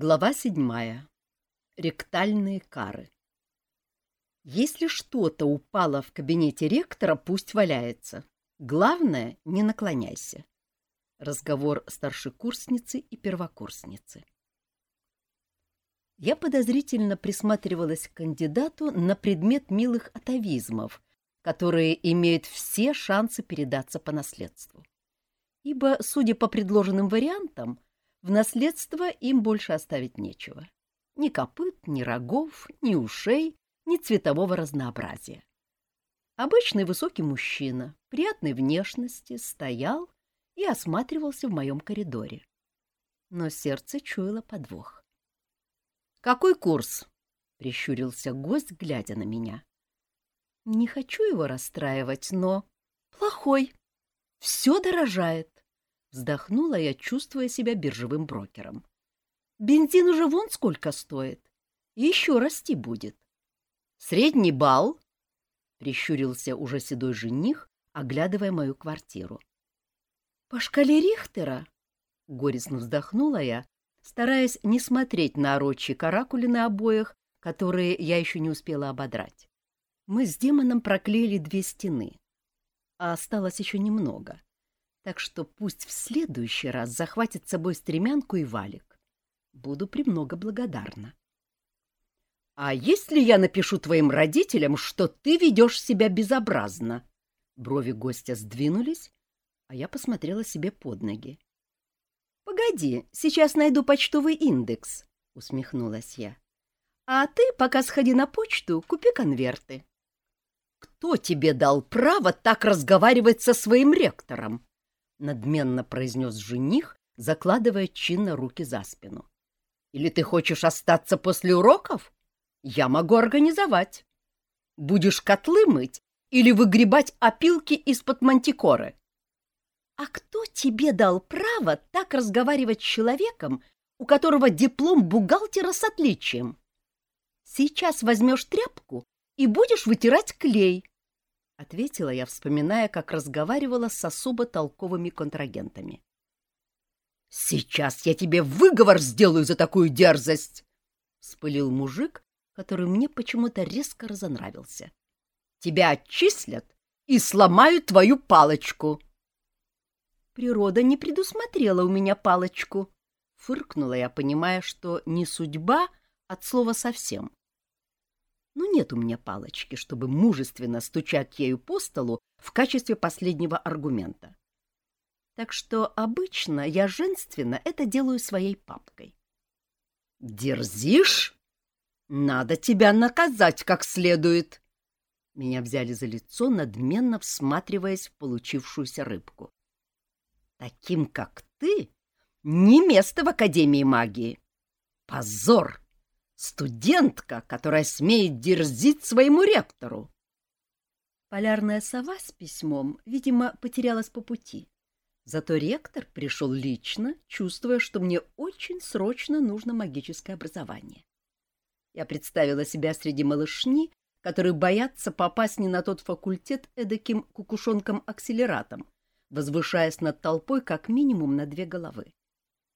Глава седьмая. Ректальные кары. Если что-то упало в кабинете ректора, пусть валяется. Главное, не наклоняйся. Разговор старшекурсницы и первокурсницы. Я подозрительно присматривалась к кандидату на предмет милых атовизмов, которые имеют все шансы передаться по наследству. Ибо, судя по предложенным вариантам, в наследство им больше оставить нечего. Ни копыт, ни рогов, ни ушей, ни цветового разнообразия. Обычный высокий мужчина, приятной внешности, стоял и осматривался в моем коридоре. Но сердце чуяло подвох. — Какой курс? — прищурился гость, глядя на меня. — Не хочу его расстраивать, но... — Плохой. Все дорожает. Вздохнула я, чувствуя себя биржевым брокером. Бензин уже вон сколько стоит. Еще расти будет. Средний балл, — прищурился уже седой жених, оглядывая мою квартиру. — По шкале Рихтера? — горестно вздохнула я, стараясь не смотреть на орочьи каракули на обоях, которые я еще не успела ободрать. Мы с демоном проклеили две стены, а осталось еще немного так что пусть в следующий раз захватит с собой стремянку и валик. Буду премного благодарна. — А если я напишу твоим родителям, что ты ведешь себя безобразно? Брови гостя сдвинулись, а я посмотрела себе под ноги. — Погоди, сейчас найду почтовый индекс, — усмехнулась я. — А ты пока сходи на почту, купи конверты. — Кто тебе дал право так разговаривать со своим ректором? — надменно произнес жених, закладывая чинно руки за спину. — Или ты хочешь остаться после уроков? Я могу организовать. Будешь котлы мыть или выгребать опилки из-под мантикоры? — А кто тебе дал право так разговаривать с человеком, у которого диплом бухгалтера с отличием? Сейчас возьмешь тряпку и будешь вытирать клей, — ответила я, вспоминая, как разговаривала с особо толковыми контрагентами. — Сейчас я тебе выговор сделаю за такую дерзость! — вспылил мужик, который мне почему-то резко разонравился. — Тебя отчислят и сломают твою палочку! Природа не предусмотрела у меня палочку. Фыркнула я, понимая, что не судьба от слова совсем. Но нет у меня палочки, чтобы мужественно стучать ею по столу в качестве последнего аргумента. Так что обычно я женственно это делаю своей папкой. «Дерзишь? Надо тебя наказать как следует!» Меня взяли за лицо, надменно всматриваясь в получившуюся рыбку. «Таким, как ты, не место в Академии магии! Позор!» Студентка, которая смеет дерзить своему ректору. Полярная сова с письмом, видимо, потерялась по пути. Зато ректор пришел лично, чувствуя, что мне очень срочно нужно магическое образование. Я представила себя среди малышни, которые боятся попасть не на тот факультет эдаким кукушонком-акселератом, возвышаясь над толпой как минимум на две головы.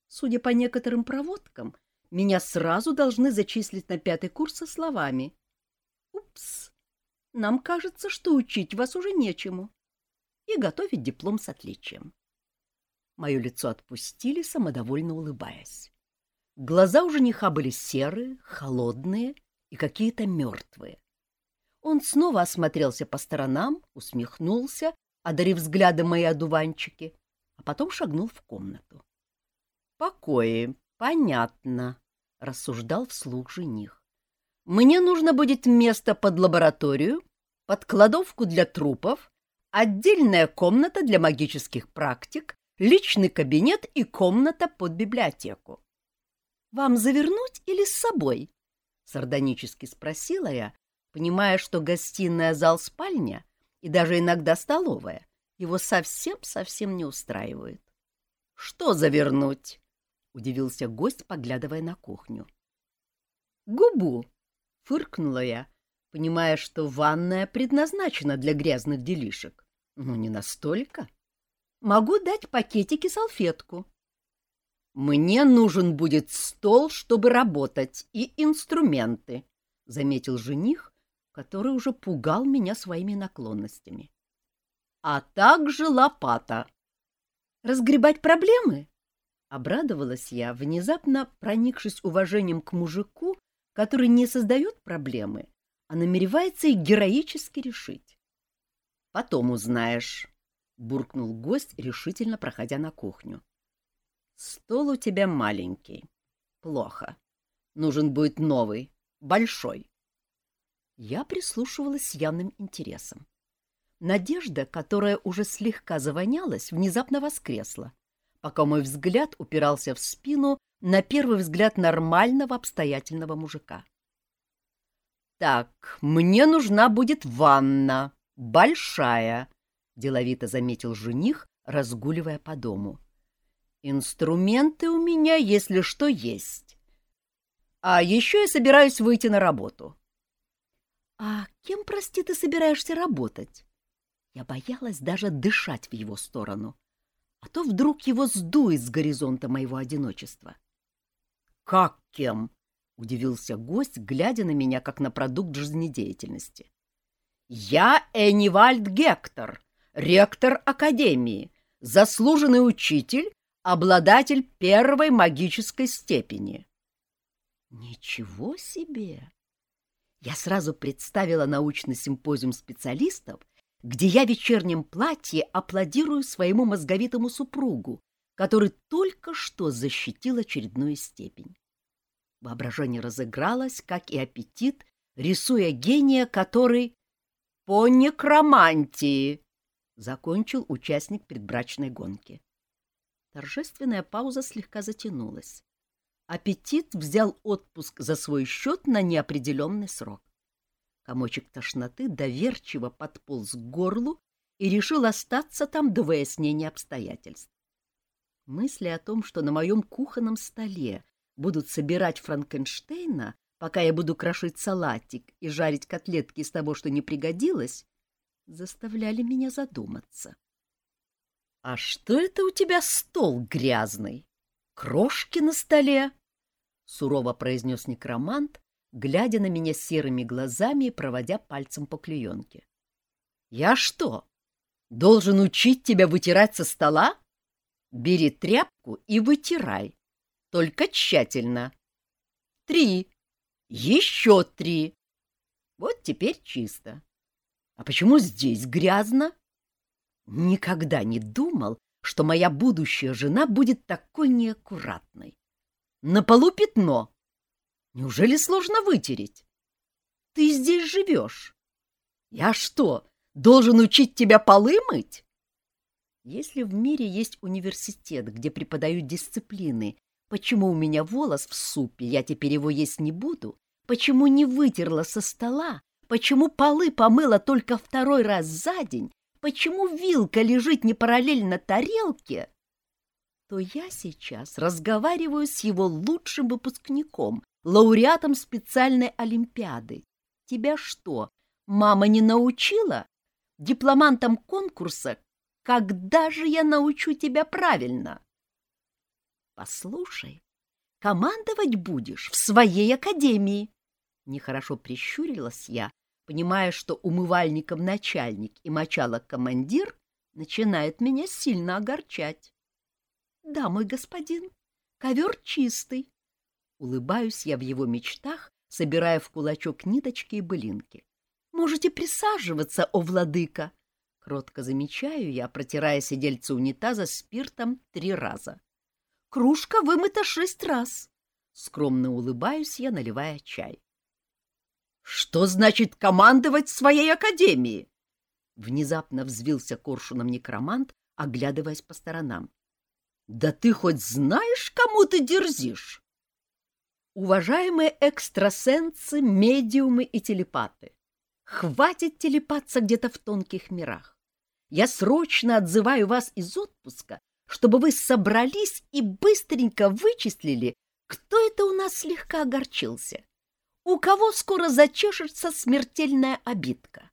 Судя по некоторым проводкам, меня сразу должны зачислить на пятый курс со словами «Упс, нам кажется, что учить вас уже нечему» и готовить диплом с отличием. Мое лицо отпустили, самодовольно улыбаясь. Глаза у жениха были серые, холодные и какие-то мертвые. Он снова осмотрелся по сторонам, усмехнулся, одарив взглядом мои одуванчики, а потом шагнул в комнату. — Покои, понятно, рассуждал вслух жених. Мне нужно будет место под лабораторию, под кладовку для трупов, отдельная комната для магических практик, личный кабинет и комната под библиотеку. Вам завернуть или с собой? сардонически спросила я, понимая, что гостиная, зал, спальня и даже иногда столовая его совсем-совсем не устраивают. Что завернуть? — удивился гость, поглядывая на кухню. «Губу!» — фыркнула я, понимая, что ванная предназначена для грязных делишек. Но не настолько. Могу дать пакетики салфетку. Мне нужен будет стол, чтобы работать, и инструменты, — заметил жених, который уже пугал меня своими наклонностями. А также лопата. Разгребать проблемы? Обрадовалась я, внезапно проникшись уважением к мужику, который не создает проблемы, а намеревается их героически решить. Потом узнаешь, — буркнул гость, решительно проходя на кухню. Стол у тебя маленький. Плохо. Нужен будет новый, большой. Я прислушивалась с явным интересом. Надежда, которая уже слегка завонялась, внезапно воскресла, пока мой взгляд упирался в спину на первый взгляд нормального обстоятельного мужика. «Так, мне нужна будет ванна, большая», — деловито заметил жених, разгуливая по дому. Инструменты у меня, если что, есть. А еще я собираюсь выйти на работу. А кем, прости, ты собираешься работать? Я боялась даже дышать в его сторону, а то вдруг его сдует с горизонта моего одиночества. Как кем? Удивился гость, глядя на меня, как на продукт жизнедеятельности. Я Энивальд Гектор, ректор Академии, заслуженный учитель обладатель первой магической степени. Ничего себе! Я сразу представила научный симпозиум специалистов, где я в вечернем платье аплодирую своему мозговитому супругу, который только что защитил очередную степень. Воображение разыгралось, как и аппетит, рисуя гения, который... «По некромантии!» — закончил участник предбрачной гонки. Торжественная пауза слегка затянулась. Аппетит взял отпуск за свой счет на неопределенный срок. Комочек тошноты доверчиво подполз к горлу и решил остаться там до выяснения обстоятельств. Мысли о том, что на моем кухонном столе будут собирать Франкенштейна, пока я буду крошить салатик и жарить котлетки из того, что не пригодилось, заставляли меня задуматься. — А что это у тебя стол грязный? Крошки на столе? — сурово произнес некромант, глядя на меня серыми глазами и проводя пальцем по клеенке. — Я что, должен учить тебя вытирать со стола? Бери тряпку и вытирай, только тщательно. Три. Еще три. Вот теперь чисто. А почему здесь грязно? Никогда не думал, что моя будущая жена будет такой неаккуратной. На полу пятно. Неужели сложно вытереть? Ты здесь живешь. Я что, должен учить тебя полы мыть? Если в мире есть университет, где преподают дисциплины, почему у меня волос в супе, я теперь его есть не буду, почему не вытерла со стола, почему полы помыла только второй раз за день, почему вилка лежит не параллельно тарелке, то я сейчас разговариваю с его лучшим выпускником, лауреатом специальной олимпиады. Тебя что, мама не научила? Дипломантом конкурса когда же я научу тебя правильно? Послушай, командовать будешь в своей академии. Нехорошо прищурилась я, понимая, что умывальником начальник и мочалок командир начинает меня сильно огорчать. — Да, мой господин, ковер чистый. Улыбаюсь я в его мечтах, собирая в кулачок ниточки и былинки. — Можете присаживаться, о владыка! — кротко замечаю я, протирая сидельце унитаза спиртом три раза. — Кружка вымыта шесть раз. Скромно улыбаюсь я, наливая чай. Что значит командовать своей академией? Внезапно взвился коршуном некромант, оглядываясь по сторонам. Да ты хоть знаешь, кому ты дерзишь? Уважаемые экстрасенсы, медиумы и телепаты, хватит телепаться где-то в тонких мирах. Я срочно отзываю вас из отпуска, чтобы вы собрались и быстренько вычислили, кто это у нас слегка огорчился у кого скоро зачешется смертельная обидка.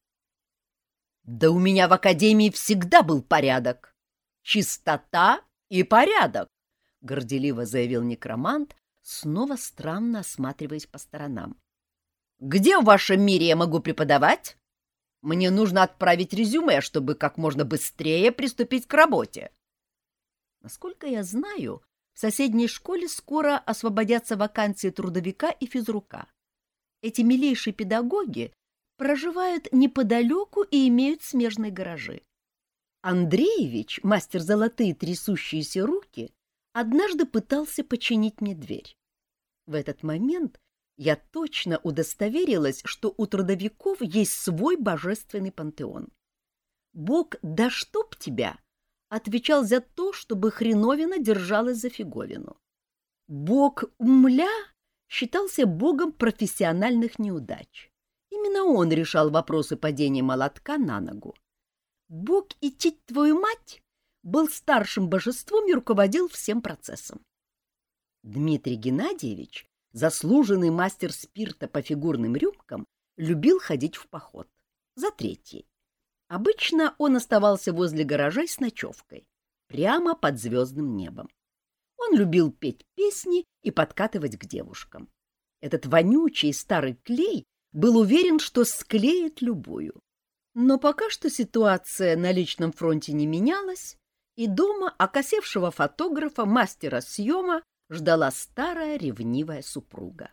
Да у меня в академии всегда был порядок. Чистота и порядок. — горделиво заявил некромант, снова странно осматриваясь по сторонам. «Где в вашем мире я могу преподавать? Мне нужно отправить резюме, чтобы как можно быстрее приступить к работе». Насколько я знаю, в соседней школе скоро освободятся вакансии трудовика и физрука. Эти милейшие педагоги проживают неподалеку и имеют смежные гаражи. Андреевич, мастер золотые трясущиеся руки, однажды пытался починить мне дверь. В этот момент я точно удостоверилась, что у трудовиков есть свой божественный пантеон. Бог «да чтоб тебя» отвечал за то, чтобы хреновина держалась за фиговину. Бог «умля» считался богом профессиональных неудач. Именно он решал вопросы падения молотка на ногу. Бог идти твою мать был старшим божеством и руководил всем процессом. Дмитрий Геннадьевич, заслуженный мастер спирта по фигурным рюмкам, любил ходить в поход. За третьей. Обычно он оставался возле гаражей с ночевкой, прямо под звездным небом. Он любил петь песни и подкатывать к девушкам. Этот вонючий старый клей был уверен, что склеит любую. Но пока что ситуация на личном фронте не менялась, и дома окосевшего фотографа, мастера съема, ждала старая ревнивая супруга.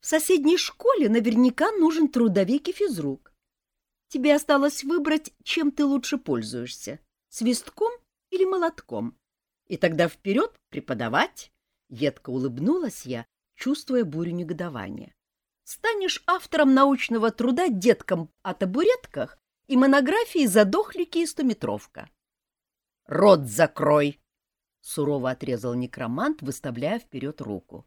В соседней школе наверняка нужен трудовик и физрук. Тебе осталось выбрать, чем ты лучше пользуешься — свистком или молотком. И тогда вперед преподавать. Едко улыбнулась я, чувствуя бурю негодования. Станешь автором научного труда деткам о табуретках и монографии «Задохлики и стометровка». «Рот закрой!» — сурово отрезал некромант, выставляя вперед руку.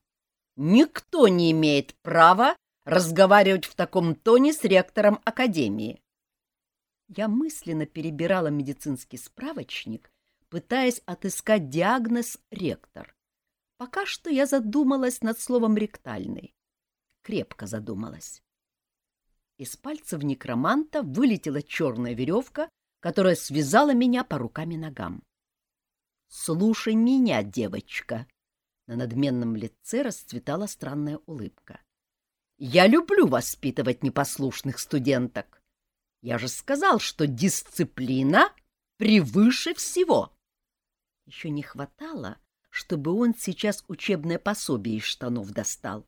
«Никто не имеет права разговаривать в таком тоне с ректором Академии». Я мысленно перебирала медицинский справочник, пытаясь отыскать диагноз «ректор». Пока что я задумалась над словом «ректальный». Крепко задумалась. Из пальцев некроманта вылетела черная веревка, которая связала меня по рукам и ногам. «Слушай меня, девочка!» На надменном лице расцветала странная улыбка. «Я люблю воспитывать непослушных студенток. Я же сказал, что дисциплина превыше всего!» Еще не хватало, чтобы он сейчас учебное пособие из штанов достал.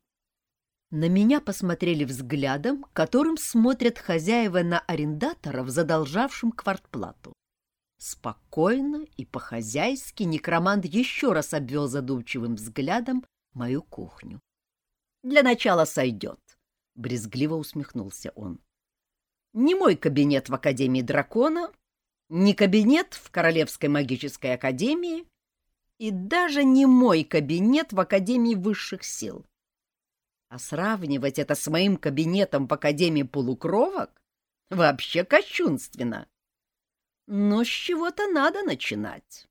На меня посмотрели взглядом, которым смотрят хозяева на арендаторов, задолжавшим квартплату. Спокойно и по-хозяйски некромант еще раз обвел задумчивым взглядом мою кухню. «Для начала сойдет», — брезгливо усмехнулся он. «Не мой кабинет в Академии Дракона, не кабинет в Королевской магической академии и даже не мой кабинет в Академии высших сил. А сравнивать это с моим кабинетом в Академии полукровок вообще кощунственно. Но с чего-то надо начинать.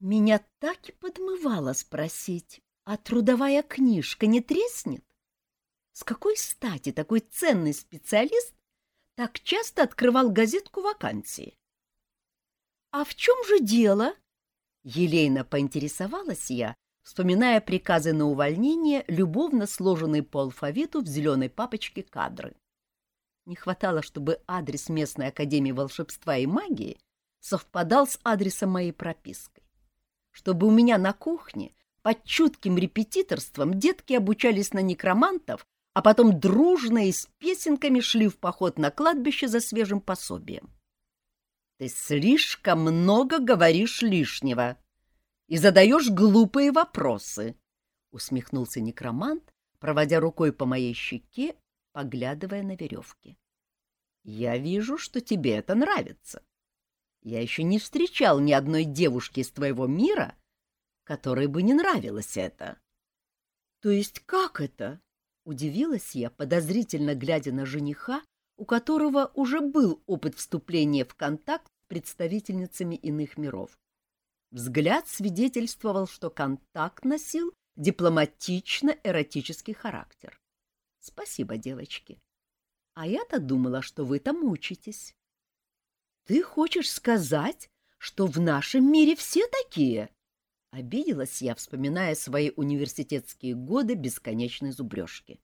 Меня так и подмывало спросить, а трудовая книжка не треснет? С какой стати такой ценный специалист так часто открывал газетку вакансии? «А в чем же дело?» Елейно поинтересовалась я, вспоминая приказы на увольнение, любовно сложенные по алфавиту в зеленой папочке кадры. Не хватало, чтобы адрес местной академии волшебства и магии совпадал с адресом моей пропиской. Чтобы у меня на кухне под чутким репетиторством детки обучались на некромантов, а потом дружно и с песенками шли в поход на кладбище за свежим пособием. «Ты слишком много говоришь лишнего», и задаешь глупые вопросы, — усмехнулся некромант, проводя рукой по моей щеке, поглядывая на веревки. — Я вижу, что тебе это нравится. Я еще не встречал ни одной девушки из твоего мира, которой бы не нравилось это. — То есть как это? — удивилась я, подозрительно глядя на жениха, у которого уже был опыт вступления в контакт с представительницами иных миров. Взгляд свидетельствовал, что контакт носил дипломатично-эротический характер. Спасибо, девочки. А я-то думала, что вы там учитесь. Ты хочешь сказать, что в нашем мире все такие? Обиделась я, вспоминая свои университетские годы бесконечной зубрежки.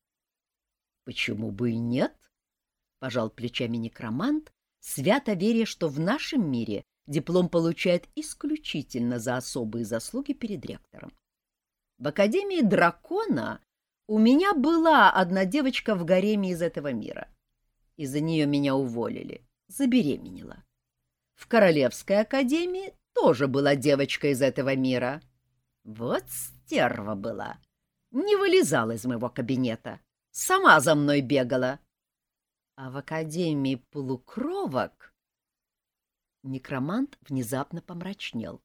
— Почему бы и нет? — пожал плечами некромант, свято веря, что в нашем мире диплом получает исключительно за особые заслуги перед ректором. В Академии Дракона у меня была одна девочка в гареме из этого мира. Из-за нее меня уволили, забеременела. В Королевской Академии тоже была девочка из этого мира. Вот стерва была. Не вылезала из моего кабинета. Сама за мной бегала. А в Академии полукровок... Некромант внезапно помрачнел.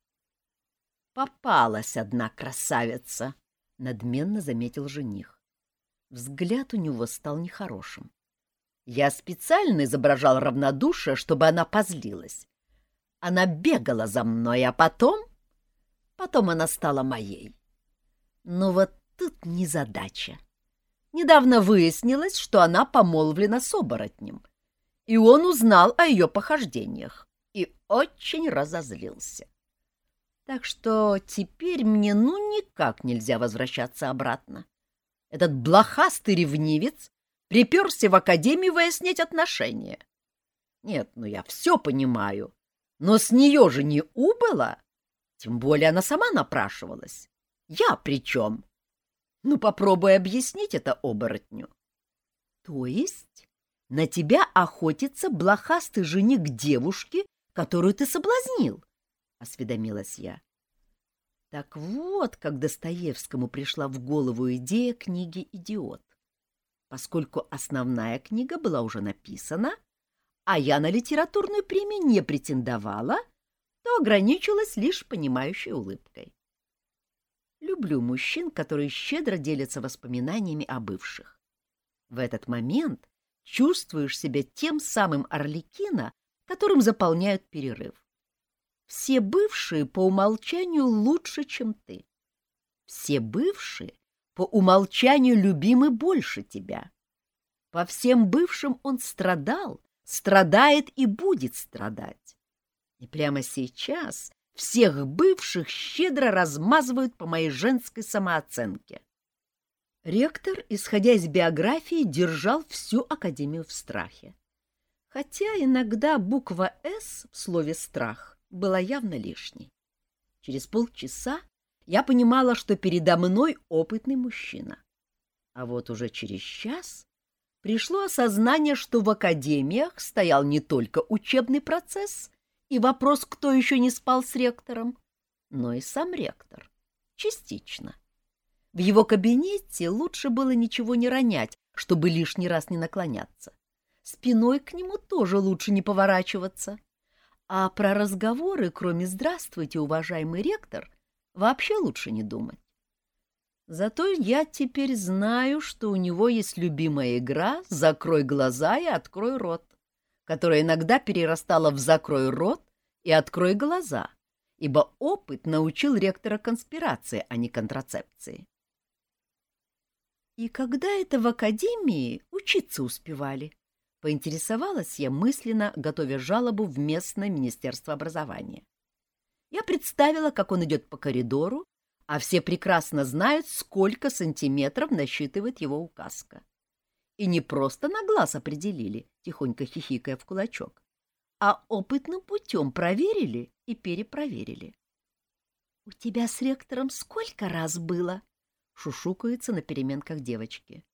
«Попалась одна красавица!» — надменно заметил жених. Взгляд у него стал нехорошим. Я специально изображал равнодушие, чтобы она позлилась. Она бегала за мной, а потом... Потом она стала моей. Но вот тут незадача. Недавно выяснилось, что она помолвлена с оборотнем, и он узнал о ее похождениях и очень разозлился. Так что теперь мне ну никак нельзя возвращаться обратно. Этот блохастый ревнивец приперся в академию выяснять отношения. Нет, ну я все понимаю. Но с нее же не убыло. Тем более она сама напрашивалась. Я при чем? Ну, попробуй объяснить это оборотню. То есть на тебя охотится блохастый жених девушки, которую ты соблазнил? — осведомилась я. Так вот, как Достоевскому пришла в голову идея книги «Идиот». Поскольку основная книга была уже написана, а я на литературную премию не претендовала, то ограничилась лишь понимающей улыбкой. Люблю мужчин, которые щедро делятся воспоминаниями о бывших. В этот момент чувствуешь себя тем самым Орликина, которым заполняют перерыв. Все бывшие по умолчанию лучше, чем ты. Все бывшие по умолчанию любимы больше тебя. По всем бывшим он страдал, страдает и будет страдать. И прямо сейчас всех бывших щедро размазывают по моей женской самооценке. Ректор, исходя из биографии, держал всю Академию в страхе. Хотя иногда буква «С» в слове «страх» была явно лишней. Через полчаса я понимала, что передо мной опытный мужчина. А вот уже через час пришло осознание, что в академиях стоял не только учебный процесс и вопрос, кто еще не спал с ректором, но и сам ректор. Частично. В его кабинете лучше было ничего не ронять, чтобы лишний раз не наклоняться. Спиной к нему тоже лучше не поворачиваться. А про разговоры, кроме «здравствуйте, уважаемый ректор», вообще лучше не думать. Зато я теперь знаю, что у него есть любимая игра «Закрой глаза и открой рот», которая иногда перерастала в «Закрой рот и открой глаза», ибо опыт научил ректора конспирации, а не контрацепции. И когда это в академии учиться успевали? Поинтересовалась я мысленно, готовя жалобу в местное министерство образования. Я представила, как он идет по коридору, а все прекрасно знают, сколько сантиметров насчитывает его указка. И не просто на глаз определили, тихонько хихикая в кулачок, а опытным путем проверили и перепроверили. — У тебя с ректором сколько раз было? — шушукается на переменках девочки.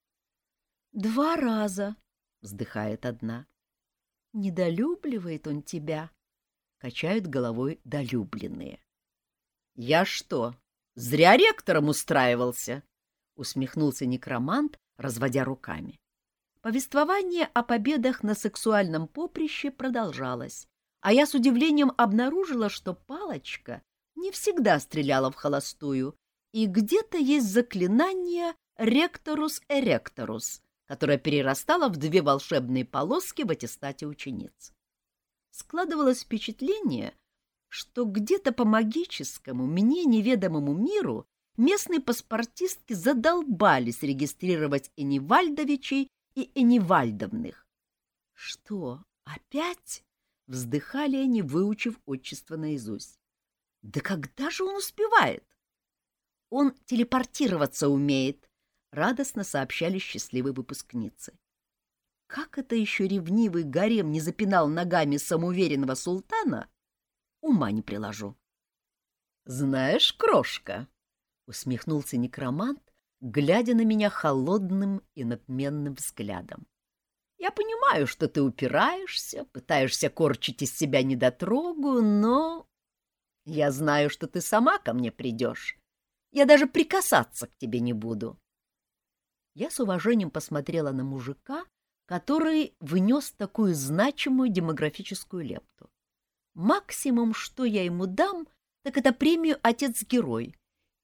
— Два раза, — вздыхает одна. — Недолюбливает он тебя, — качают головой долюбленные. — Я что, Зря ректором устраивался, — усмехнулся некромант, разводя руками. Повествование о победах на сексуальном поприще продолжалось, а я с удивлением обнаружила, что палочка не всегда стреляла в холостую, и где-то есть заклинание «ректорус эректорус», которое перерастало в две волшебные полоски в аттестате учениц. Складывалось впечатление, что где-то по магическому, мне неведомому миру местные паспортистки задолбались регистрировать Энивальдовичей и Энивальдовных. — Что, опять? — вздыхали они, выучив отчество наизусть. — Да когда же он успевает? Он телепортироваться умеет, — радостно сообщали счастливые выпускницы. Как это еще ревнивый гарем не запинал ногами самоуверенного султана, ума не приложу. — Знаешь, крошка, — усмехнулся некромант, глядя на меня холодным и надменным взглядом. — Я понимаю, что ты упираешься, пытаешься корчить из себя недотрогу, но... Я знаю, что ты сама ко мне придешь. Я даже прикасаться к тебе не буду. Я с уважением посмотрела на мужика, который внес такую значимую демографическую лепту. Максимум, что я ему дам, так это премию «Отец-герой»,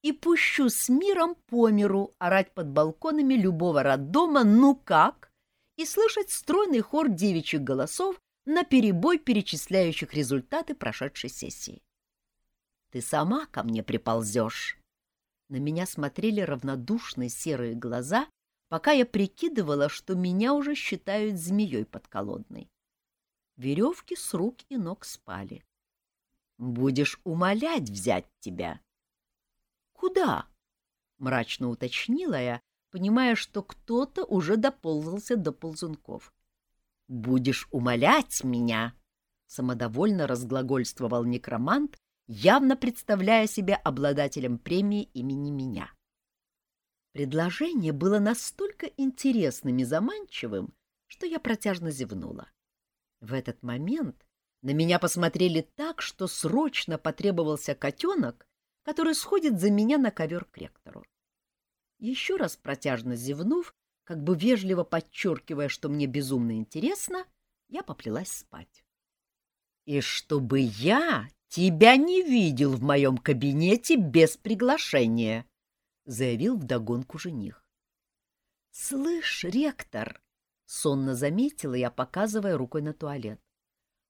и пущу с миром по миру орать под балконами любого роддома «Ну как?» и слышать стройный хор девичьих голосов на перебой перечисляющих результаты прошедшей сессии. «Ты сама ко мне приползешь!» На меня смотрели равнодушные серые глаза, пока я прикидывала, что меня уже считают змеей подколодной. Веревки с рук и ног спали. «Будешь умолять взять тебя!» «Куда?» — мрачно уточнила я, понимая, что кто-то уже доползался до ползунков. «Будешь умолять меня!» — самодовольно разглагольствовал некромант, явно представляя себя обладателем премии имени меня. Предложение было настолько интересным и заманчивым, что я протяжно зевнула. В этот момент на меня посмотрели так, что срочно потребовался котенок, который сходит за меня на ковер к ректору. Еще раз протяжно зевнув, как бы вежливо подчеркивая, что мне безумно интересно, я поплелась спать. И чтобы я тебя не видел в моем кабинете без приглашения, заявил вдогонку жених. «Слышь, ректор!» — сонно заметила я, показывая рукой на туалет.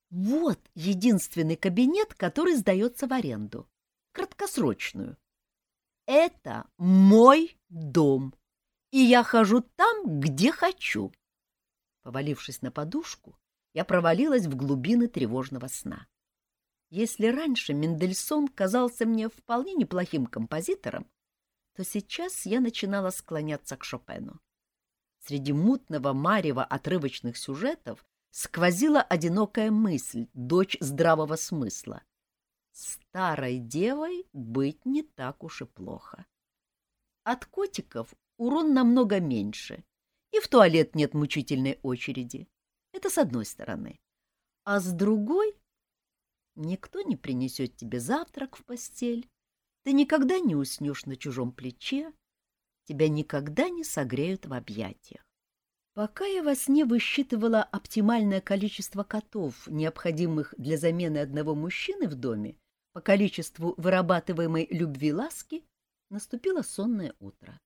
«Вот единственный кабинет, который сдается в аренду. Краткосрочную. Это мой дом, и я хожу там, где хочу». Повалившись на подушку, я провалилась в глубины тревожного сна. Если раньше Мендельсон казался мне вполне неплохим композитором, то сейчас я начинала склоняться к Шопену. Среди мутного марева отрывочных сюжетов сквозила одинокая мысль, дочь здравого смысла. Старой девой быть не так уж и плохо. От котиков урон намного меньше, и в туалет нет мучительной очереди. Это с одной стороны. А с другой никто не принесет тебе завтрак в постель, ты никогда не уснешь на чужом плече, тебя никогда не согреют в объятиях. Пока я во сне высчитывала оптимальное количество котов, необходимых для замены одного мужчины в доме, по количеству вырабатываемой любви-ласки, наступило сонное утро.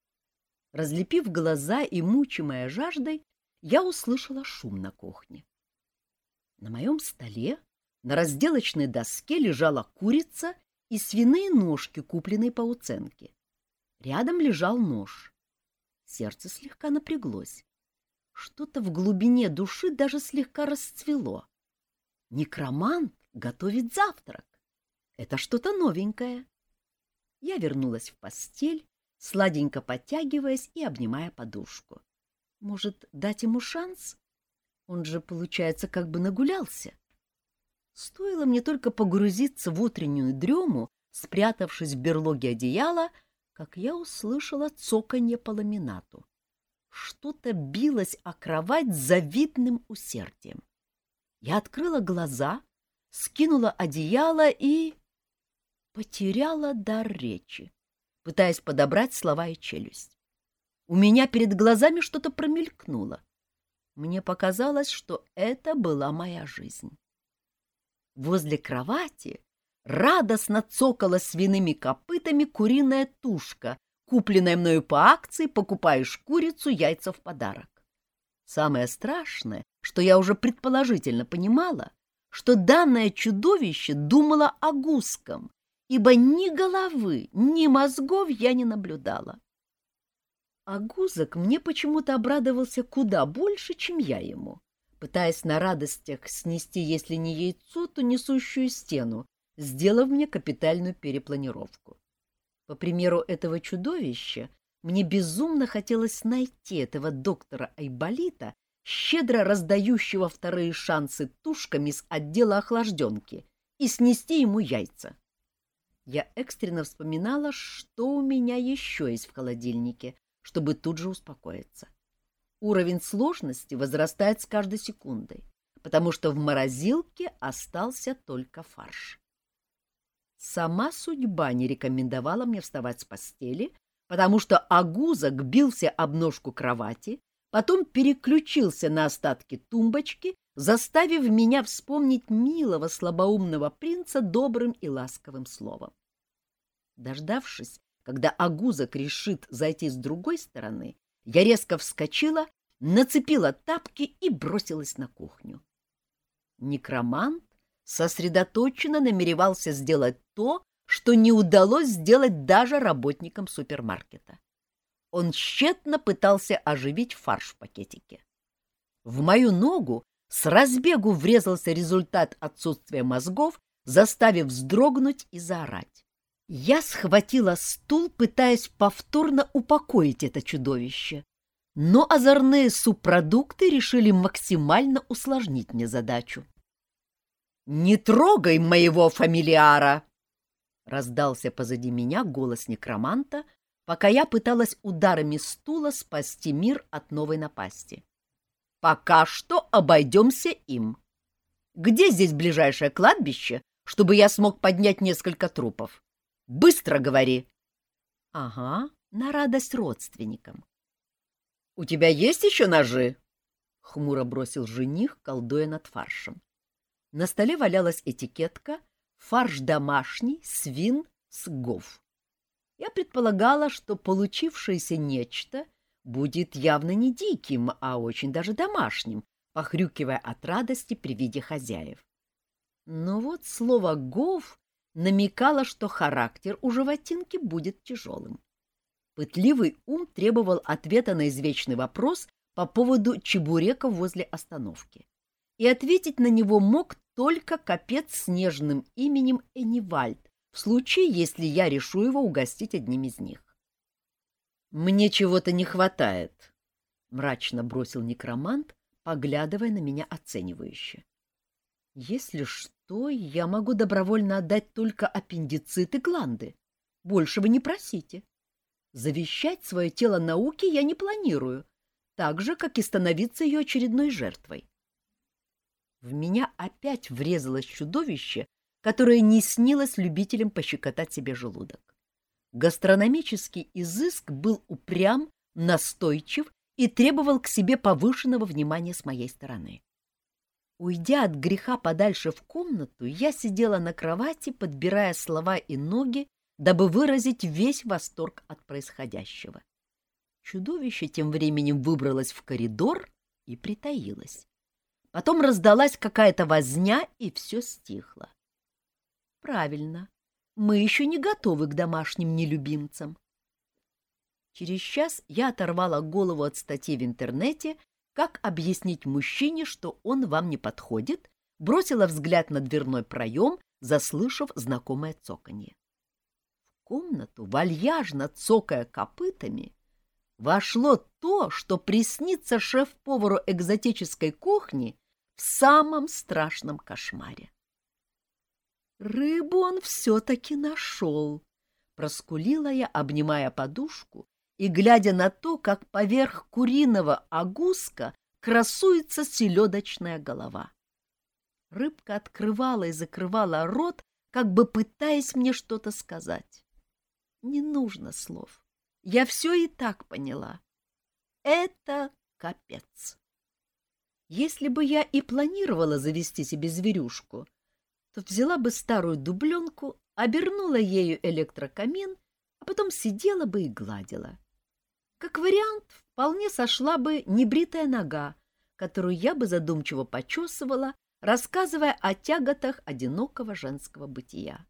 Разлепив глаза и мучимая жаждой, я услышала шум на кухне. На моем столе на разделочной доске лежала курица и свиные ножки, купленные по уценке. Рядом лежал нож. Сердце слегка напряглось. Что-то в глубине души даже слегка расцвело. Некромант готовит завтрак. Это что-то новенькое. Я вернулась в постель, сладенько подтягиваясь и обнимая подушку. Может, дать ему шанс? Он же, получается, как бы нагулялся. Стоило мне только погрузиться в утреннюю дрему, спрятавшись в берлоге одеяла, как я услышала цоканье по ламинату. Что-то билось о кровать с завидным усердием. Я открыла глаза, скинула одеяло и... потеряла дар речи, пытаясь подобрать слова и челюсть. У меня перед глазами что-то промелькнуло. Мне показалось, что это была моя жизнь. Возле кровати радостно цокала свиными копытами куриная тушка, купленная мною по акции «Покупаешь курицу, яйца в подарок». Самое страшное, что я уже предположительно понимала, что данное чудовище думало о гуском, ибо ни головы, ни мозгов я не наблюдала. А гузок мне почему-то обрадовался куда больше, чем я ему пытаясь на радостях снести, если не яйцо, то несущую стену, сделав мне капитальную перепланировку. По примеру этого чудовища, мне безумно хотелось найти этого доктора Айболита, щедро раздающего вторые шансы тушками с отдела охлажденки, и снести ему яйца. Я экстренно вспоминала, что у меня еще есть в холодильнике, чтобы тут же успокоиться. Уровень сложности возрастает с каждой секундой, потому что в морозилке остался только фарш. Сама судьба не рекомендовала мне вставать с постели, потому что Агузок бился об ножку кровати, потом переключился на остатки тумбочки, заставив меня вспомнить милого слабоумного принца добрым и ласковым словом. Дождавшись, когда Агузок решит зайти с другой стороны, я резко вскочила, нацепила тапки и бросилась на кухню. Некромант сосредоточенно намеревался сделать то, что не удалось сделать даже работникам супермаркета. Он тщетно пытался оживить фарш в пакетике. В мою ногу с разбегу врезался результат отсутствия мозгов, заставив вздрогнуть и заорать. Я схватила стул, пытаясь повторно упокоить это чудовище. Но озорные субпродукты решили максимально усложнить мне задачу. «Не трогай моего фамилиара!» Раздался позади меня голос некроманта, пока я пыталась ударами стула спасти мир от новой напасти. «Пока что обойдемся им. Где здесь ближайшее кладбище, чтобы я смог поднять несколько трупов?» Быстро говори. — Ага, на радость родственникам. — У тебя есть еще ножи? — хмуро бросил жених, колдуя над фаршем. На столе валялась этикетка «Фарш домашний, свин, сгов». Я предполагала, что получившееся нечто будет явно не диким, а очень даже домашним, похрюкивая от радости при виде хозяев. Но вот слово «гов» намекала, что характер у животинки будет тяжелым. Пытливый ум требовал ответа на извечный вопрос по поводу чебурека возле остановки. И ответить на него мог только капец с нежным именем Энивальд, в случае, если я решу его угостить одним из них. «Мне чего-то не хватает», — мрачно бросил некромант, поглядывая на меня оценивающе. «Если что, то я могу добровольно отдать только аппендицит и гланды. Больше вы не просите. Завещать свое тело науке я не планирую, так же, как и становиться ее очередной жертвой. В меня опять врезалось чудовище, которое не снилось любителям пощекотать себе желудок. Гастрономический изыск был упрям, настойчив и требовал к себе повышенного внимания с моей стороны. Уйдя от греха подальше в комнату, я сидела на кровати, подбирая слова и ноги, дабы выразить весь восторг от происходящего. Чудовище тем временем выбралось в коридор и притаилось. Потом раздалась какая-то возня, и все стихло. Правильно, мы еще не готовы к домашним нелюбимцам. Через час я оторвала голову от статьи в интернете как объяснить мужчине, что он вам не подходит, бросила взгляд на дверной проем, заслышав знакомое цоканье. В комнату, вальяжно цокая копытами, вошло то, что приснится шеф-повару экзотической кухни в самом страшном кошмаре. Рыбу он все-таки нашел, проскулила я, обнимая подушку и глядя на то, как поверх куриного огуска красуется селедочная голова. Рыбка открывала и закрывала рот, как бы пытаясь мне что-то сказать. Не нужно слов. Я все и так поняла. Это капец. Если бы я и планировала завести себе зверюшку, то взяла бы старую дубленку, обернула ею электрокамин, а потом сидела бы и гладила. Как вариант, вполне сошла бы небритая нога, которую я бы задумчиво почесывала, рассказывая о тяготах одинокого женского бытия.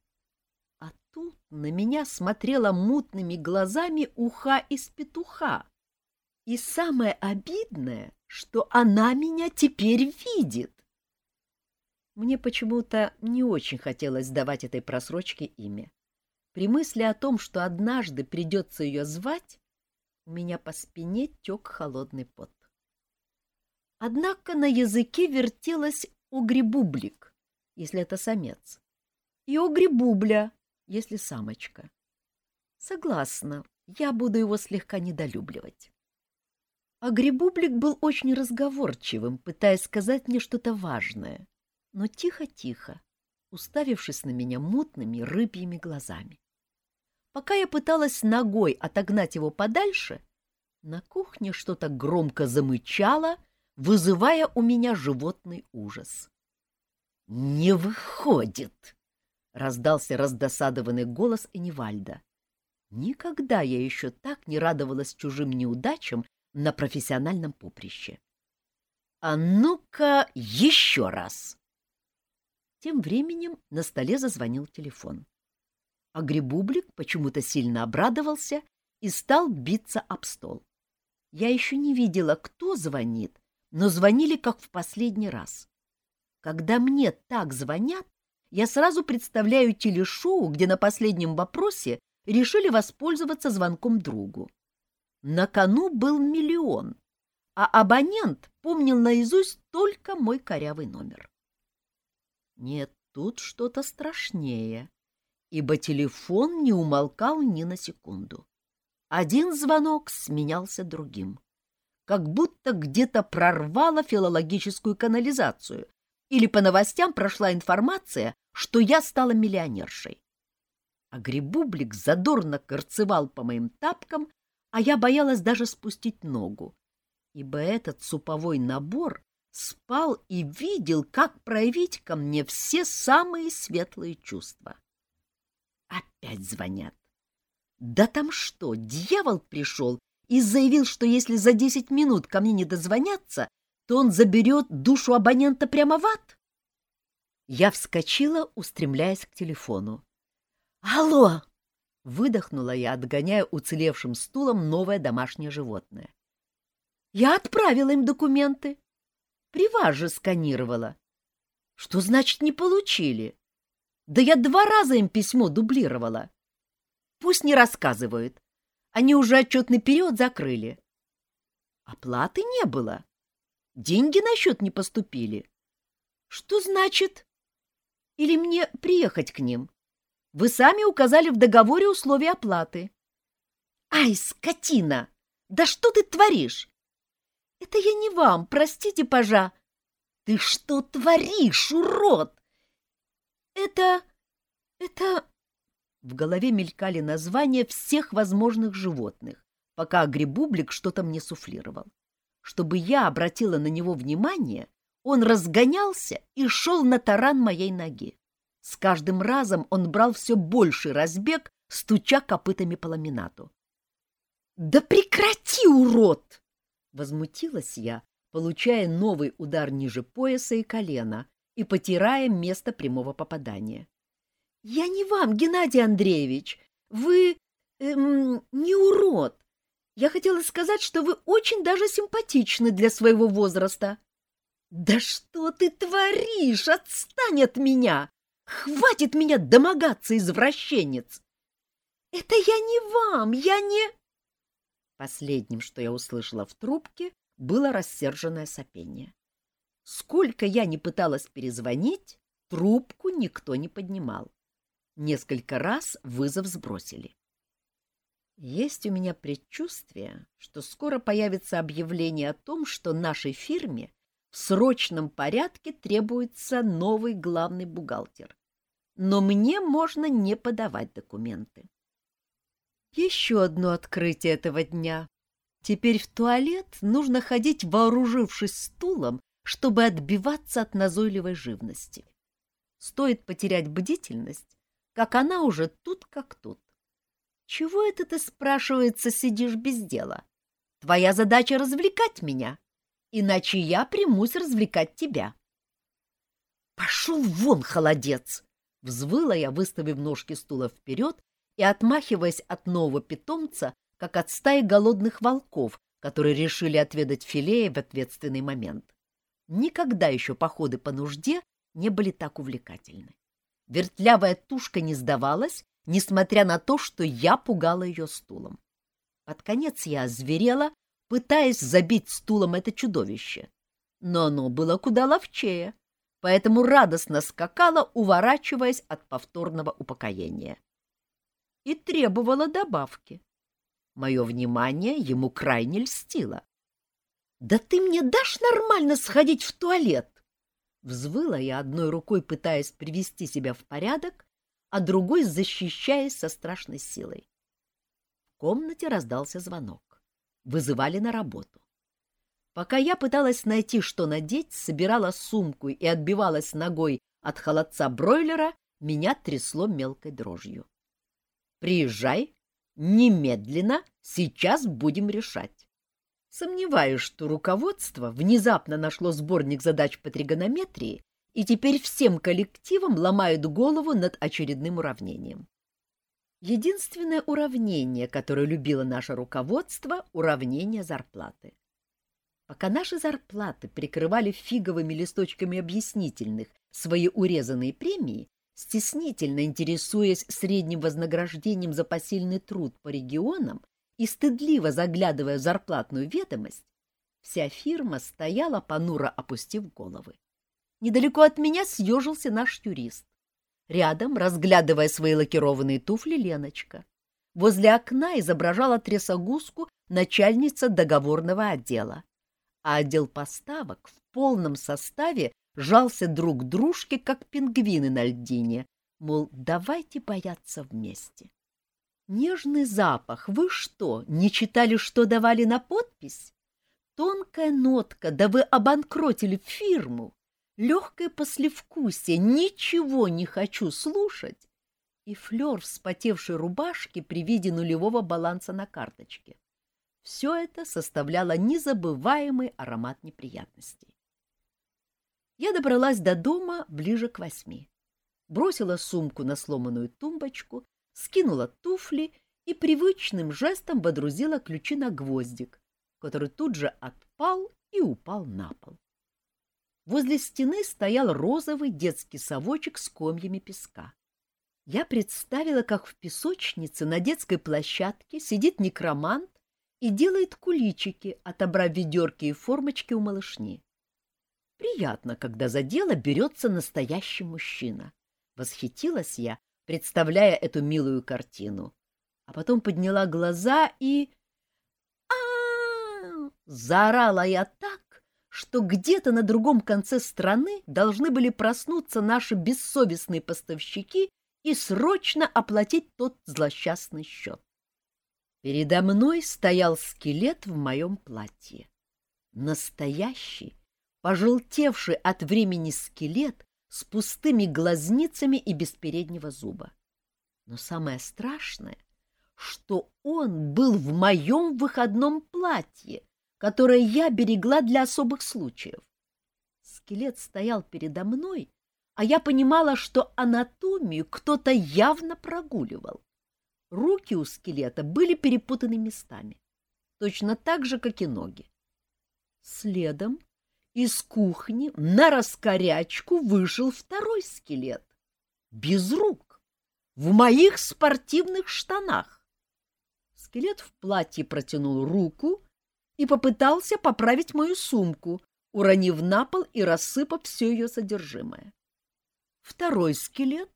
А тут на меня смотрела мутными глазами уха из петуха. И самое обидное, что она меня теперь видит. Мне почему-то не очень хотелось давать этой просрочке имя. При мысли о том, что однажды придется ее звать, у меня по спине тек холодный пот. Однако на языке вертелась угребублик, если это самец, и угребубля, если самочка. Согласна, я буду его слегка недолюбливать. А был очень разговорчивым, пытаясь сказать мне что-то важное, но тихо-тихо, уставившись на меня мутными рыбьими глазами. Пока я пыталась ногой отогнать его подальше, на кухне что-то громко замычало, вызывая у меня животный ужас. «Не выходит!» — раздался раздосадованный голос Энивальда. Никогда я еще так не радовалась чужим неудачам на профессиональном поприще. «А ну-ка еще раз!» Тем временем на столе зазвонил телефон. А Грибублик почему-то сильно обрадовался и стал биться об стол. Я еще не видела, кто звонит, но звонили как в последний раз. Когда мне так звонят, я сразу представляю телешоу, где на последнем вопросе решили воспользоваться звонком другу. На кону был миллион, а абонент помнил наизусть только мой корявый номер. Нет, тут что-то страшнее, ибо телефон не умолкал ни на секунду. Один звонок сменялся другим, как будто где-то прорвало филологическую канализацию или по новостям прошла информация, что я стала миллионершей. А Грибублик задорно корцевал по моим тапкам, а я боялась даже спустить ногу, ибо этот суповой набор спал и видел, как проявить ко мне все самые светлые чувства. Опять звонят. Да там что, дьявол пришел и заявил, что если за десять минут ко мне не дозвонятся, то он заберет душу абонента прямо в ад? Я вскочила, устремляясь к телефону. «Алло!» — выдохнула я, отгоняя уцелевшим стулом новое домашнее животное. «Я отправила им документы. При вас же сканировала. Что значит не получили? Да я два раза им письмо дублировала. Пусть не рассказывают. Они уже отчетный период закрыли. Оплаты не было. Деньги на счет не поступили. Что значит? Или мне приехать к ним? Вы сами указали в договоре условия оплаты. Ай, скотина! Да что ты творишь? Это я не вам, простите, пожа. Ты что творишь, урод? Это... это... В голове мелькали названия всех возможных животных, пока Грибублик что-то мне суфлировал. Чтобы я обратила на него внимание, он разгонялся и шел на таран моей ноги. С каждым разом он брал все больший разбег, стуча копытами по ламинату. «Да прекрати, урод!» — возмутилась я, получая новый удар ниже пояса и колена и потирая место прямого попадания. «Я не вам, Геннадий Андреевич! Вы... Эм, не урод! Я хотела сказать, что вы очень даже симпатичны для своего возраста!» «Да что ты творишь? Отстань от меня! Хватит меня домогаться, извращенец! Это я не вам, я не...» Последним, что я услышала в трубке, было рассерженное сопение. Сколько я не пыталась перезвонить, трубку никто не поднимал. Несколько раз вызов сбросили. Есть у меня предчувствие, что скоро появится объявление о том, что нашей фирме в срочном порядке требуется новый главный бухгалтер. Но мне можно не подавать документы. Еще одно открытие этого дня. Теперь в туалет нужно ходить, вооружившись стулом, чтобы отбиваться от назойливой живности. Стоит потерять бдительность, как она уже тут как тут. Чего это ты, спрашивается, сидишь без дела? Твоя задача развлекать меня иначе я примусь развлекать тебя. «Пошел вон, холодец!» — взвыла я, выставив ножки стула вперед и отмахиваясь от нового питомца, как от стаи голодных волков, которые решили отведать филея в ответственный момент. Никогда еще походы по нужде не были так увлекательны. Вертлявая тушка не сдавалась несмотря на то, что я пугала ее стулом. Под конец я озверела, пытаясь забить стулом это чудовище. Но оно было куда ловчее, поэтому радостно скакала, уворачиваясь от повторного упокоения. И требовала добавки. Мое внимание ему крайне льстило. «Да ты мне дашь нормально сходить в туалет?» Взвыла я одной рукой, пытаясь привести себя в порядок, а другой защищаясь со страшной силой. В комнате раздался звонок. Вызывали на работу. Пока я пыталась найти, что надеть, собирала сумку и отбивалась ногой от холодца бройлера, меня трясло мелкой дрожью. «Приезжай, немедленно, сейчас будем решать». Сомневаюсь, что руководство внезапно нашло сборник задач по тригонометрии и теперь всем коллективом ломают голову над очередным уравнением. Единственное уравнение, которое любило наше руководство — уравнение зарплаты. Пока наши зарплаты прикрывали фиговыми листочками объяснительных свои урезанные премии, стеснительно интересуясь средним вознаграждением за посильный труд по регионам и стыдливо заглядывая в зарплатную ведомость, вся фирма стояла, понуро опустив головы. Недалеко от меня съежился наш юрист. Рядом, разглядывая свои лакированные туфли, Леночка. Возле окна изображала трясогузку начальница договорного отдела. А отдел поставок в полном составе жался друг к дружке, как пингвины на льдине, мол, давайте бояться вместе. Нежный запах, вы что, не читали, что давали на подпись? Тонкая нотка, да вы обанкротили фирму легкое послевкусие, ничего не хочу слушать, и флер вспотевшей рубашки при виде нулевого баланса на карточке. Все это составляло незабываемый аромат неприятностей. Я добралась до дома ближе к восьми. Бросила сумку на сломанную тумбочку, скинула туфли и привычным жестом водрузила ключи на гвоздик, который тут же отпал и упал на пол. Возле стены стоял розовый детский совочек с комьями песка. Я представила, как в песочнице на детской площадке сидит некромант и делает куличики, отобрав ведерки и формочки у малышни. Приятно, когда за дело берется настоящий мужчина. Восхитилась я, представляя эту милую картину. А потом подняла глаза и... а, Заорала я так, что где-то на другом конце страны должны были проснуться наши бессовестные поставщики и срочно оплатить тот злосчастный счет. Передо мной стоял скелет в моем платье. Настоящий, пожелтевший от времени скелет с пустыми глазницами и без переднего зуба. Но самое страшное, что он был в моем выходном платье, которое я берегла для особых случаев. Скелет стоял передо мной, а я понимала, что анатомию кто-то явно прогуливал. Руки у скелета были перепутаны местами, точно так же, как и ноги. Следом из кухни на раскорячку вышел второй скелет. Без рук, в моих спортивных штанах. Скелет в платье протянул руку и попытался поправить мою сумку, уронив на пол и рассыпав все ее содержимое. Второй скелет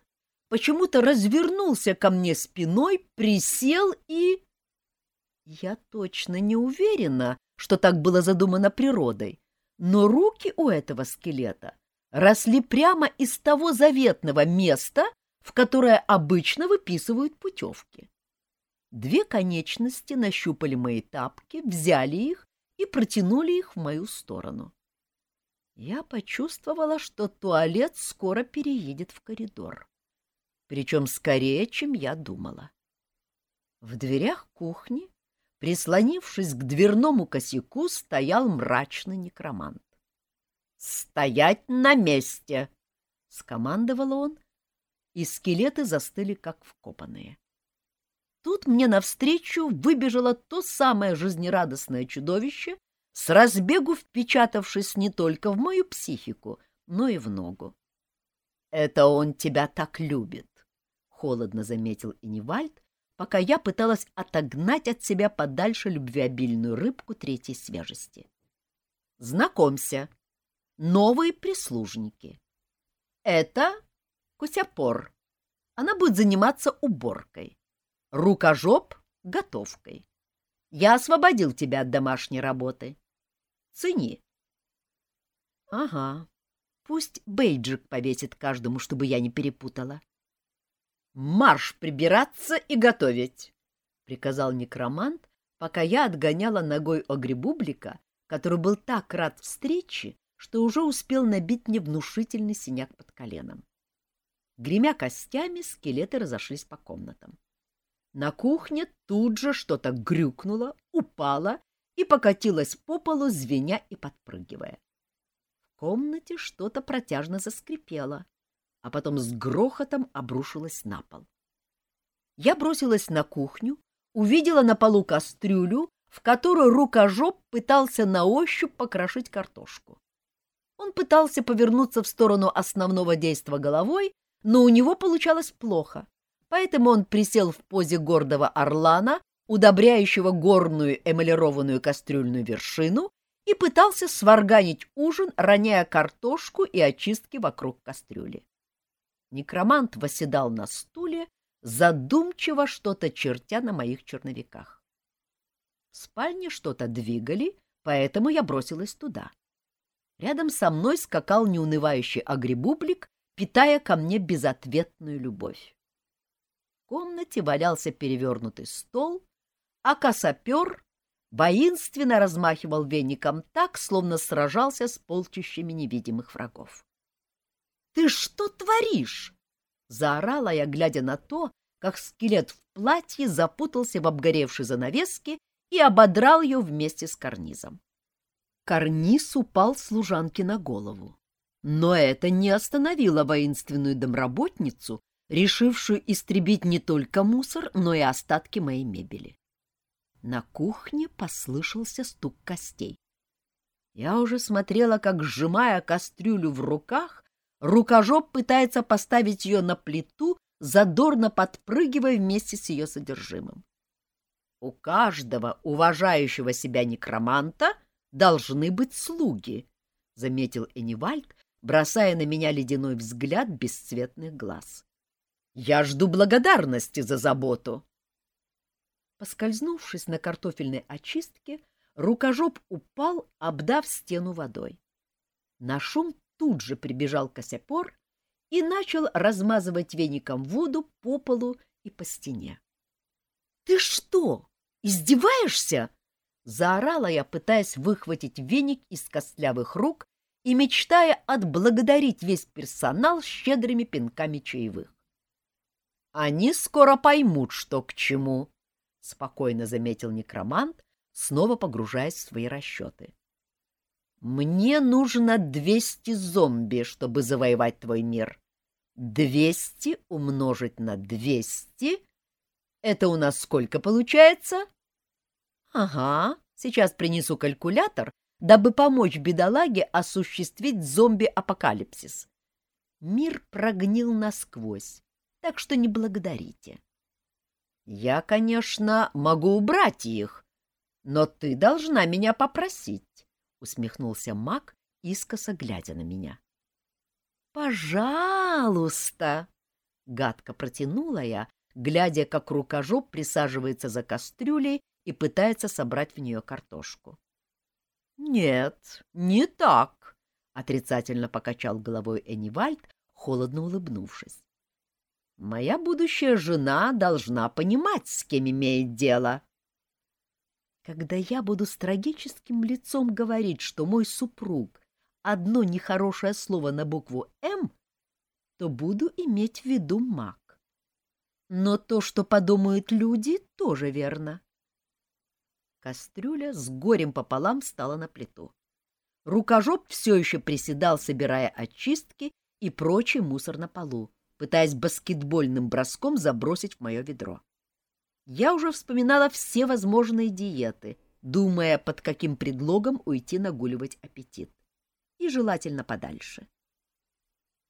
почему-то развернулся ко мне спиной, присел и... Я точно не уверена, что так было задумано природой, но руки у этого скелета росли прямо из того заветного места, в которое обычно выписывают путевки. Две конечности нащупали мои тапки, взяли их и протянули их в мою сторону. Я почувствовала, что туалет скоро переедет в коридор. Причем скорее, чем я думала. В дверях кухни, прислонившись к дверному косяку, стоял мрачный некромант. «Стоять на месте!» — скомандовал он, и скелеты застыли, как вкопанные. Тут мне навстречу выбежало то самое жизнерадостное чудовище, с разбегу впечатавшись не только в мою психику, но и в ногу. «Это он тебя так любит!» — холодно заметил Инивальд, пока я пыталась отогнать от себя подальше любвеобильную рыбку третьей свежести. Знакомься, новые прислужники. Это Кусяпор. Она будет заниматься уборкой. Рукожоп — готовкой. Я освободил тебя от домашней работы. Цени. Ага, пусть бейджик повесит каждому, чтобы я не перепутала. Марш прибираться и готовить, — приказал некромант, пока я отгоняла ногой Огребублика, который был так рад встрече, что уже успел набить мне внушительный синяк под коленом. Гремя костями, скелеты разошлись по комнатам. На кухне тут же что-то грюкнуло, упало и покатилось по полу, звеня и подпрыгивая. В комнате что-то протяжно заскрипело, а потом с грохотом обрушилось на пол. Я бросилась на кухню, увидела на полу кастрюлю, в которую рукожоп пытался на ощупь покрошить картошку. Он пытался повернуться в сторону основного действа головой, но у него получалось плохо, поэтому он присел в позе гордого орлана, удобряющего горную эмалированную кастрюльную вершину, и пытался сварганить ужин, роняя картошку и очистки вокруг кастрюли. Некромант восседал на стуле, задумчиво что-то чертя на моих черновиках. В спальне что-то двигали, поэтому я бросилась туда. Рядом со мной скакал неунывающий агрибублик, питая ко мне безответную любовь. В комнате валялся перевернутый стол, а косопер воинственно размахивал веником так, словно сражался с полчищами невидимых врагов. — Ты что творишь? — заорала я, глядя на то, как скелет в платье запутался в обгоревшей занавеске и ободрал ее вместе с карнизом. Карниз упал служанке на голову. Но это не остановило воинственную домработницу, решившую истребить не только мусор, но и остатки моей мебели. На кухне послышался стук костей. Я уже смотрела, как, сжимая кастрюлю в руках, рукожоп пытается поставить ее на плиту, задорно подпрыгивая вместе с ее содержимым. У каждого уважающего себя некроманта должны быть слуги, — заметил Энивальд, бросая на меня ледяной взгляд бесцветных глаз. — Я жду благодарности за заботу. Поскользнувшись на картофельной очистке, рукожоп упал, обдав стену водой. На шум тут же прибежал косяпор и начал размазывать веником воду по полу и по стене. — Ты что, Издеваешься? Заорала я, пытаясь выхватить веник из костлявых рук и мечтая отблагодарить весь персонал щедрыми пинками чаевых. «Они скоро поймут, что к чему», — спокойно заметил некромант, снова погружаясь в свои расчеты. «Мне нужно двести зомби, чтобы завоевать твой мир. Двести умножить на двести — это у нас сколько получается?» Ага, сейчас принесу калькулятор, дабы помочь бедолаге осуществить зомби-апокалипсис. Мир прогнил насквозь, так что не благодарите. Я, конечно, могу убрать их, но ты должна меня попросить, — усмехнулся маг, искоса глядя на меня. «Пожалуйста!» — гадко протянула я, глядя, как рукожоп присаживается за кастрюлей и пытается собрать в нее картошку. — Нет, не так, — отрицательно покачал головой Энивальд, холодно улыбнувшись. — Моя будущая жена должна понимать, с кем имеет дело. Когда я буду с трагическим лицом говорить, что мой супруг одно нехорошее слово на букву «М», то буду иметь в виду маг. Но то, что подумают люди, тоже верно. Кастрюля с горем пополам стала на плиту. Рукожоп все еще приседал, собирая очистки и прочий мусор на полу, пытаясь баскетбольным броском забросить в мое ведро. Я уже вспоминала все возможные диеты, думая, под каким предлогом уйти нагуливать аппетит. И желательно подальше.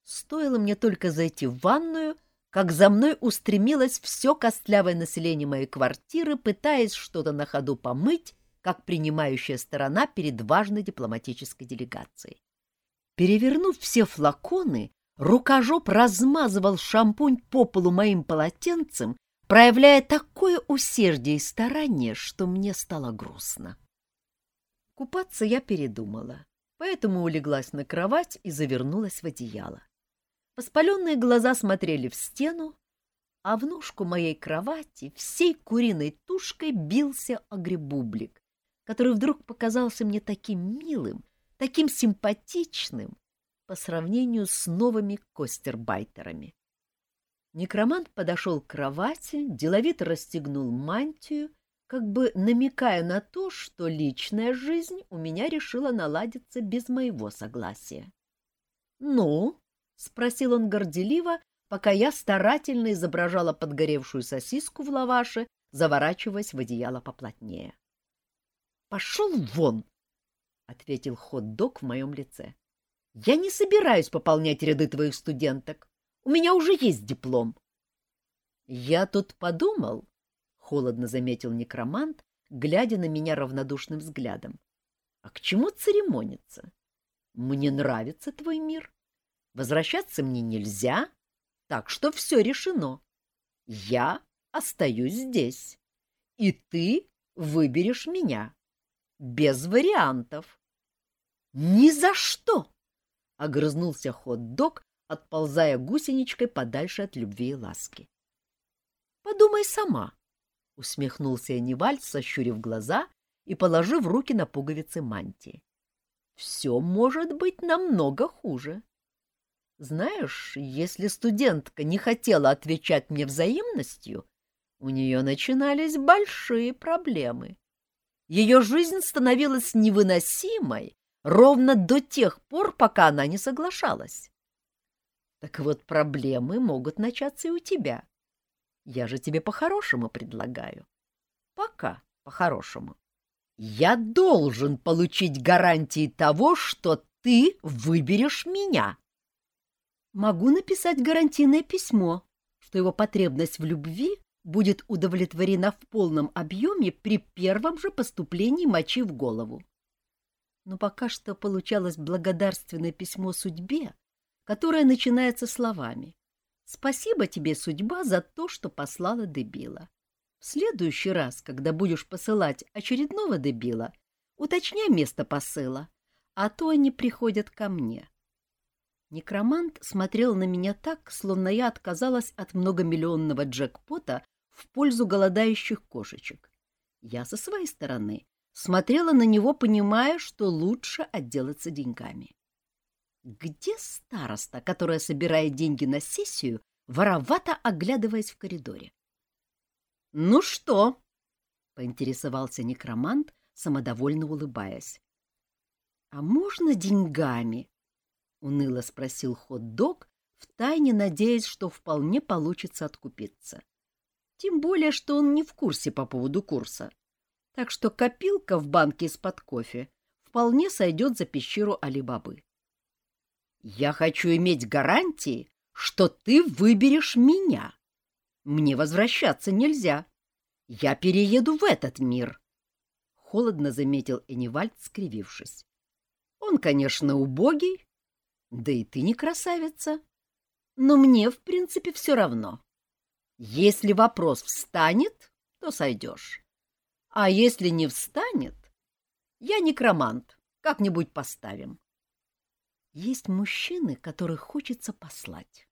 Стоило мне только зайти в ванную, как за мной устремилось все костлявое население моей квартиры, пытаясь что-то на ходу помыть, как принимающая сторона перед важной дипломатической делегацией. Перевернув все флаконы, рукожоп размазывал шампунь по полу моим полотенцем, проявляя такое усердие и старание, что мне стало грустно. Купаться я передумала, поэтому улеглась на кровать и завернулась в одеяло. Воспаленные глаза смотрели в стену, а в ножку моей кровати всей куриной тушкой бился огребублик, который вдруг показался мне таким милым, таким симпатичным по сравнению с новыми костербайтерами. Некромант подошел к кровати, деловито расстегнул мантию, как бы намекая на то, что личная жизнь у меня решила наладиться без моего согласия. «Ну?» — спросил он горделиво, пока я старательно изображала подгоревшую сосиску в лаваше, заворачиваясь в одеяло поплотнее. «Пошел вон!» — ответил хот-дог в моем лице. «Я не собираюсь пополнять ряды твоих студенток. У меня уже есть диплом». «Я тут подумал», — холодно заметил некромант, глядя на меня равнодушным взглядом. «А к чему церемониться? Мне нравится твой мир. Возвращаться мне нельзя, так что все решено. Я остаюсь здесь, и ты выберешь меня. Без вариантов. Ни за что! Огрызнулся хот-дог, отползая гусеничкой подальше от любви и ласки. Подумай сама, усмехнулся Энивальд, сощурив глаза и положив руки на пуговицы мантии. Все может быть намного хуже. Знаешь, если студентка не хотела отвечать мне взаимностью, у нее начинались большие проблемы. Ее жизнь становилась невыносимой ровно до тех пор, пока она не соглашалась. Так вот, проблемы могут начаться и у тебя. Я же тебе по-хорошему предлагаю. Пока по-хорошему. Я должен получить гарантии того, что ты выберешь меня. Могу написать гарантийное письмо, что его потребность в любви будет удовлетворена в полном объеме при первом же поступлении мочи в голову. Но пока что получалось благодарственное письмо судьбе, которое начинается словами «Спасибо тебе, судьба, за то, что послала дебила. В следующий раз, когда будешь посылать очередного дебила, уточняй место посыла, а то они приходят ко мне». Некромант смотрел на меня так, словно я отказалась от многомиллионного джекпота в пользу голодающих кошечек. Я со своей стороны смотрела на него, понимая, что лучше отделаться деньгами. Где староста, которая собирает деньги на сессию, воровато оглядываясь в коридоре? — Ну что? — поинтересовался некромант, самодовольно улыбаясь. — А можно деньгами? — уныло спросил хот-дог, втайне надеясь, что вполне получится откупиться. — тем более, что он не в курсе по поводу курса. Так что копилка в банке из-под кофе вполне сойдет за пещеру Алибабы. Я хочу иметь гарантии, что ты выберешь меня. Мне возвращаться нельзя. Я перееду в этот мир. Холодно заметил Энивальд, скривившись. Он, конечно, убогий, да и ты не красавица. Но мне, в принципе, все равно. Если вопрос встанет, то сойдешь. А если не встанет, я некромант, как-нибудь поставим. Есть мужчины, которых хочется послать.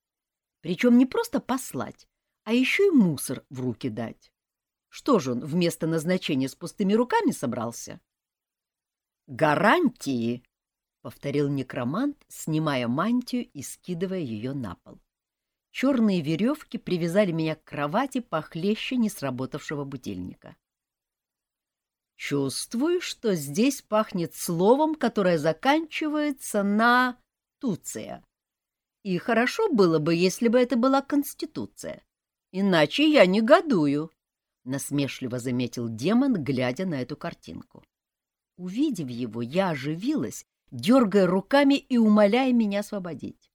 Причем не просто послать, а еще и мусор в руки дать. Что же он вместо назначения с пустыми руками собрался? «Гарантии!» — повторил некромант, снимая мантию и скидывая ее на пол. Черные веревки привязали меня к кровати похлеще несработавшего будильника. Чувствую, что здесь пахнет словом, которое заканчивается на «туция». И хорошо было бы, если бы это была Конституция. Иначе я негодую, — насмешливо заметил демон, глядя на эту картинку. Увидев его, я оживилась, дергая руками и умоляя меня освободить.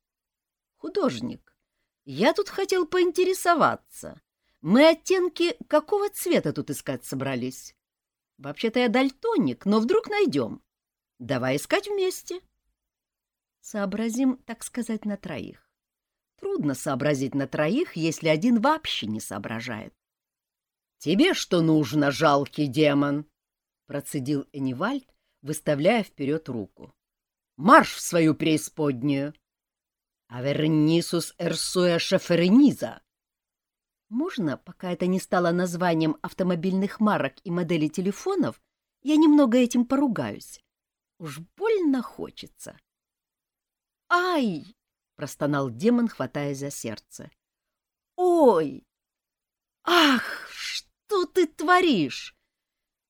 Художник, Я тут хотел поинтересоваться. Мы оттенки какого цвета тут искать собрались? Вообще-то я дальтоник, но вдруг найдем. Давай искать вместе. Сообразим, так сказать, на троих. Трудно сообразить на троих, если один вообще не соображает. — Тебе что нужно, жалкий демон? — процедил Энивальд, выставляя вперед руку. — Марш в свою преисподнюю! — Авернисус эрсуя шеферениза! Можно, пока это не стало названием автомобильных марок и моделей телефонов, я немного этим поругаюсь. Уж больно хочется. «Ай!» — простонал демон, хватая за сердце. «Ой! Ах, что ты творишь?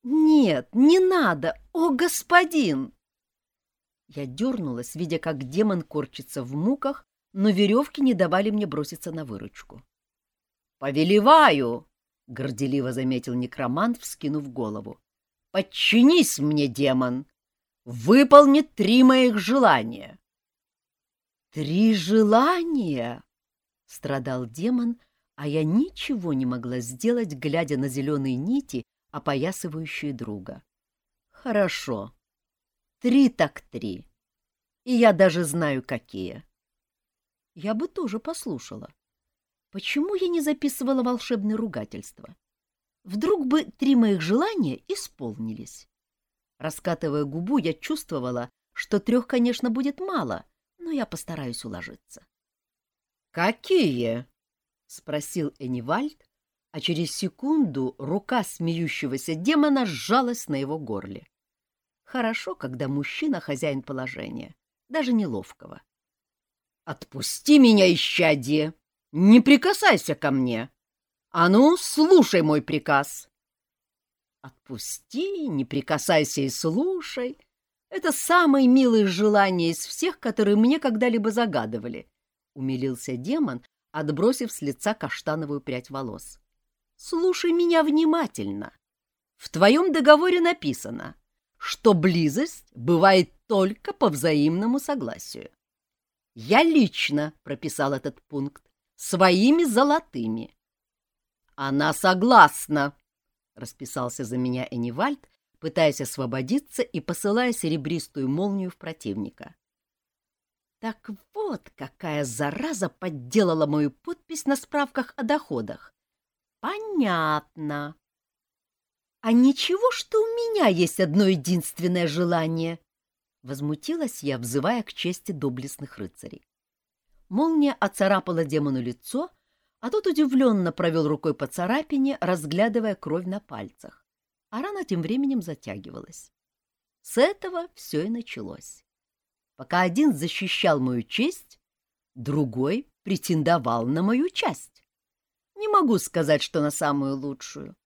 Нет, не надо! О, господин!» Я дернулась, видя, как демон корчится в муках, но веревки не давали мне броситься на выручку. «Повелеваю!» — горделиво заметил некромант, вскинув голову. «Подчинись мне, демон! Выполни три моих желания!» «Три желания!» — страдал демон, а я ничего не могла сделать, глядя на зеленые нити, опоясывающие друга. «Хорошо. Три так три. И я даже знаю, какие». Я бы тоже послушала. Почему я не записывала волшебные ругательства? Вдруг бы три моих желания исполнились. Раскатывая губу, я чувствовала, что трех, конечно, будет мало, но я постараюсь уложиться. — Какие? — спросил Энивальд, а через секунду рука смеющегося демона сжалась на его горле. Хорошо, когда мужчина хозяин положения, даже неловкого. — Отпусти меня, исчадие! Не прикасайся ко мне. А ну, слушай мой приказ. Отпусти, не прикасайся и слушай. Это самое милое желание из всех, которые мне когда-либо загадывали, — умилился демон, отбросив с лица каштановую прядь волос. Слушай меня внимательно. В твоем договоре написано, что близость бывает только по взаимному согласию. Я лично прописал этот пункт своими золотыми. Она согласна, расписался за меня Энивальд, пытаясь освободиться и посылая серебристую молнию в противника. Так вот, какая зараза подделала мою подпись на справках о доходах. Понятно. А ничего, что у меня есть одно единственное желание, возмутилась я, взывая к чести доблестных рыцарей. Молния оцарапала демону лицо, а тот удивленно провел рукой по царапине, разглядывая кровь на пальцах. А рана тем временем затягивалась. С этого все и началось. Пока один защищал мою честь, другой претендовал на мою часть. Не могу сказать, что на самую лучшую.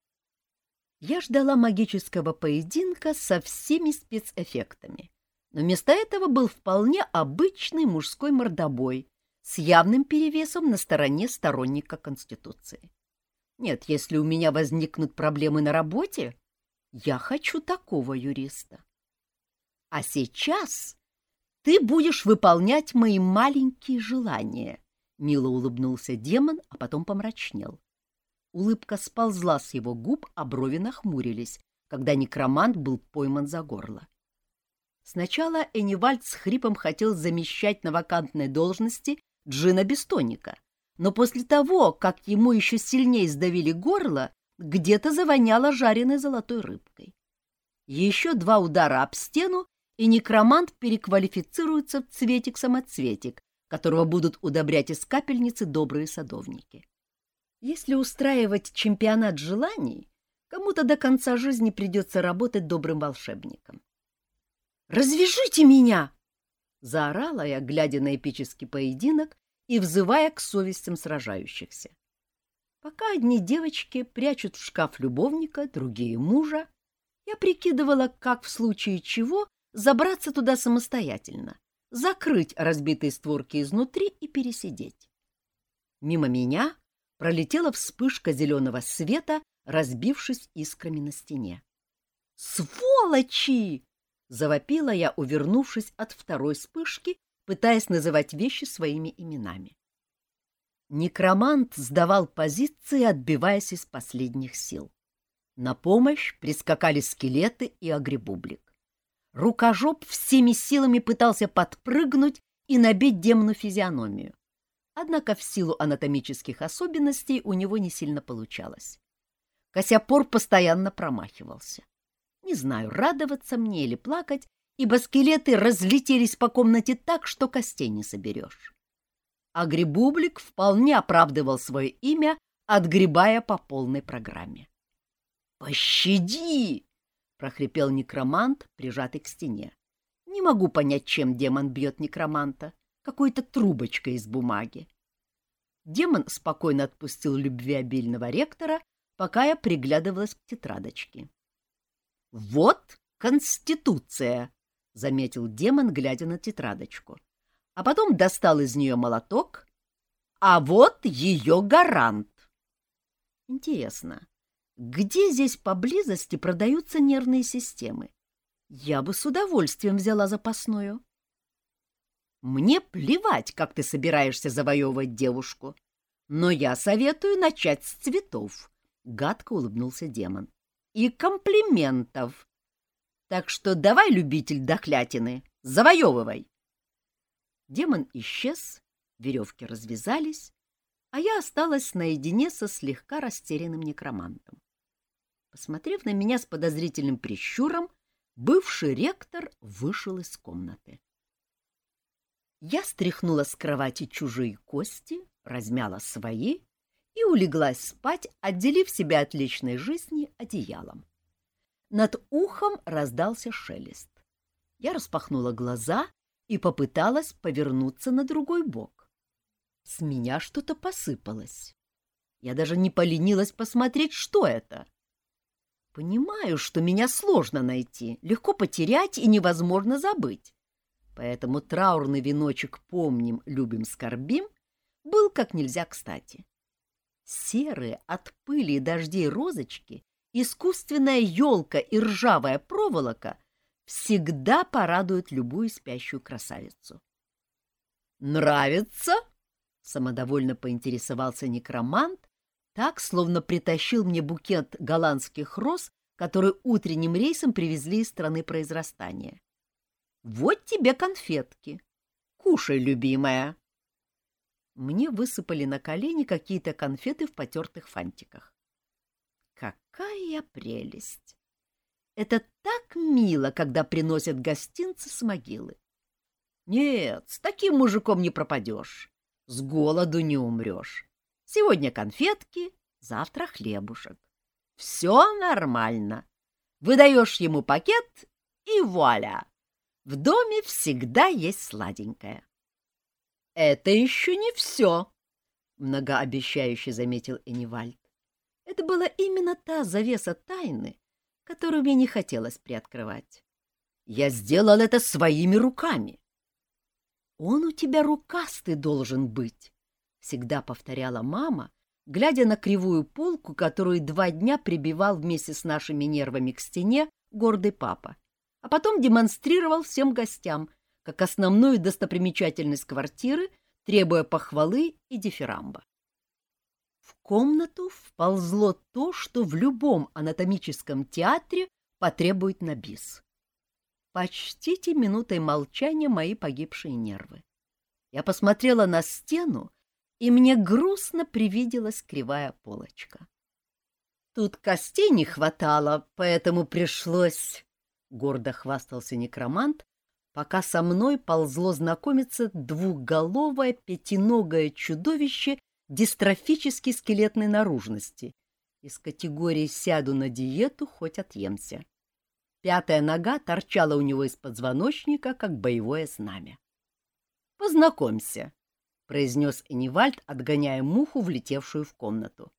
Я ждала магического поединка со всеми спецэффектами, но вместо этого был вполне обычный мужской мордобой, с явным перевесом на стороне сторонника Конституции. Нет, если у меня возникнут проблемы на работе, я хочу такого юриста. А сейчас ты будешь выполнять мои маленькие желания, — мило улыбнулся демон, а потом помрачнел. Улыбка сползла с его губ, а брови нахмурились, когда некромант был пойман за горло. Сначала Энивальд с хрипом хотел замещать на вакантной должности Джина Бестоника. Но после того, как ему еще сильнее сдавили горло, где-то завоняло жареной золотой рыбкой. Еще два удара об стену, и некромант переквалифицируется в цветик-самоцветик, которого будут удобрять из капельницы добрые садовники. Если устраивать чемпионат желаний, кому-то до конца жизни придется работать добрым волшебником. «Развяжите меня!» Заорала я, глядя на эпический поединок и взывая к совестям сражающихся. Пока одни девочки прячут в шкаф любовника, другие — мужа, я прикидывала, как в случае чего забраться туда самостоятельно, закрыть разбитые створки изнутри и пересидеть. Мимо меня пролетела вспышка зеленого света, разбившись искрами на стене. «Сволочи!» Завопила я, увернувшись от второй вспышки, пытаясь называть вещи своими именами. Некромант сдавал позиции, отбиваясь из последних сил. На помощь прискакали скелеты и агрибублик. Рукожоп всеми силами пытался подпрыгнуть и набить демону физиономию. Однако в силу анатомических особенностей у него не сильно получалось. Косяпор постоянно промахивался. Не знаю, радоваться мне или плакать, ибо скелеты разлетелись по комнате так, что костей не соберешь а Грибублик вполне оправдывал свое имя, отгребая по полной программе. «Пощади!» — прохрипел некромант, прижатый к стене. «Не могу понять, чем демон бьет некроманта. Какой-то трубочкой из бумаги». Демон спокойно отпустил любвеобильного ректора, пока я приглядывалась к тетрадочке. «Вот Конституция!» — заметил демон, глядя на тетрадочку а потом достал из нее молоток, а вот ее гарант. Интересно, где здесь поблизости продаются нервные системы? Я бы с удовольствием взяла запасную. Мне плевать, как ты собираешься завоевывать девушку, но я советую начать с цветов, — гадко улыбнулся демон. И комплиментов. Так что давай, любитель дохлятины, завоевывай. Демон исчез, веревки развязались, а я осталась наедине со слегка растерянным некромантом. Посмотрев на меня с подозрительным прищуром, бывший ректор вышел из комнаты. Я стряхнула с кровати чужие кости, размяла свои и улеглась спать, отделив себя от личной жизни одеялом. Над ухом раздался шелест. Я распахнула глаза и попыталась повернуться на другой бок. С меня что-то посыпалось. Я даже не поленилась посмотреть, что это. Понимаю, что меня сложно найти, легко потерять и невозможно забыть. Поэтому траурный веночек «Помним, любим, скорбим» был как нельзя кстати. Серые от пыли и дождей розочки, искусственная елка и ржавая проволока всегда порадуют любую спящую красавицу. «Нравится?» — самодовольно поинтересовался некромант, так, словно притащил мне букет голландских роз, который утренним рейсом привезли из страны произрастания. «Вот тебе конфетки. Кушай, любимая!» Мне высыпали на колени какие-то конфеты в потертых фантиках. Какая прелесть! Это так мило, когда приносят гостинцы с могилы. Нет, с таким мужиком не пропадешь. С голоду не умрешь. Сегодня конфетки, завтра хлебушек. Все нормально. Выдаешь ему пакет, и вуаля! В доме всегда есть сладенькое. — Это еще не все, — многообещающе заметил Энивальд. Это была именно та завеса тайны, которую мне не хотелось приоткрывать. Я сделал это своими руками. Он у тебя рукастый должен быть, всегда повторяла мама, глядя на кривую полку, которую два дня прибивал вместе с нашими нервами к стене гордый папа, а потом демонстрировал всем гостям как основную достопримечательность квартиры, требуя похвалы и дифирамба комнату вползло то, что в любом анатомическом театре потребует на бис. Почтите минутой молчания мои погибшие нервы. Я посмотрела на стену, и мне грустно привиделась кривая полочка. Тут костей не хватало, поэтому пришлось... Гордо хвастался некромант, пока со мной ползло знакомиться двухголовое пятиногое чудовище дистрофической скелетной наружности, из категории «сяду на диету, хоть отъемся». Пятая нога торчала у него из позвоночника, как боевое знамя. «Познакомься», — произнес Энивальд, отгоняя муху, влетевшую в комнату.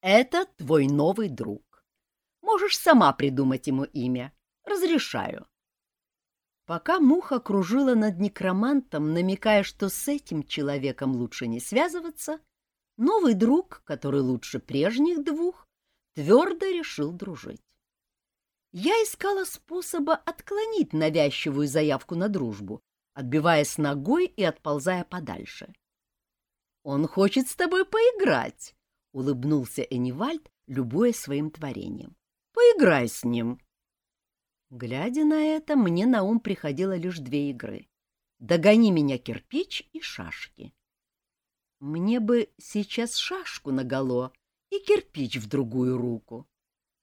«Это твой новый друг. Можешь сама придумать ему имя. Разрешаю». Пока муха кружила над некромантом, намекая, что с этим человеком лучше не связываться, новый друг, который лучше прежних двух, твердо решил дружить. Я искала способа отклонить навязчивую заявку на дружбу, отбиваясь ногой и отползая подальше. Он хочет с тобой поиграть, — улыбнулся Энивальд, любуя своим творением. — Поиграй с ним. Глядя на это, мне на ум приходило лишь две игры. «Догони меня, кирпич» и «Шашки». Мне бы сейчас шашку наголо и кирпич в другую руку.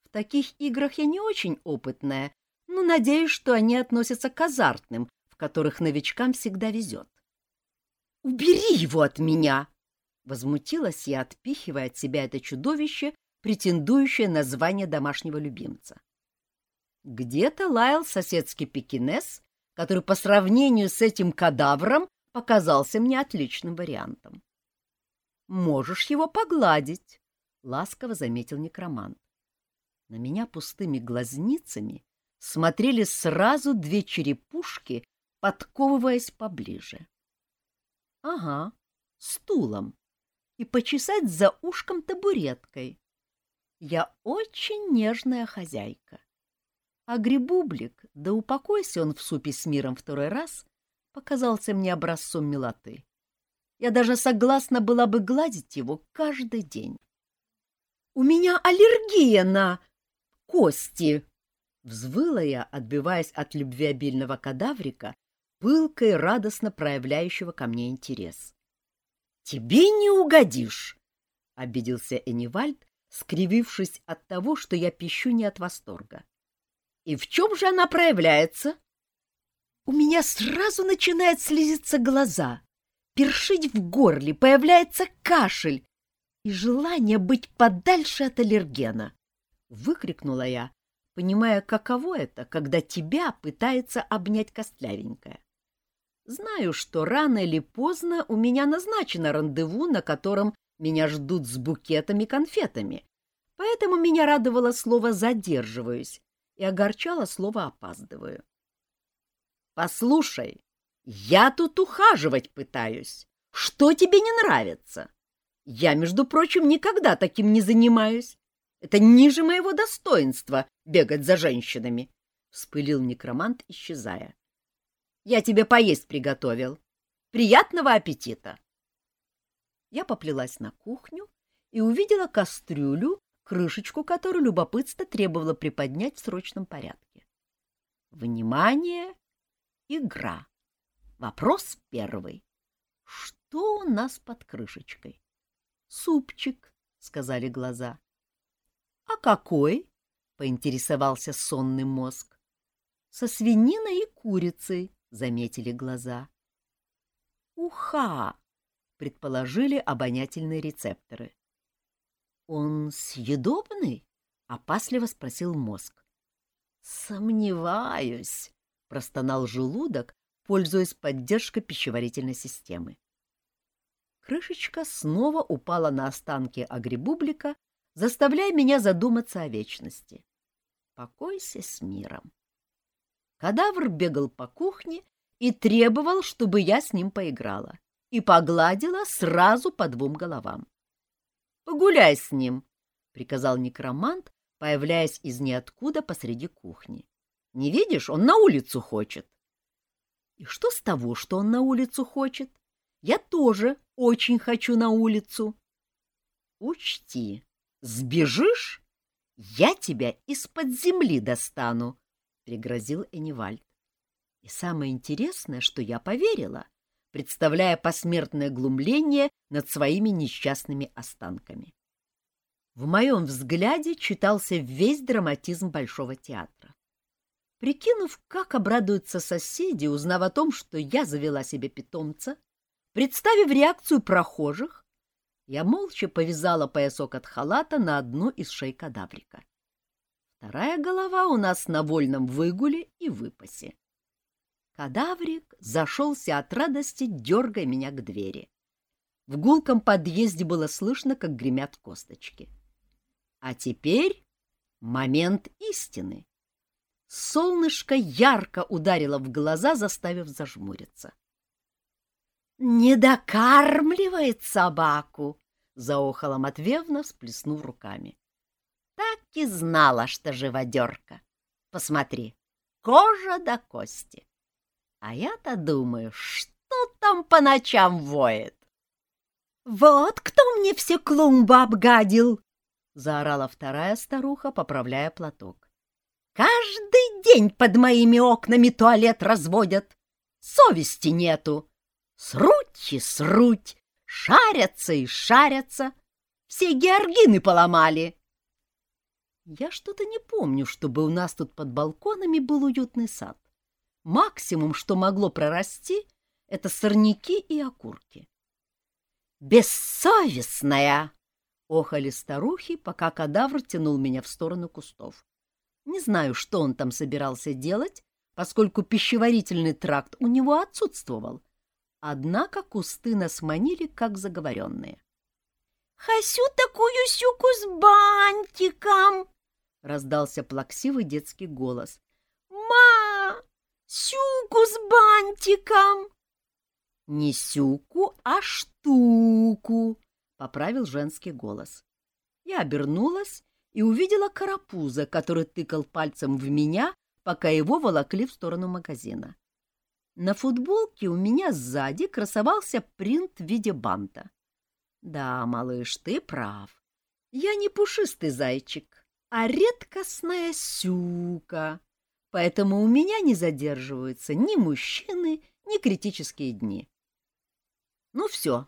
В таких играх я не очень опытная, но надеюсь, что они относятся к азартным, в которых новичкам всегда везет. «Убери его от меня!» Возмутилась я, отпихивая от себя это чудовище, претендующее на звание домашнего любимца. Где-то лаял соседский пекинес, который по сравнению с этим кадавром показался мне отличным вариантом. «Можешь его погладить», — ласково заметил некромант. На меня пустыми глазницами смотрели сразу две черепушки, подковываясь поближе. «Ага, стулом и почесать за ушком табуреткой. Я очень нежная хозяйка. А грибублик, да упокойся он в супе с миром второй раз, показался мне образцом милоты. Я даже согласна была бы гладить его каждый день. — У меня аллергия на кости! — взвыла я, отбиваясь от любвеобильного кадаврика, пылко и радостно проявляющего ко мне интерес. Тебе не угодишь, — обиделся Энивальд, скривившись от того, что я пищу не от восторга. — И в чем же она проявляется? У меня сразу начинают слезиться глаза, першить в горле, появляется кашель и желание быть подальше от аллергена. Выкрикнула я, понимая, каково это, когда тебя пытается обнять костлявенькая. Знаю, что рано или поздно у меня назначено рандеву, на котором меня ждут с букетами конфетами, поэтому меня радовало слово «задерживаюсь» и огорчало слово «опаздываю». «Послушай, я тут ухаживать пытаюсь. Что тебе не нравится? Я, между прочим, никогда таким не занимаюсь. Это ниже моего достоинства — бегать за женщинами», — вспылил некромант, исчезая. Я тебе поесть приготовил. Приятного аппетита!» Я поплелась на кухню и увидела кастрюлю, крышечку которой любопытство требовало приподнять в срочном порядке. Внимание! Игра. Вопрос первый. Что у нас под крышечкой? Супчик, сказали глаза. А какой? поинтересовался сонный мозг. Со свининой и курицей, заметили глаза. Уха, предположили обонятельные рецепторы. Он съедобный? опасливо спросил мозг. Сомневаюсь, простонал желудок, пользуясь поддержкой пищеварительной системы. Крышечка снова упала на останки агрибублика, заставляя меня задуматься о вечности. Покойся с миром. Кадавр бегал по кухне и требовал, чтобы я с ним поиграла, и погладила сразу по двум головам. — Погуляй с ним, — приказал некромант, появляясь из ниоткуда посреди кухни. — Не видишь, он на улицу хочет. — И что с того, что он на улицу хочет? Я тоже очень хочу на улицу. — Учти, сбежишь, я тебя из-под земли достану, — пригрозил Энивальд. И самое интересное, что я поверила, представляя посмертное глумление над своими несчастными останками. В моем взгляде читался весь драматизм Большого театра. Прикинув, как обрадуются соседи, узнав о том, что я завела себе питомца, представив реакцию прохожих, я молча повязала поясок от халата на одну из шей кадаврика. Вторая голова у нас на вольном выгуле и выпасе. Кадаврик зашелся от радости, дергая меня к двери. В гулком подъезде было слышно, как гремят косточки. А теперь момент истины. Солнышко ярко ударило в глаза, заставив зажмуриться. «Не докармливает собаку!» — заохала Матвеевна, всплеснув руками. Так и знала, что живодерка. Посмотри, кожа до кости. А я-то думаю, что там по ночам воет. Вот кто мне все клумбы обгадил! — заорала вторая старуха, поправляя платок. «Каждый день под моими окнами туалет разводят. Совести нету. Сруть и сруть, шарятся и шарятся. Все георгины поломали». Я что-то не помню, чтобы у нас тут под балконами был уютный сад. Максимум, что могло прорасти, — это сорняки и окурки. «Бессовестная!» Охали старухи, пока кадавр тянул меня в сторону кустов. Не знаю, что он там собирался делать, поскольку пищеварительный тракт у него отсутствовал. Однако кусты нас манили, как заговоренные. «Хасю такую сюку с бантиком!» — раздался плаксивый детский голос. «Ма! Сюку с бантиком!» «Не сюку, а штуку!» поправил женский голос. Я обернулась и увидела карапуза, который тыкал пальцем в меня, пока его волокли в сторону магазина. На футболке у меня сзади красовался принт в виде банта. Да, малыш, ты прав. Я не пушистый зайчик, а редкостная сюка. Поэтому у меня не задерживаются ни мужчины, ни критические дни. Ну все,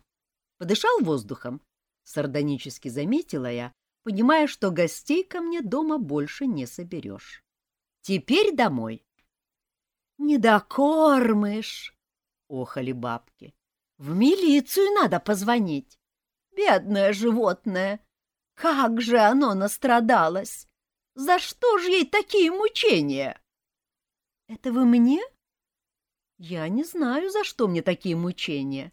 подышал воздухом. Сардонически заметила я, понимая, что гостей ко мне дома больше не соберешь. Теперь домой. — Не докормишь, — охали бабки. — В милицию надо позвонить. Бедное животное! Как же оно настрадалось! За что же ей такие мучения? — Это вы мне? Я не знаю, за что мне такие мучения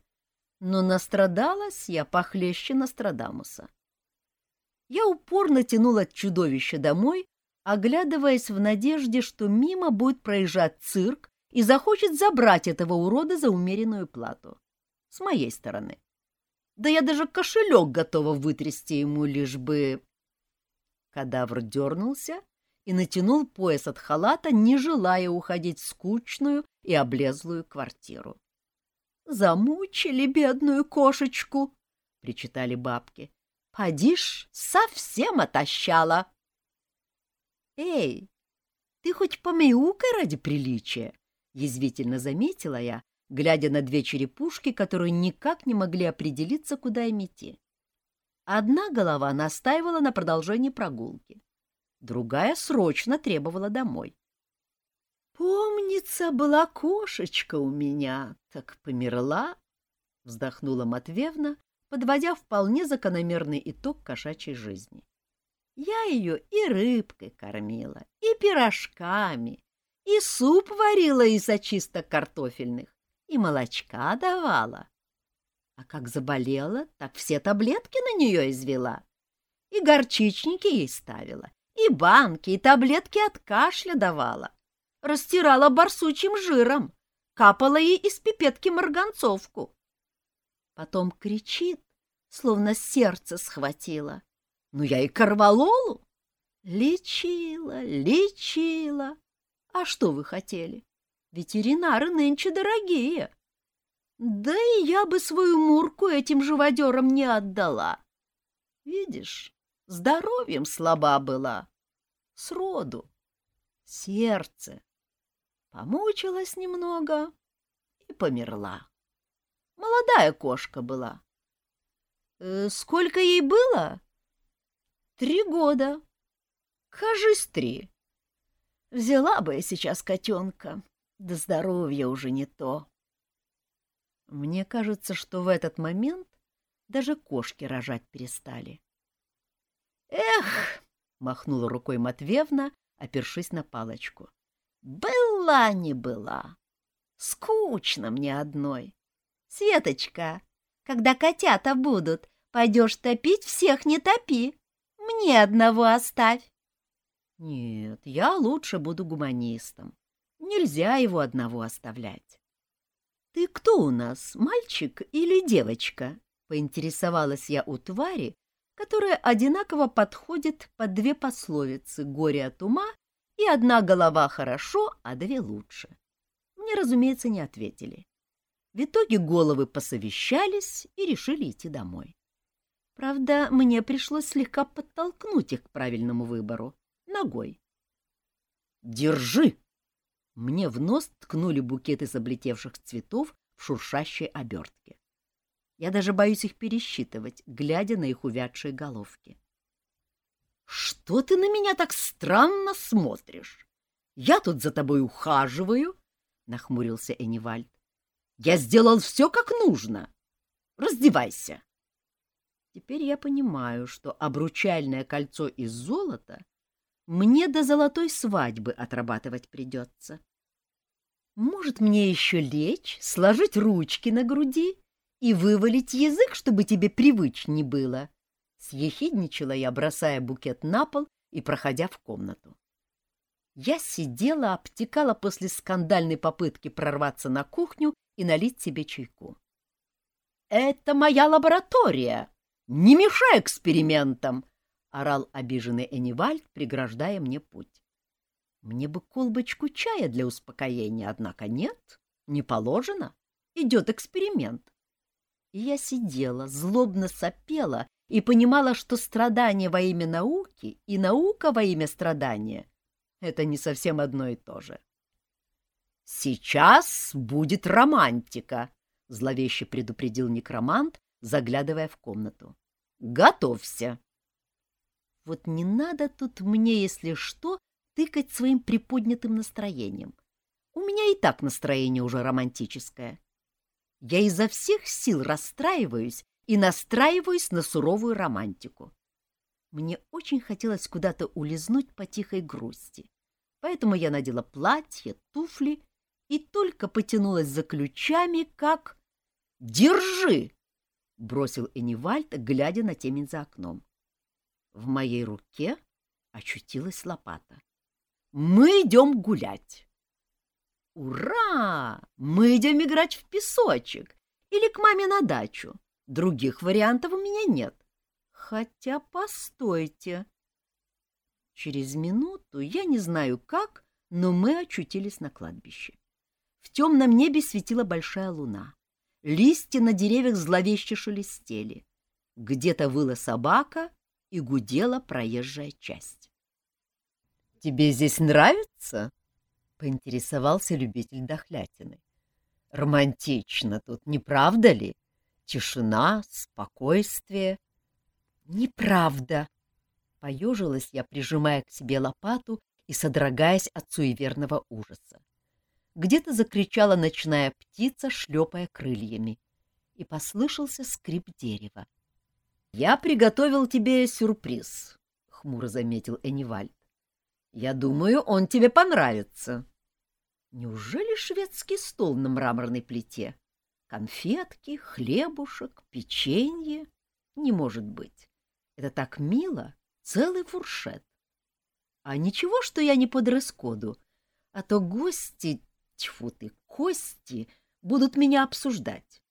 но настрадалась я похлеще Нострадамуса. Я упорно тянула чудовище домой, оглядываясь в надежде, что мимо будет проезжать цирк и захочет забрать этого урода за умеренную плату. С моей стороны. Да я даже кошелек готова вытрясти ему, лишь бы... Кадавр дернулся и натянул пояс от халата, не желая уходить в скучную и облезлую квартиру. Замучили бедную кошечку, — причитали бабки. Падишь, совсем отощала. Эй, ты хоть помяукай ради приличия, — язвительно заметила я, глядя на две черепушки, которые никак не могли определиться, куда им идти. Одна голова настаивала на продолжении прогулки, другая срочно требовала домой. Помнится, была кошечка у меня, так померла, — вздохнула Матвеевна, подводя вполне закономерный итог кошачьей жизни. Я ее и рыбкой кормила, и пирожками, и суп варила из очисток картофельных, и молочка давала. А как заболела, так все таблетки на нее извела. И горчичники ей ставила, и банки, и таблетки от кашля давала растирала барсучим жиром, капала ей из пипетки марганцовку. Потом кричит, словно сердце схватило. Ну, я и корвалолу. Лечила, лечила. А что вы хотели? Ветеринары нынче дорогие. Да и я бы свою Мурку этим живодерам не отдала. Видишь, здоровьем слаба была. Сроду. Сердце Помучилась немного и померла. Молодая кошка была. Э, сколько ей было? Три года. Кажись, три. Взяла бы я сейчас котенка, да здоровье уже не то. Мне кажется, что в этот момент даже кошки рожать перестали. «Эх!» — махнула рукой Матвеевна, опершись на палочку. Была не была. Скучно мне одной. Светочка, когда котята будут, пойдешь топить, всех не топи. Мне одного оставь. Нет, я лучше буду гуманистом. Нельзя его одного оставлять. Ты кто у нас, мальчик или девочка? Поинтересовалась я у твари, которая одинаково подходит под две пословицы «горе от ума» и одна голова хорошо, а две лучше. Мне, разумеется, не ответили. В итоге головы посовещались и решили идти домой. Правда, мне пришлось слегка подтолкнуть их к правильному выбору — ногой. «Держи!» Мне в нос ткнули букет из облетевших цветов в шуршащей обертке. Я даже боюсь их пересчитывать, глядя на их увядшие головки. «Что ты на меня так странно смотришь? Я тут за тобой ухаживаю!» — нахмурился Энивальд. «Я сделал все как нужно. Раздевайся!» Теперь я понимаю, что обручальное кольцо из золота мне до золотой свадьбы отрабатывать придется. Может, мне еще лечь, сложить ручки на груди и вывалить язык, чтобы тебе привычнее было? Съехидничала я, бросая букет на пол и проходя в комнату. Я сидела, обтекала после скандальной попытки прорваться на кухню и налить себе чайку. «Это моя лаборатория! Не мешай экспериментам!» — орал обиженный Энивальд, преграждая мне путь. Мне бы колбочку чая для успокоения, однако нет, не положено. Идет эксперимент. И я сидела, злобно сопела и понимала, что страдание во имя науки и наука во имя страдания — это не совсем одно и то же. «Сейчас будет романтика», — зловеще предупредил некромант, заглядывая в комнату. «Готовься». Вот не надо тут мне, если что, тыкать своим приподнятым настроением. У меня и так настроение уже романтическое. Я изо всех сил расстраиваюсь и настраиваюсь на суровую романтику. Мне очень хотелось куда-то улизнуть по тихой грусти, поэтому я надела платье, туфли и только потянулась за ключами, как... «Держи!» — бросил Энивальд, глядя на темень за окном. В моей руке очутилась лопата. Мы идем гулять. Ура! Мы идем играть в песочек или к маме на дачу. Других вариантов у меня нет. Хотя, постойте. Через минуту, я не знаю как, но мы очутились на кладбище. В темном небе светила большая луна. Листья на деревьях зловеще шелестели. Где-то выла собака и гудела проезжая часть. «Тебе здесь нравится?» — поинтересовался любитель дохлятины. «Романтично тут, не правда ли? Тишина, спокойствие». «Неправда!» — поежилась я, прижимая к себе лопату и содрогаясь от суеверного ужаса. Где-то закричала ночная птица, шлепая крыльями, и послышался скрип дерева. «Я приготовил тебе сюрприз», — хмуро заметил Энивальд. Я думаю, он тебе понравится. Неужели шведский стол на мраморной плите? Конфетки, хлебушек, печенье? Не может быть. Это так мило, целый фуршет. А ничего, что я не по дресс-коду, а то гости, тьфу ты, кости, будут меня обсуждать.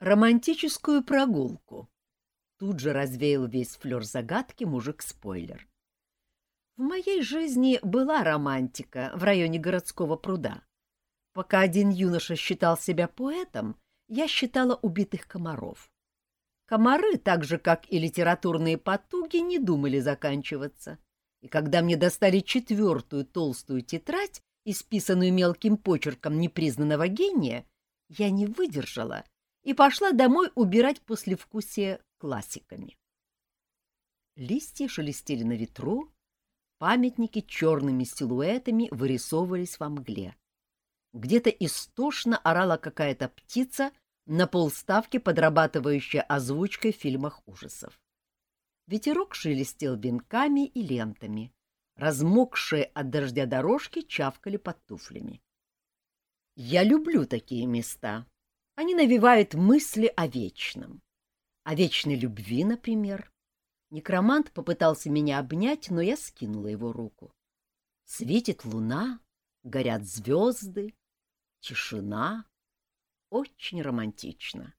Романтическую прогулку. Тут же развеял весь флер загадки мужик-спойлер. В моей жизни была романтика в районе городского пруда. Пока один юноша считал себя поэтом, я считала убитых комаров. Комары, так же, как и литературные потуги, не думали заканчиваться. И когда мне достали четвертую толстую тетрадь, исписанную мелким почерком непризнанного гения, я не выдержала и пошла домой убирать послевкусие классиками. Листья шелестели на ветру, Памятники черными силуэтами вырисовывались во мгле. Где-то истошно орала какая-то птица на полставки, подрабатывающая озвучкой в фильмах ужасов. Ветерок шелестел венками и лентами. Размокшие от дождя дорожки чавкали под туфлями. Я люблю такие места. Они навевают мысли о вечном. О вечной любви, например. Некромант попытался меня обнять, но я скинула его руку. Светит луна, горят звезды, тишина. Очень романтично.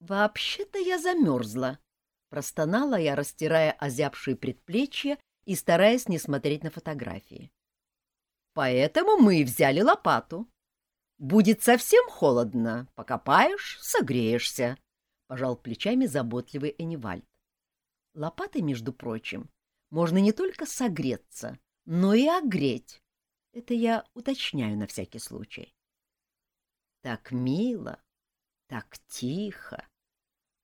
«Вообще-то я замерзла», — простонала я, растирая озябшие предплечья и стараясь не смотреть на фотографии. «Поэтому мы и взяли лопату. Будет совсем холодно, покопаешь, согреешься, — пожал плечами заботливый Энивальд. Лопатой, между прочим, можно не только согреться, но и огреть. Это я уточняю на всякий случай. Так мило, так тихо.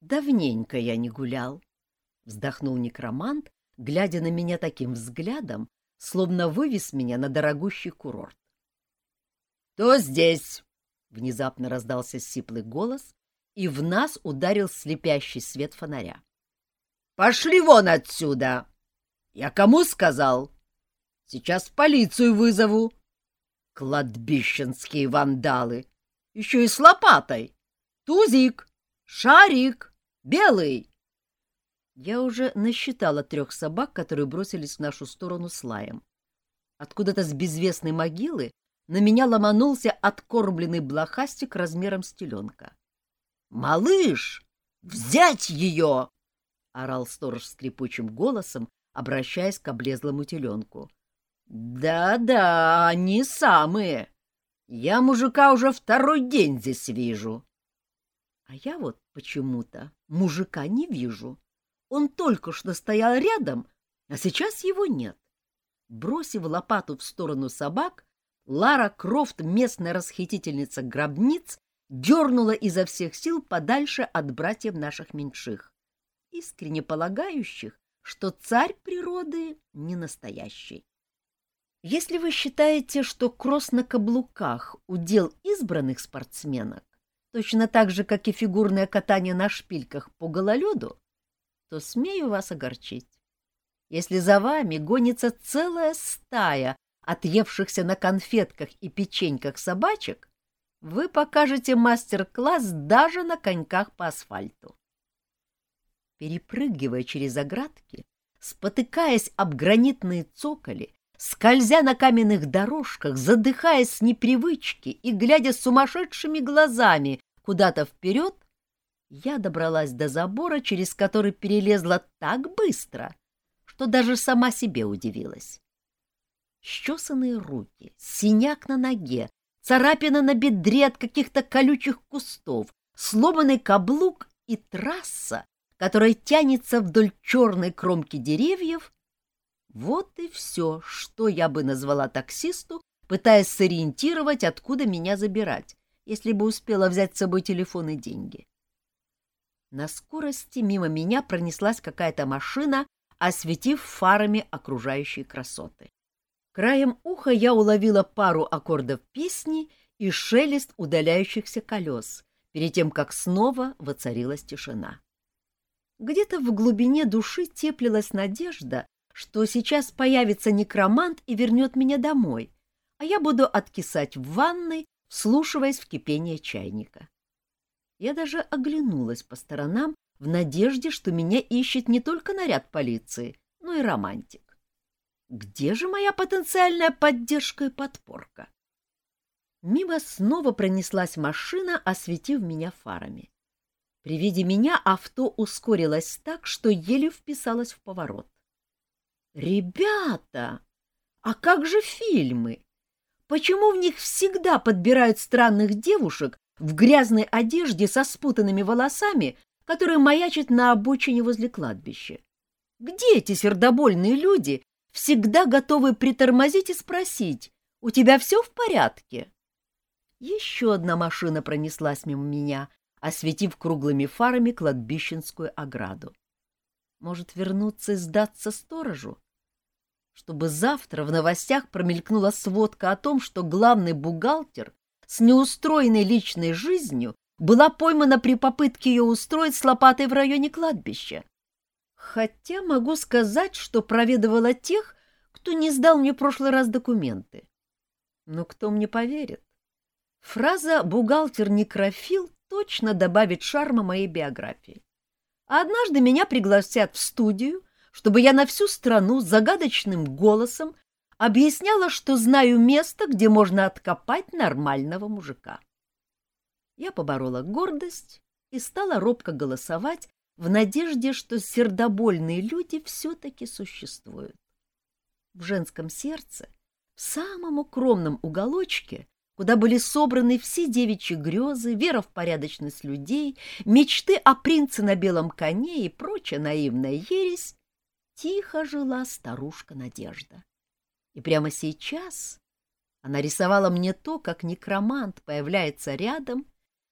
Давненько я не гулял, — вздохнул некромант, глядя на меня таким взглядом, словно вывез меня на дорогущий курорт. — Кто здесь? — внезапно раздался сиплый голос, и в нас ударил слепящий свет фонаря. — Пошли вон отсюда! Я кому сказал? Сейчас полицию вызову. Кладбищенские вандалы! Еще и с лопатой! Тузик! Шарик! Белый! Я уже насчитала трех собак, которые бросились в нашу сторону с лаем. Откуда-то с безвестной могилы на меня ломанулся откормленный блохастик размером с теленка. «Малыш! Взять ее!» — орал сторож скрипучим голосом, обращаясь к облезлому теленку. «Да-да, они самые. Я мужика уже второй день здесь вижу». А я вот почему-то мужика не вижу. Он только что стоял рядом, а сейчас его нет. Бросив лопату в сторону собак, Лара Крофт, местная расхитительница гробниц, дернула изо всех сил подальше от братьев наших меньших, искренне полагающих, что царь природы не настоящий. Если вы считаете, что кросс на каблуках — удел избранных спортсменок, точно так же, как и фигурное катание на шпильках по гололеду, то смею вас огорчить. Если за вами гонится целая стая отъевшихся на конфетках и печеньках собачек, вы покажете мастер-класс даже на коньках по асфальту. Перепрыгивая через оградки, спотыкаясь об гранитные цоколи, скользя на каменных дорожках, задыхаясь с непривычки и глядя сумасшедшими глазами куда-то вперед, я добралась до забора, через который перелезла так быстро, что даже сама себе удивилась. Счесанные руки, синяк на ноге, царапина на бедре от каких-то колючих кустов, сломанный каблук и трасса, которая тянется вдоль черной кромки деревьев, вот и все, что я бы назвала таксисту, пытаясь сориентировать, откуда меня забирать, если бы успела взять с собой телефон и деньги. На скорости мимо меня пронеслась какая-то машина, осветив фарами окружающие красоты. Краем уха я уловила пару аккордов песни и шелест удаляющихся колес, перед тем, как снова воцарилась тишина. Где-то в глубине души теплилась надежда, что сейчас появится некромант и вернет меня домой, а я буду откисать в ванной, вслушиваясь в кипение чайника. Я даже оглянулась по сторонам в надежде, что меня ищет не только наряд полиции, но и романтик. Где же моя потенциальная поддержка и подпорка? Мимо снова пронеслась машина, осветив меня фарами. При виде меня авто ускорилось так, что еле вписалось в поворот. «Ребята! А как же фильмы? Почему в них всегда подбирают странных девушек в грязной одежде со спутанными волосами, которые маячат на обочине возле кладбища? Где эти сердобольные люди, всегда готовые притормозить и спросить, «У тебя все в порядке?» Еще одна машина пронеслась мимо меня, осветив круглыми фарами кладбищенскую ограду. Может, вернуться и сдаться сторожу? Чтобы завтра в новостях промелькнула сводка о том, что главный бухгалтер с неустроенной личной жизнью была поймана при попытке ее устроить с лопатой в районе кладбища. Хотя могу сказать, что проведывала тех, кто не сдал мне в прошлый раз документы. Но кто мне поверит? Фраза «бухгалтер-некрофил» точно добавит шарма моей биографии. А однажды меня пригласят в студию, чтобы я на всю страну загадочным голосом объясняла, что знаю место, где можно откопать нормального мужика. Я поборола гордость и стала робко голосовать в надежде, что сердобольные люди все-таки существуют. В женском сердце, в самом укромном уголочке, куда были собраны все девичьи грезы, вера в порядочность людей, мечты о принце на белом коне и прочая наивная ересь, тихо жила старушка Надежда. И прямо сейчас она рисовала мне то, как некромант появляется рядом,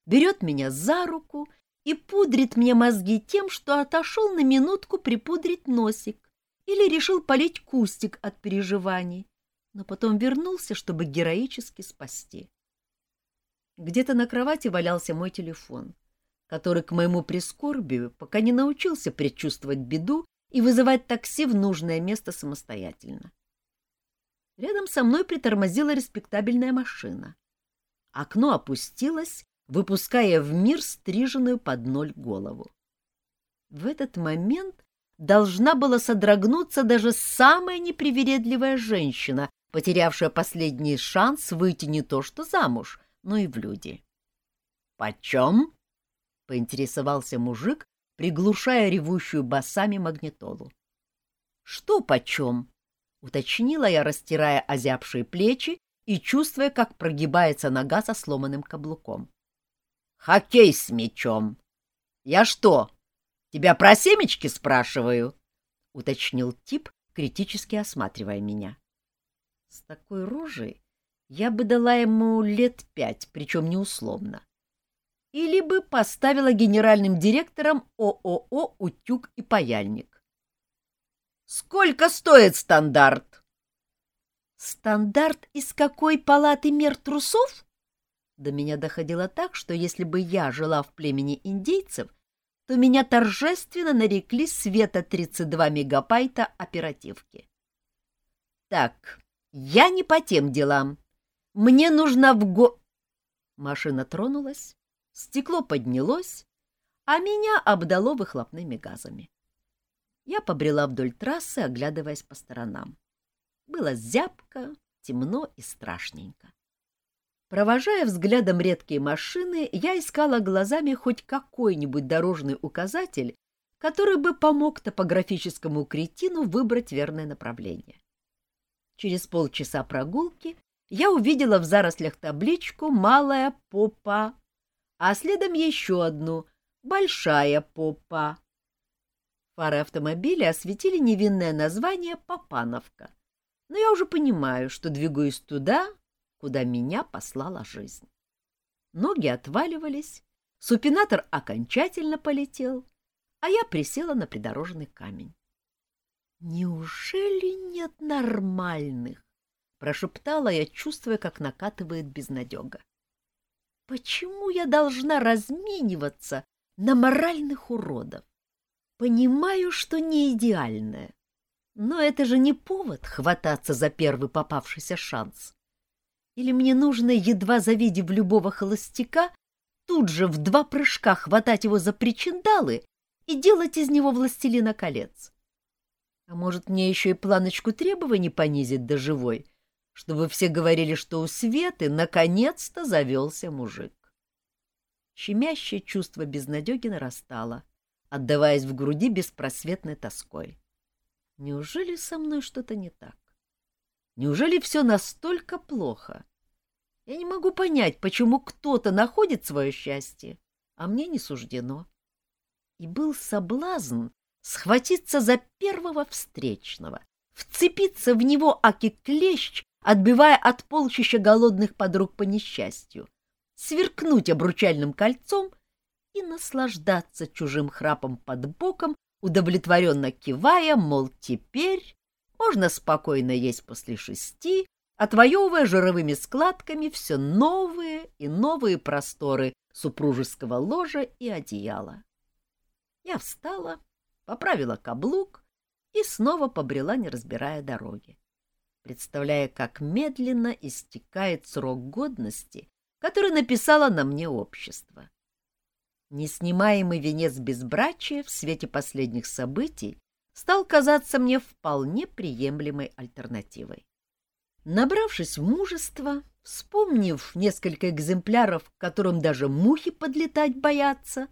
берет меня за руку и пудрит мне мозги тем, что отошел на минутку припудрить носик или решил полить кустик от переживаний, но потом вернулся, чтобы героически спасти. Где-то на кровати валялся мой телефон, который, к моему прискорбию, пока не научился предчувствовать беду и вызывать такси в нужное место самостоятельно. Рядом со мной притормозила респектабельная машина. Окно опустилось, выпуская в мир стриженную под ноль голову. В этот момент должна была содрогнуться даже самая непривередливая женщина, потерявшая последний шанс выйти не то что замуж, но и в люди. «Почем?» — поинтересовался мужик, приглушая ревущую басами магнитолу. «Что почем?» — уточнила я, растирая озябшие плечи и чувствуя, как прогибается нога со сломанным каблуком. «Хоккей с мячом! Я что, тебя про семечки спрашиваю?» — уточнил тип, критически осматривая меня. С такой рожей я бы дала ему лет пять, причем неусловно или бы поставила генеральным директором ООО «Утюг и паяльник». «Сколько стоит стандарт?» «Стандарт из какой палаты мер трусов?» До меня доходило так, что если бы я жила в племени индейцев, то меня торжественно нарекли Света 32 мегабайта оперативки. Так, я не по тем делам. Мне нужна в го... Машина тронулась, Стекло поднялось, а меня обдало выхлопными газами. Я побрела вдоль трассы, оглядываясь по сторонам. Было зябко, темно и страшненько. Провожая взглядом редкие машины, я искала глазами хоть какой-нибудь дорожный указатель, который бы помог топографическому кретину выбрать верное направление. Через полчаса прогулки я увидела в зарослях табличку «Малая попа а следом еще одну — большая попа. Фары автомобиля осветили невинное название «Попановка», но я уже понимаю, что двигаюсь туда, куда меня послала жизнь. Ноги отваливались, супинатор окончательно полетел, а я присела на придорожный камень. «Неужели нет нормальных?» — прошептала я, чувствуя, как накатывает безнадега. Почему я должна размениваться на моральных уродов? Понимаю, что не идеальная, но это же не повод хвататься за первый попавшийся шанс. Или мне нужно, едва завидев любого холостяка, тут же в два прыжка хватать его за причиндалы и делать из него властелина колец? А может, мне еще и планочку требований понизить до живой, чтобы все говорили, что у Светы наконец-то завелся мужик. Щемящее чувство безнадеги нарастало, отдаваясь в груди беспросветной тоской. Неужели со мной что-то не так? Неужели все настолько плохо? Я не могу понять, почему кто-то находит свое счастье, а мне не суждено. И был соблазн схватиться за первого встречного, вцепиться в него аки клещ отбивая от полчища голодных подруг по несчастью, сверкнуть обручальным кольцом и наслаждаться чужим храпом под боком, удовлетворенно кивая, мол, теперь можно спокойно есть после шести, отвоевывая жировыми складками все новые и новые просторы супружеского ложа и одеяла. Я встала, поправила каблук и снова побрела, не разбирая дороги представляя, как медленно истекает срок годности, который написало на мне общество. Неснимаемый венец безбрачия в свете последних событий стал казаться мне вполне приемлемой альтернативой. Набравшись мужества, вспомнив несколько экземпляров, которым даже мухи подлетать боятся,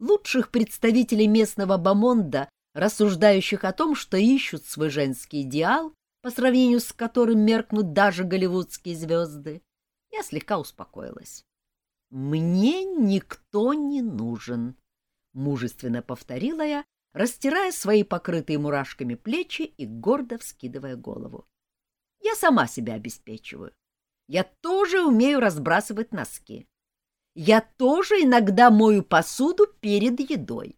лучших представителей местного бомонда, рассуждающих о том, что ищут свой женский идеал, по сравнению с которым меркнут даже голливудские звезды, я слегка успокоилась. «Мне никто не нужен», — мужественно повторила я, растирая свои покрытые мурашками плечи и гордо вскидывая голову. «Я сама себя обеспечиваю. Я тоже умею разбрасывать носки. Я тоже иногда мою посуду перед едой.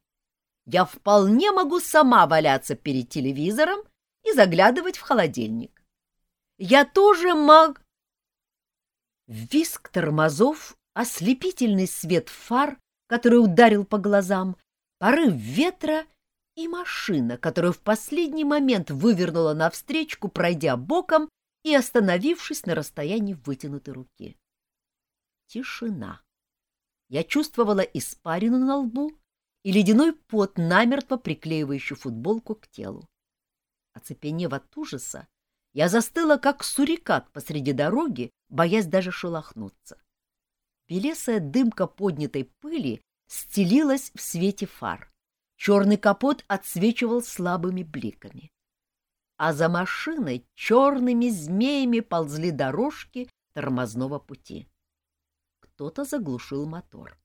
Я вполне могу сама валяться перед телевизором и заглядывать в холодильник. Я тоже мог... Виск тормозов, ослепительный свет фар, который ударил по глазам, порыв ветра и машина, которую в последний момент вывернула навстречку, пройдя боком и остановившись на расстоянии вытянутой руки. Тишина. Я чувствовала испарину на лбу и ледяной пот, намертво приклеивающий футболку к телу. Оцепенев от ужаса, я застыла, как сурикат посреди дороги, боясь даже шелохнуться. Белесая дымка поднятой пыли стелилась в свете фар. Черный капот отсвечивал слабыми бликами. А за машиной черными змеями ползли дорожки тормозного пути. Кто-то заглушил мотор.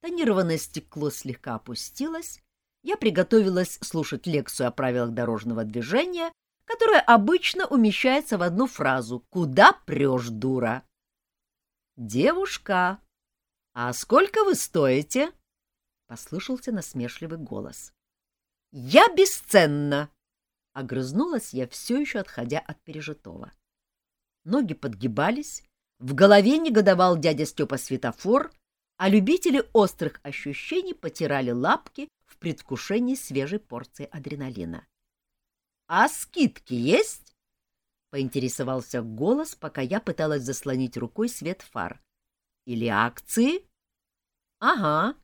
Тонированное стекло слегка опустилось. Я приготовилась слушать лекцию о правилах дорожного движения, которая обычно умещается в одну фразу «Куда прешь, дура?» «Девушка, а сколько вы стоите?» — послышался насмешливый голос. «Я бесценна!» — огрызнулась я, все еще отходя от пережитого. Ноги подгибались, в голове негодовал дядя Степа светофор, а любители острых ощущений потирали лапки в предвкушении свежей порции адреналина. «А скидки есть?» — поинтересовался голос, пока я пыталась заслонить рукой свет фар. «Или акции?» «Ага,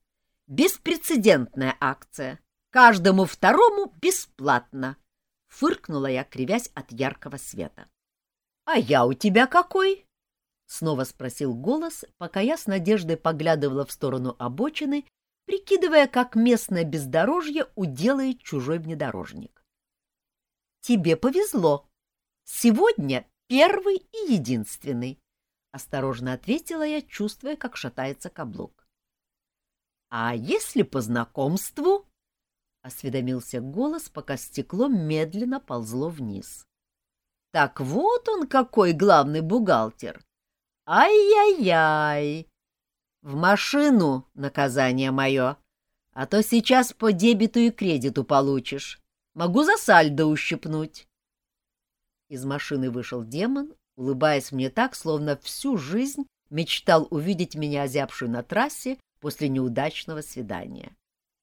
беспрецедентная акция. Каждому второму бесплатно!» — фыркнула я, кривясь от яркого света. «А я у тебя какой?» — снова спросил голос, пока я с надеждой поглядывала в сторону обочины, прикидывая, как местное бездорожье уделает чужой внедорожник. Тебе повезло. Сегодня первый и единственный, — осторожно ответила я, чувствуя, как шатается каблук. — А если по знакомству? — осведомился голос, пока стекло медленно ползло вниз. — Так вот он какой главный бухгалтер! Ай-яй-яй! В машину наказание мое, а то сейчас по дебету и кредиту получишь. Могу за сальдо ущипнуть. Из машины вышел демон, улыбаясь мне так, словно всю жизнь мечтал увидеть меня озябшую на трассе после неудачного свидания.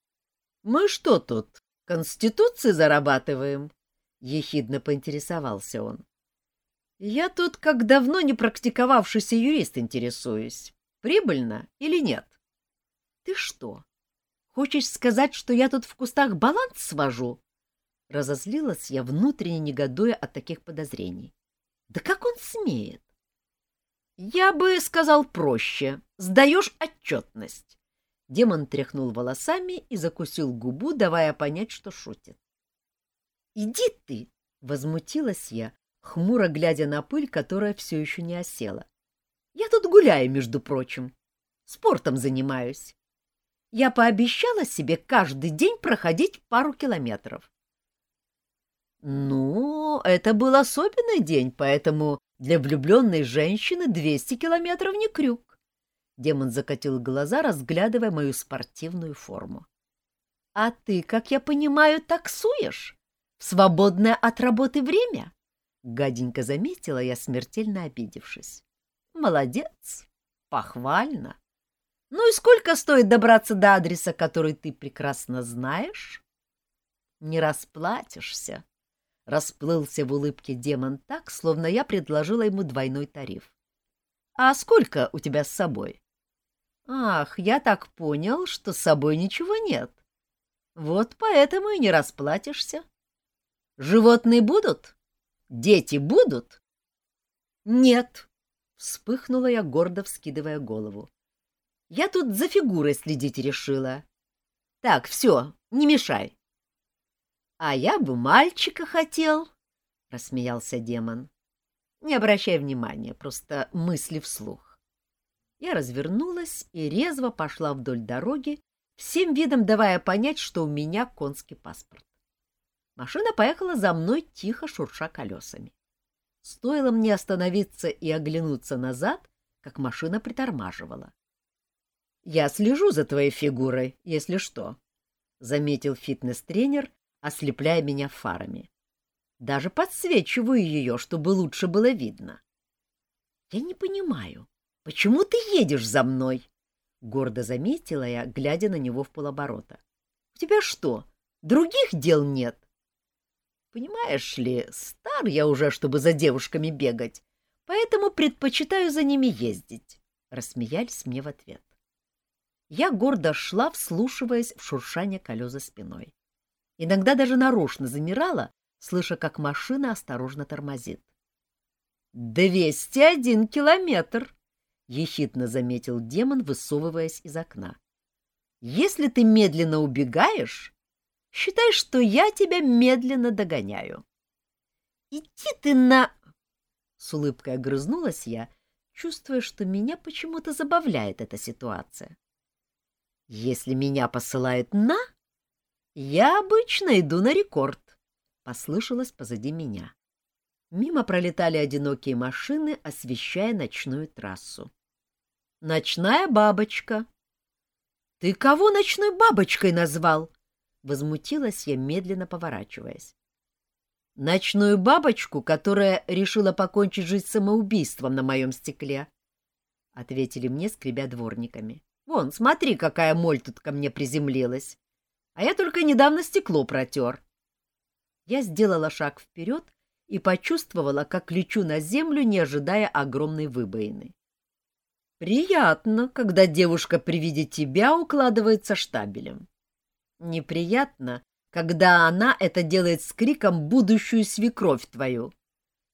— Мы что тут, конституции зарабатываем? — ехидно поинтересовался он. — Я тут как давно не практиковавшийся юрист интересуюсь. Прибыльно или нет? — Ты что, хочешь сказать, что я тут в кустах баланс свожу? Разозлилась я, внутренне негодуя от таких подозрений. Да как он смеет? Я бы сказал проще. Сдаешь отчетность. Демон тряхнул волосами и закусил губу, давая понять, что шутит. «Иди ты!» — возмутилась я, хмуро глядя на пыль, которая все еще не осела. «Я тут гуляю, между прочим. Спортом занимаюсь. Я пообещала себе каждый день проходить пару километров. Ну, это был особенный день, поэтому для влюбленной женщины 200 километров не крюк. Демон закатил глаза, разглядывая мою спортивную форму. — А ты, как я понимаю, таксуешь? В свободное от работы время? Гаденько заметила я, смертельно обидевшись. — Молодец, похвально. Ну и сколько стоит добраться до адреса, который ты прекрасно знаешь? — Не расплатишься, Расплылся в улыбке демон так, словно я предложила ему двойной тариф. «А сколько у тебя с собой?» «Ах, я так понял, что с собой ничего нет. Вот поэтому и не расплатишься. Животные будут? Дети будут?» «Нет», — вспыхнула я, гордо вскидывая голову. «Я тут за фигурой следить решила. Так, все, не мешай. — А я бы мальчика хотел, — рассмеялся демон. Не обращай внимания, просто мысли вслух. Я развернулась и резво пошла вдоль дороги, всем видом давая понять, что у меня конский паспорт. Машина поехала за мной, тихо шурша колесами. Стоило мне остановиться и оглянуться назад, как машина притормаживала. — Я слежу за твоей фигурой, если что, — заметил фитнес-тренер, ослепляя меня фарами. Даже подсвечиваю ее, чтобы лучше было видно. — Я не понимаю, почему ты едешь за мной? — гордо заметила я, глядя на него в полоборота. — У тебя что, других дел нет? Понимаешь ли, стар я уже, чтобы за девушками бегать, поэтому предпочитаю за ними ездить, — рассмеялись мне в ответ. Я гордо шла, вслушиваясь в шуршание колес за спиной. Иногда даже нарочно замирала, слыша, как машина осторожно тормозит. «Двести один километр!» — ехидно заметил демон, высовываясь из окна. «Если ты медленно убегаешь, Считай, что я тебя медленно догоняю. Иди ты на... С улыбкой огрызнулась я, чувствуя, что меня почему-то забавляет эта ситуация. Если меня посылают на, я обычно иду на рекорд, послышалось позади меня. Мимо пролетали одинокие машины, освещая ночную трассу. Ночная бабочка. Ты кого ночной бабочкой назвал? Возмутилась я, медленно поворачиваясь. Ночную бабочку, которая решила покончить жизнь самоубийством на моем стекле, — ответили мне, скребя дворниками. Вон, смотри, какая моль тут ко мне приземлилась. А я только недавно стекло протер. Я сделала шаг вперед и почувствовала, как лечу на землю, не ожидая огромной выбоины. Приятно, когда девушка при виде тебя укладывается штабелем. Неприятно, когда она это делает с криком «будущую свекровь твою».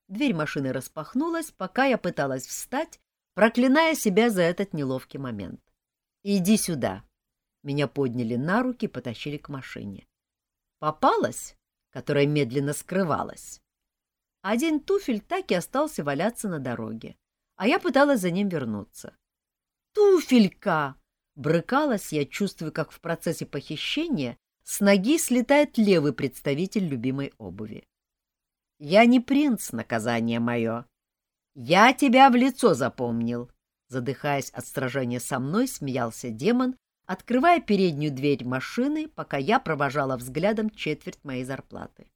Дверь машины распахнулась, пока я пыталась встать, проклиная себя за этот неловкий момент. «Иди сюда». Меня подняли на руки и потащили к машине. Попалась, которая медленно скрывалась. Один туфель так и остался валяться на дороге, а я пыталась за ним вернуться. «Туфелька!» Брыкалась я, чувствуя, как в процессе похищения с ноги слетает левый представитель любимой обуви. «Я не принц, наказание мое. Я тебя в лицо запомнил!» Задыхаясь от сражения со мной, смеялся демон, открывая переднюю дверь машины, пока я провожала взглядом четверть моей зарплаты.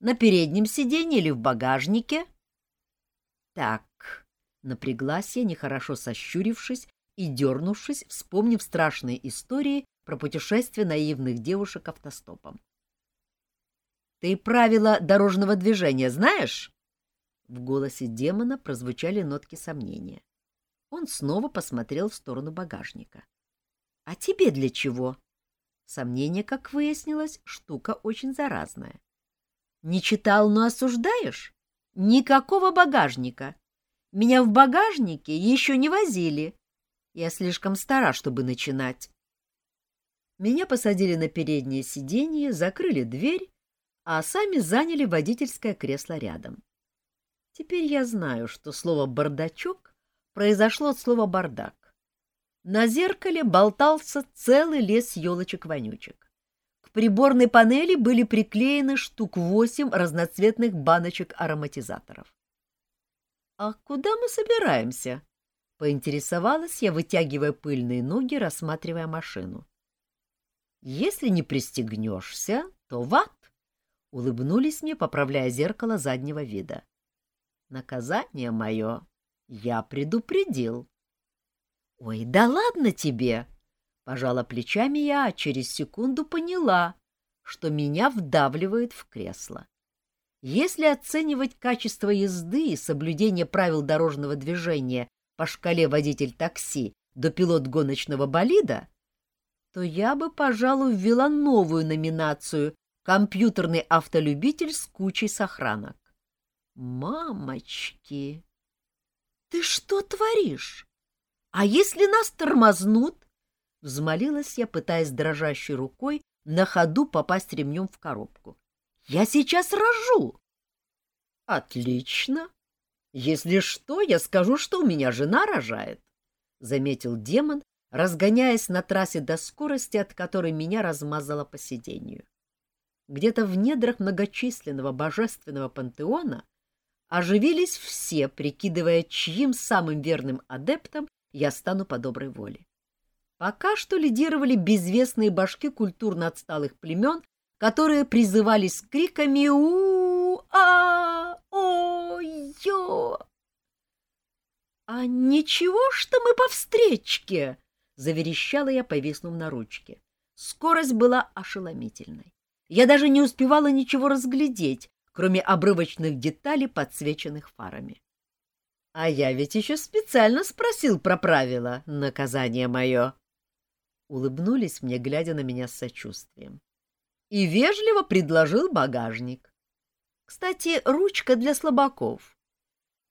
«На переднем сиденье или в багажнике?» «Так», — напряглась я, нехорошо сощурившись и, дернувшись, вспомнив страшные истории про путешествие наивных девушек автостопом. «Ты правила дорожного движения знаешь?» В голосе демона прозвучали нотки сомнения. Он снова посмотрел в сторону багажника. «А тебе для чего?» Сомнение, как выяснилось, штука очень заразная. «Не читал, но осуждаешь? Никакого багажника. Меня в багажнике еще не возили, я слишком стара, чтобы начинать. Меня посадили на переднее сиденье, закрыли дверь, а сами заняли водительское кресло рядом. Теперь я знаю, что слово «бардачок» произошло от слова «бардак». На зеркале болтался целый лес елочек-вонючек. К приборной панели были приклеены штук восемь разноцветных баночек ароматизаторов. «А куда мы собираемся?» Поинтересовалась я, вытягивая пыльные ноги, рассматривая машину. «Если не пристегнешься, то в ад!» — улыбнулись мне, поправляя зеркало заднего вида. «Наказание мое я предупредил». «Ой, да ладно тебе!» — пожала плечами я, а через секунду поняла, что меня вдавливают в кресло. Если оценивать качество езды и соблюдение правил дорожного движения по шкале водитель такси до пилот гоночного болида, то я бы, пожалуй, ввела новую номинацию «Компьютерный автолюбитель с кучей сохранок». Мамочки! Ты что творишь? А если нас тормознут? Взмолилась я, пытаясь дрожащей рукой на ходу попасть ремнем в коробку. Я сейчас рожу. Отлично, — Если что, я скажу, что у меня жена рожает, — заметил демон, разгоняясь на трассе до скорости, от которой меня размазало по сиденью. Где-то в недрах многочисленного божественного пантеона оживились все, прикидывая, чьим самым верным адептом я стану по доброй воле. Пока что лидировали безвестные башки культурно отсталых племен, которые призывались криками «У-а-о-ё!» «А ничего, что мы по встречке!» — заверещала я, повиснув на ручке. Скорость была ошеломительной. Я даже не успевала ничего разглядеть, кроме обрывочных деталей, подсвеченных фарами. А я ведь еще специально спросил про правила, наказание мое. Улыбнулись мне, глядя на меня с сочувствием. И вежливо предложил багажник. Кстати, ручка для слабаков.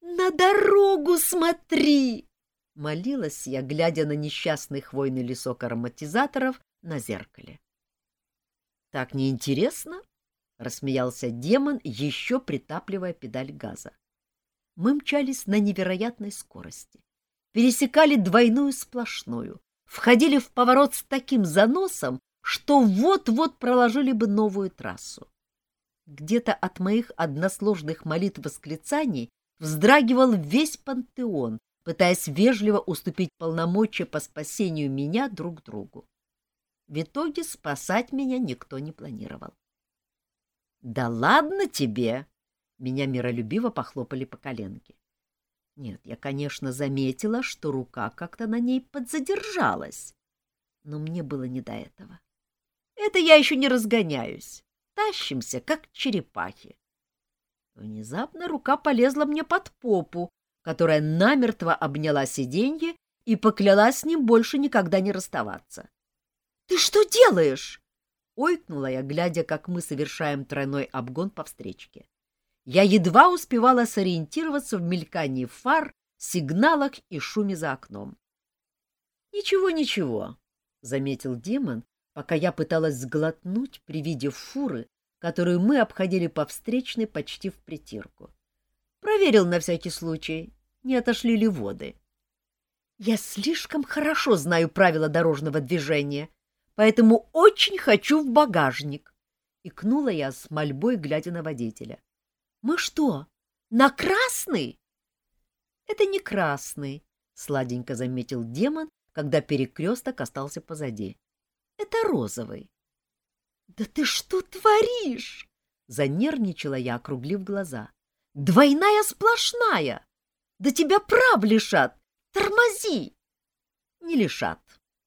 «На дорогу смотри!» — молилась я, глядя на несчастный хвойный лесок ароматизаторов на зеркале. «Так неинтересно?» — рассмеялся демон, еще притапливая педаль газа. Мы мчались на невероятной скорости, пересекали двойную сплошную, входили в поворот с таким заносом, что вот-вот проложили бы новую трассу. Где-то от моих односложных молитв-восклицаний вздрагивал весь пантеон, пытаясь вежливо уступить полномочия по спасению меня друг другу. В итоге спасать меня никто не планировал. — Да ладно тебе! — меня миролюбиво похлопали по коленке. Нет, я, конечно, заметила, что рука как-то на ней подзадержалась, но мне было не до этого. Это я еще не разгоняюсь. Тащимся, как черепахи. Внезапно рука полезла мне под попу, которая намертво обняла сиденье и поклялась с ним больше никогда не расставаться. — Ты что делаешь? — ойкнула я, глядя, как мы совершаем тройной обгон по встречке. Я едва успевала сориентироваться в мелькании фар, сигналах и шуме за окном. — Ничего, ничего, — заметил демон, пока я пыталась сглотнуть при виде фуры, которую мы обходили по встречной почти в притирку. Проверил на всякий случай, не отошли ли воды. Я слишком хорошо знаю правила дорожного движения, поэтому очень хочу в багажник. Икнула я с мольбой, глядя на водителя. Мы что, на красный? Это не красный, сладенько заметил демон, когда перекресток остался позади. Это розовый. Да ты что творишь? Занервничала я, округлив глаза. Двойная сплошная! Да тебя прав лишат! Тормози! Не лишат,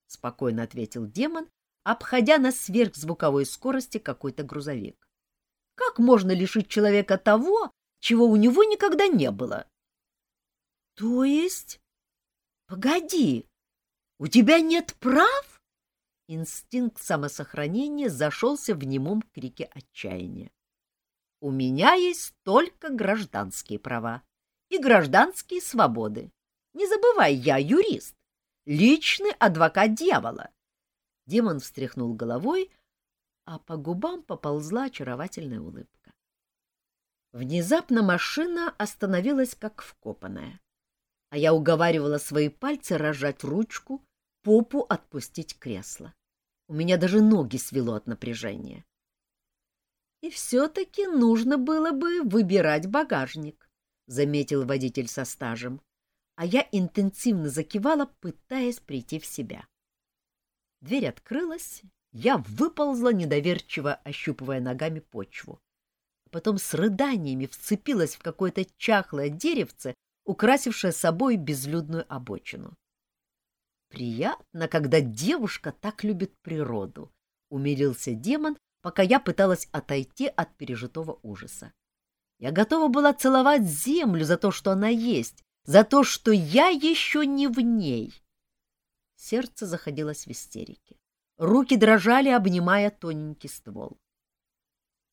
спокойно ответил демон, обходя на сверхзвуковой скорости какой-то грузовик. Как можно лишить человека того, чего у него никогда не было? — То есть... Погоди, у тебя нет прав? Инстинкт самосохранения зашелся в немом крике отчаяния. У меня есть только гражданские права и гражданские свободы. Не забывай, я юрист, личный адвокат дьявола. Демон встряхнул головой, а по губам поползла очаровательная улыбка. Внезапно машина остановилась как вкопанная, а я уговаривала свои пальцы разжать ручку, попу отпустить кресло. У меня даже ноги свело от напряжения. И все-таки нужно было бы выбирать багажник, — заметил водитель со стажем, а я интенсивно закивала, пытаясь прийти в себя. Дверь открылась, я выползла, недоверчиво ощупывая ногами почву. Потом с рыданиями вцепилась в какое-то чахлое деревце, украсившее собой безлюдную обочину. Приятно, когда девушка так любит природу, — умилился демон, пока я пыталась отойти от пережитого ужаса. Я готова была целовать землю за то, что она есть, за то, что я еще не в ней. Сердце заходилось в истерике. Руки дрожали, обнимая тоненький ствол.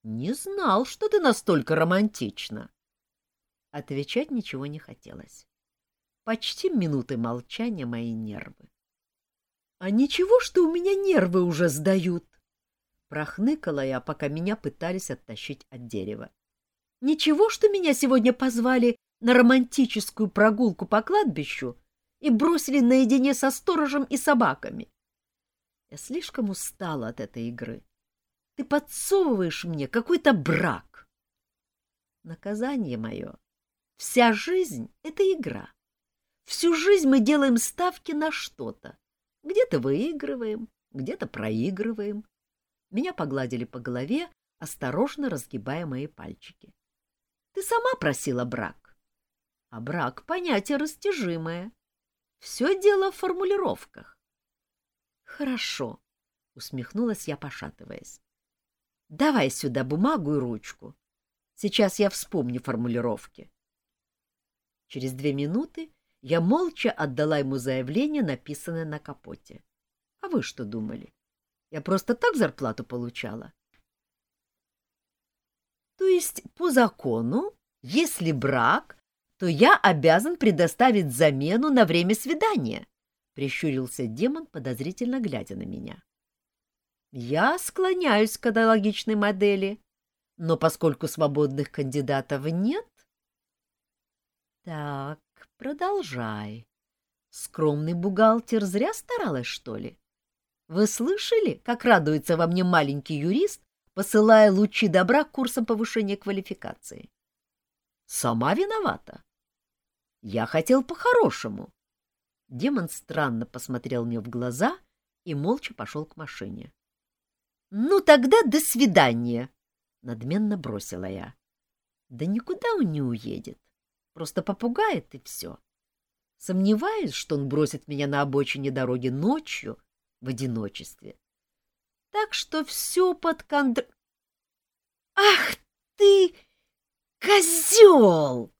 «Не знал, что ты настолько романтична!» Отвечать ничего не хотелось. Почти минуты молчания мои нервы. «А ничего, что у меня нервы уже сдают!» Прохныкала я, пока меня пытались оттащить от дерева. «Ничего, что меня сегодня позвали на романтическую прогулку по кладбищу и бросили наедине со сторожем и собаками. Я слишком устала от этой игры. Ты подсовываешь мне какой-то брак. Наказание мое. Вся жизнь — это игра. Всю жизнь мы делаем ставки на что-то. Где-то выигрываем, где-то проигрываем. Меня погладили по голове, осторожно разгибая мои пальчики. Ты сама просила брак. А брак — понятие растяжимое. Все дело в формулировках. Хорошо, — усмехнулась я, пошатываясь. Давай сюда бумагу и ручку. Сейчас я вспомню формулировки. Через две минуты я молча отдала ему заявление, написанное на капоте. А вы что думали? Я просто так зарплату получала? То есть по закону, если брак, то я обязан предоставить замену на время свидания, прищурился демон, подозрительно глядя на меня. Я склоняюсь к аналогичной модели, но поскольку свободных кандидатов нет... Так, продолжай. Скромный бухгалтер зря старалась, что ли? Вы слышали, как радуется во мне маленький юрист, посылая лучи добра курсом повышения квалификации? Сама виновата. Я хотел по-хорошему. Демон странно посмотрел мне в глаза и молча пошел к машине. — Ну тогда до свидания! — надменно бросила я. — Да никуда он не уедет. Просто попугает и все. Сомневаюсь, что он бросит меня на обочине дороги ночью в одиночестве. Так что все под кондр... «Ах ты, козел!»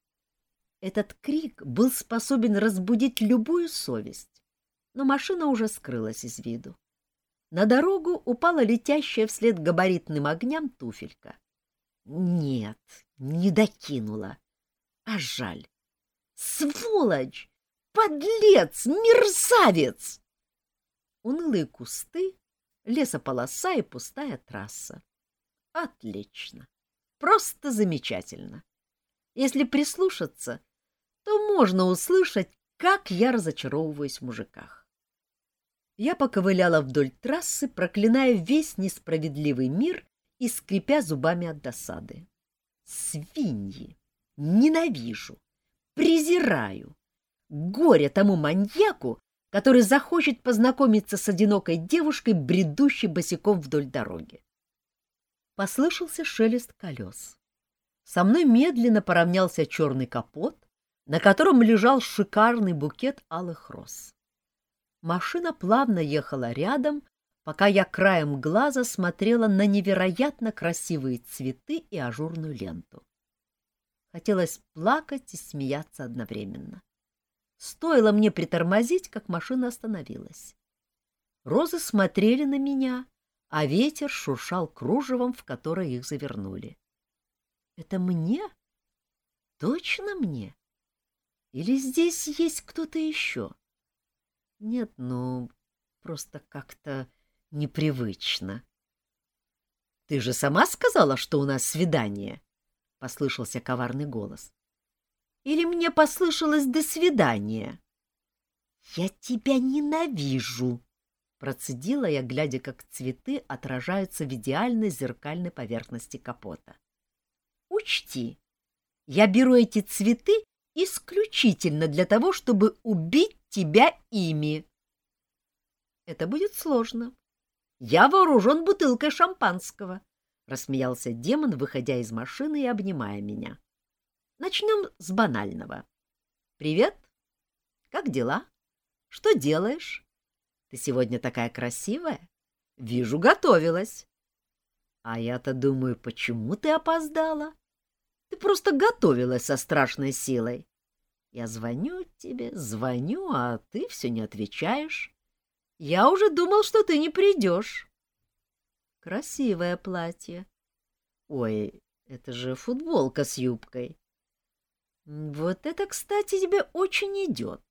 Этот крик был способен разбудить любую совесть, но машина уже скрылась из виду. На дорогу упала летящая вслед габаритным огням туфелька. Нет, не докинула. А жаль. Сволочь! Подлец! Мерзавец! унылые кусты, лесополоса и пустая трасса. Отлично. Просто замечательно. Если прислушаться, то можно услышать, как я разочаровываюсь в мужиках. Я поковыляла вдоль трассы, проклиная весь несправедливый мир и скрипя зубами от досады. Свиньи! Ненавижу! Презираю! Горе тому маньяку, который захочет познакомиться с одинокой девушкой, бредущей босиком вдоль дороги. Послышался шелест колес. Со мной медленно поравнялся черный капот, на котором лежал шикарный букет алых роз. Машина плавно ехала рядом, пока я краем глаза смотрела на невероятно красивые цветы и ажурную ленту. Хотелось плакать и смеяться одновременно. Стоило мне притормозить, как машина остановилась. Розы смотрели на меня, а ветер шуршал кружевом, в которое их завернули. Это мне? Точно мне? Или здесь есть кто-то еще? Нет, ну, просто как-то непривычно. — Ты же сама сказала, что у нас свидание? — послышался коварный голос. Или мне послышалось «до свидания»? «Я тебя ненавижу!» Процедила я, глядя, как цветы отражаются в идеальной зеркальной поверхности капота. «Учти, я беру эти цветы исключительно для того, чтобы убить тебя ими». «Это будет сложно. Я вооружен бутылкой шампанского», — рассмеялся демон, выходя из машины и обнимая меня. Начнем с банального. Привет. Как дела? Что делаешь? Ты сегодня такая красивая. Вижу, готовилась. А я-то думаю, почему ты опоздала? Ты просто готовилась со страшной силой. Я звоню тебе, звоню, а ты все не отвечаешь. Я уже думал, что ты не придешь. Красивое платье. Ой, это же футболка с юбкой. Вот это, кстати, тебе очень идет.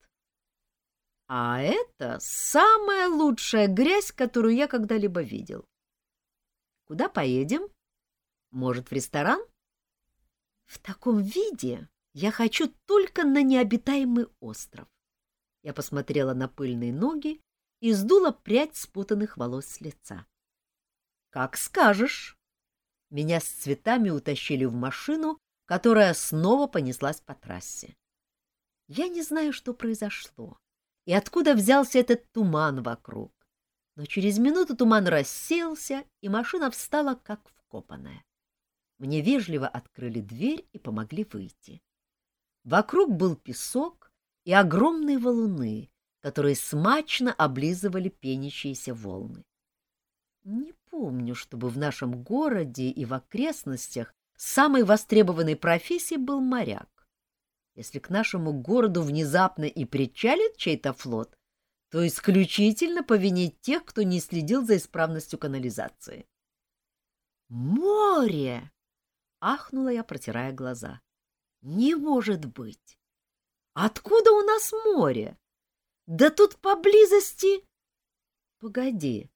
А это самая лучшая грязь, которую я когда-либо видел. Куда поедем? Может, в ресторан? В таком виде Я хочу только на необитаемый остров. Я посмотрела на пыльные ноги и сдула прядь спутанных волос с лица. — Как скажешь. Меня с цветами утащили в машину, которая снова понеслась по трассе. Я не знаю, что произошло и откуда взялся этот туман вокруг, но через минуту туман рассеялся, и машина встала как вкопанная. Мне вежливо открыли дверь и помогли выйти. Вокруг был песок и огромные валуны, которые смачно облизывали пенящиеся волны. Не помню, чтобы в нашем городе и в окрестностях самой востребованной профессией был моряк. Если к нашему городу внезапно и причалит чей-то флот, то исключительно по вине тех, кто не следил за исправностью канализации. «Море!» — ахнула я, протирая глаза. «Не может быть! Откуда у нас море? Да тут поблизости...» «Погоди,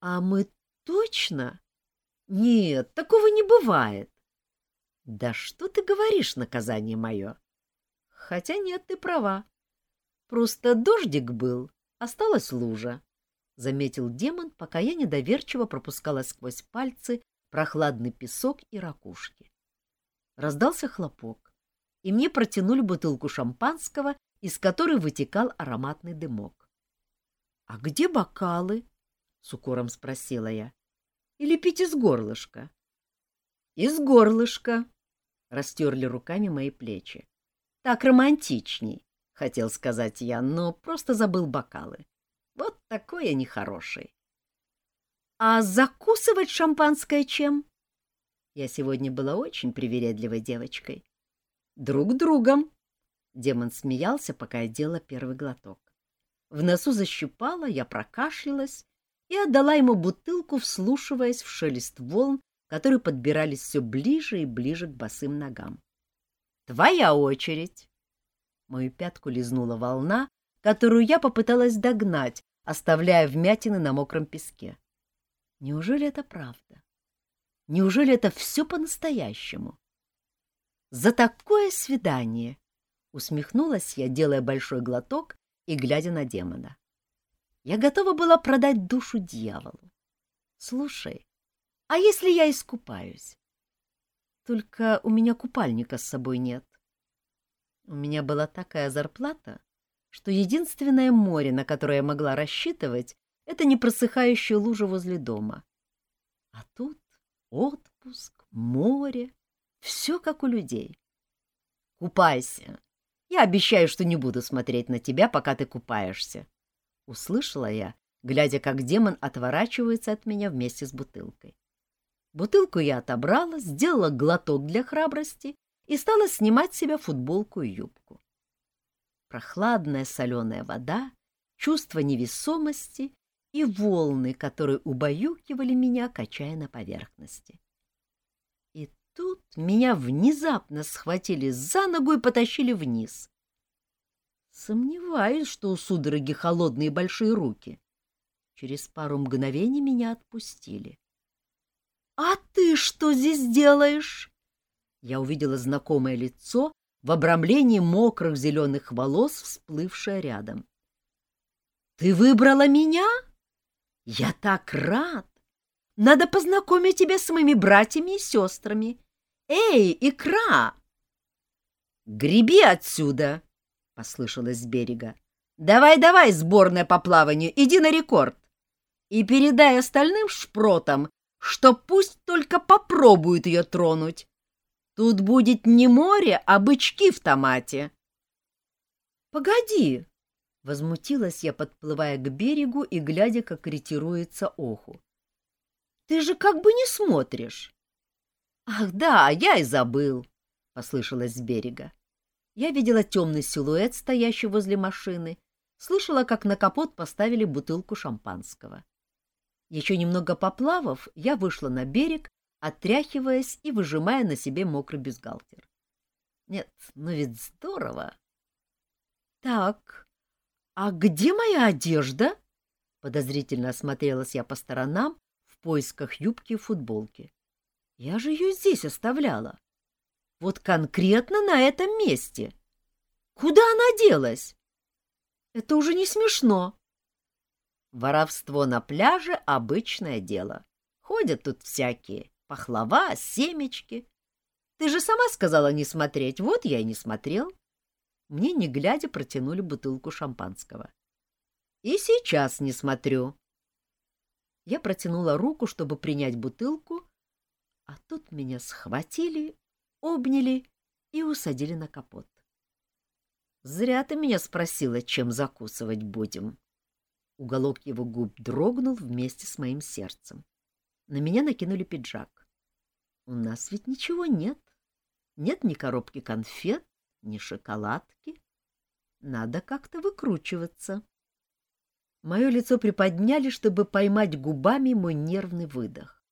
а мы точно? Нет, такого не бывает. Да что ты говоришь, наказание мое? Хотя нет, ты права. Просто дождик был, осталась лужа, — заметил демон, пока я недоверчиво пропускала сквозь пальцы прохладный песок и ракушки. Раздался хлопок, и мне протянули бутылку шампанского, из которой вытекал ароматный дымок. — А где бокалы? — с укором спросила я. — Или пить из горлышка? — Из горлышка, — растерли руками мои плечи. — Так романтичней, — хотел сказать я, но просто забыл бокалы. Вот такой я нехороший. — А закусывать шампанское чем? Я сегодня была очень привередливой девочкой. — Друг другом. Демон смеялся, пока я делала первый глоток. В носу защипала, я прокашлялась и отдала ему бутылку, вслушиваясь в шелест волн которые подбирались все ближе и ближе к босым ногам. «Твоя очередь!» Мою пятку лизнула волна, которую я попыталась догнать, оставляя вмятины на мокром песке. Неужели это правда? Неужели это все по-настоящему? За такое свидание! Усмехнулась я, делая большой глоток и глядя на демона. Я готова была продать душу дьяволу. Слушай, а если я искупаюсь? Только у меня купальника с собой нет. У меня была такая зарплата, что единственное море, на которое я могла рассчитывать, это непросыхающая лужа возле дома. А тут отпуск, море, все как у людей. Купайся. Я обещаю, что не буду смотреть на тебя, пока ты купаешься. Услышала я, глядя, как демон отворачивается от меня вместе с бутылкой. Бутылку я отобрала, сделала глоток для храбрости и стала снимать с себя футболку и юбку. Прохладная соленая вода, чувство невесомости и волны, которые убаюкивали меня, качая на поверхности. И тут меня внезапно схватили за ногу и потащили вниз. Сомневаюсь, что у судороги холодные большие руки. Через пару мгновений меня отпустили. «А ты что здесь делаешь?» Я увидела знакомое лицо в обрамлении мокрых зеленых волос, всплывшее рядом. «Ты выбрала меня? Я так рад! Надо познакомить тебя с моими братьями и сестрами. Эй, икра!» «Греби отсюда!» — послышалось с берега. «Давай-давай, сборная по плаванию, иди на рекорд! И передай остальным шпротам, что пусть только попробуют ее тронуть. Тут будет не море, а бычки в томате. — Погоди! — возмутилась я, подплывая к берегу и глядя, как ретируется Оху. — Ты же как бы не смотришь. — Ах да, я и забыл, — послышалось с берега. Я видела темный силуэт, стоящий возле машины, слышала, как на капот поставили бутылку шампанского. — еще немного поплавав, я вышла на берег, отряхиваясь и выжимая на себе мокрый бюстгальтер. Нет, ну ведь здорово. Так, а где моя одежда? Подозрительно осмотрелась я по сторонам в поисках юбки и футболки. Я же ее здесь оставляла. Вот конкретно на этом месте. Куда она делась? Это уже не смешно. Воровство на пляже — обычное дело. Ходят тут всякие. Пахлава, семечки. Ты же сама сказала не смотреть. Вот я и не смотрел. Мне, не глядя, протянули бутылку шампанского. И сейчас не смотрю. Я протянула руку, чтобы принять бутылку, а тут меня схватили, обняли и усадили на капот. Зря ты меня спросила, чем закусывать будем. Уголок его губ дрогнул вместе с моим сердцем. На меня накинули пиджак. У нас ведь ничего нет. Нет ни коробки конфет, ни шоколадки. Надо как-то выкручиваться. Мое лицо приподняли, чтобы поймать губами мой нервный выдох.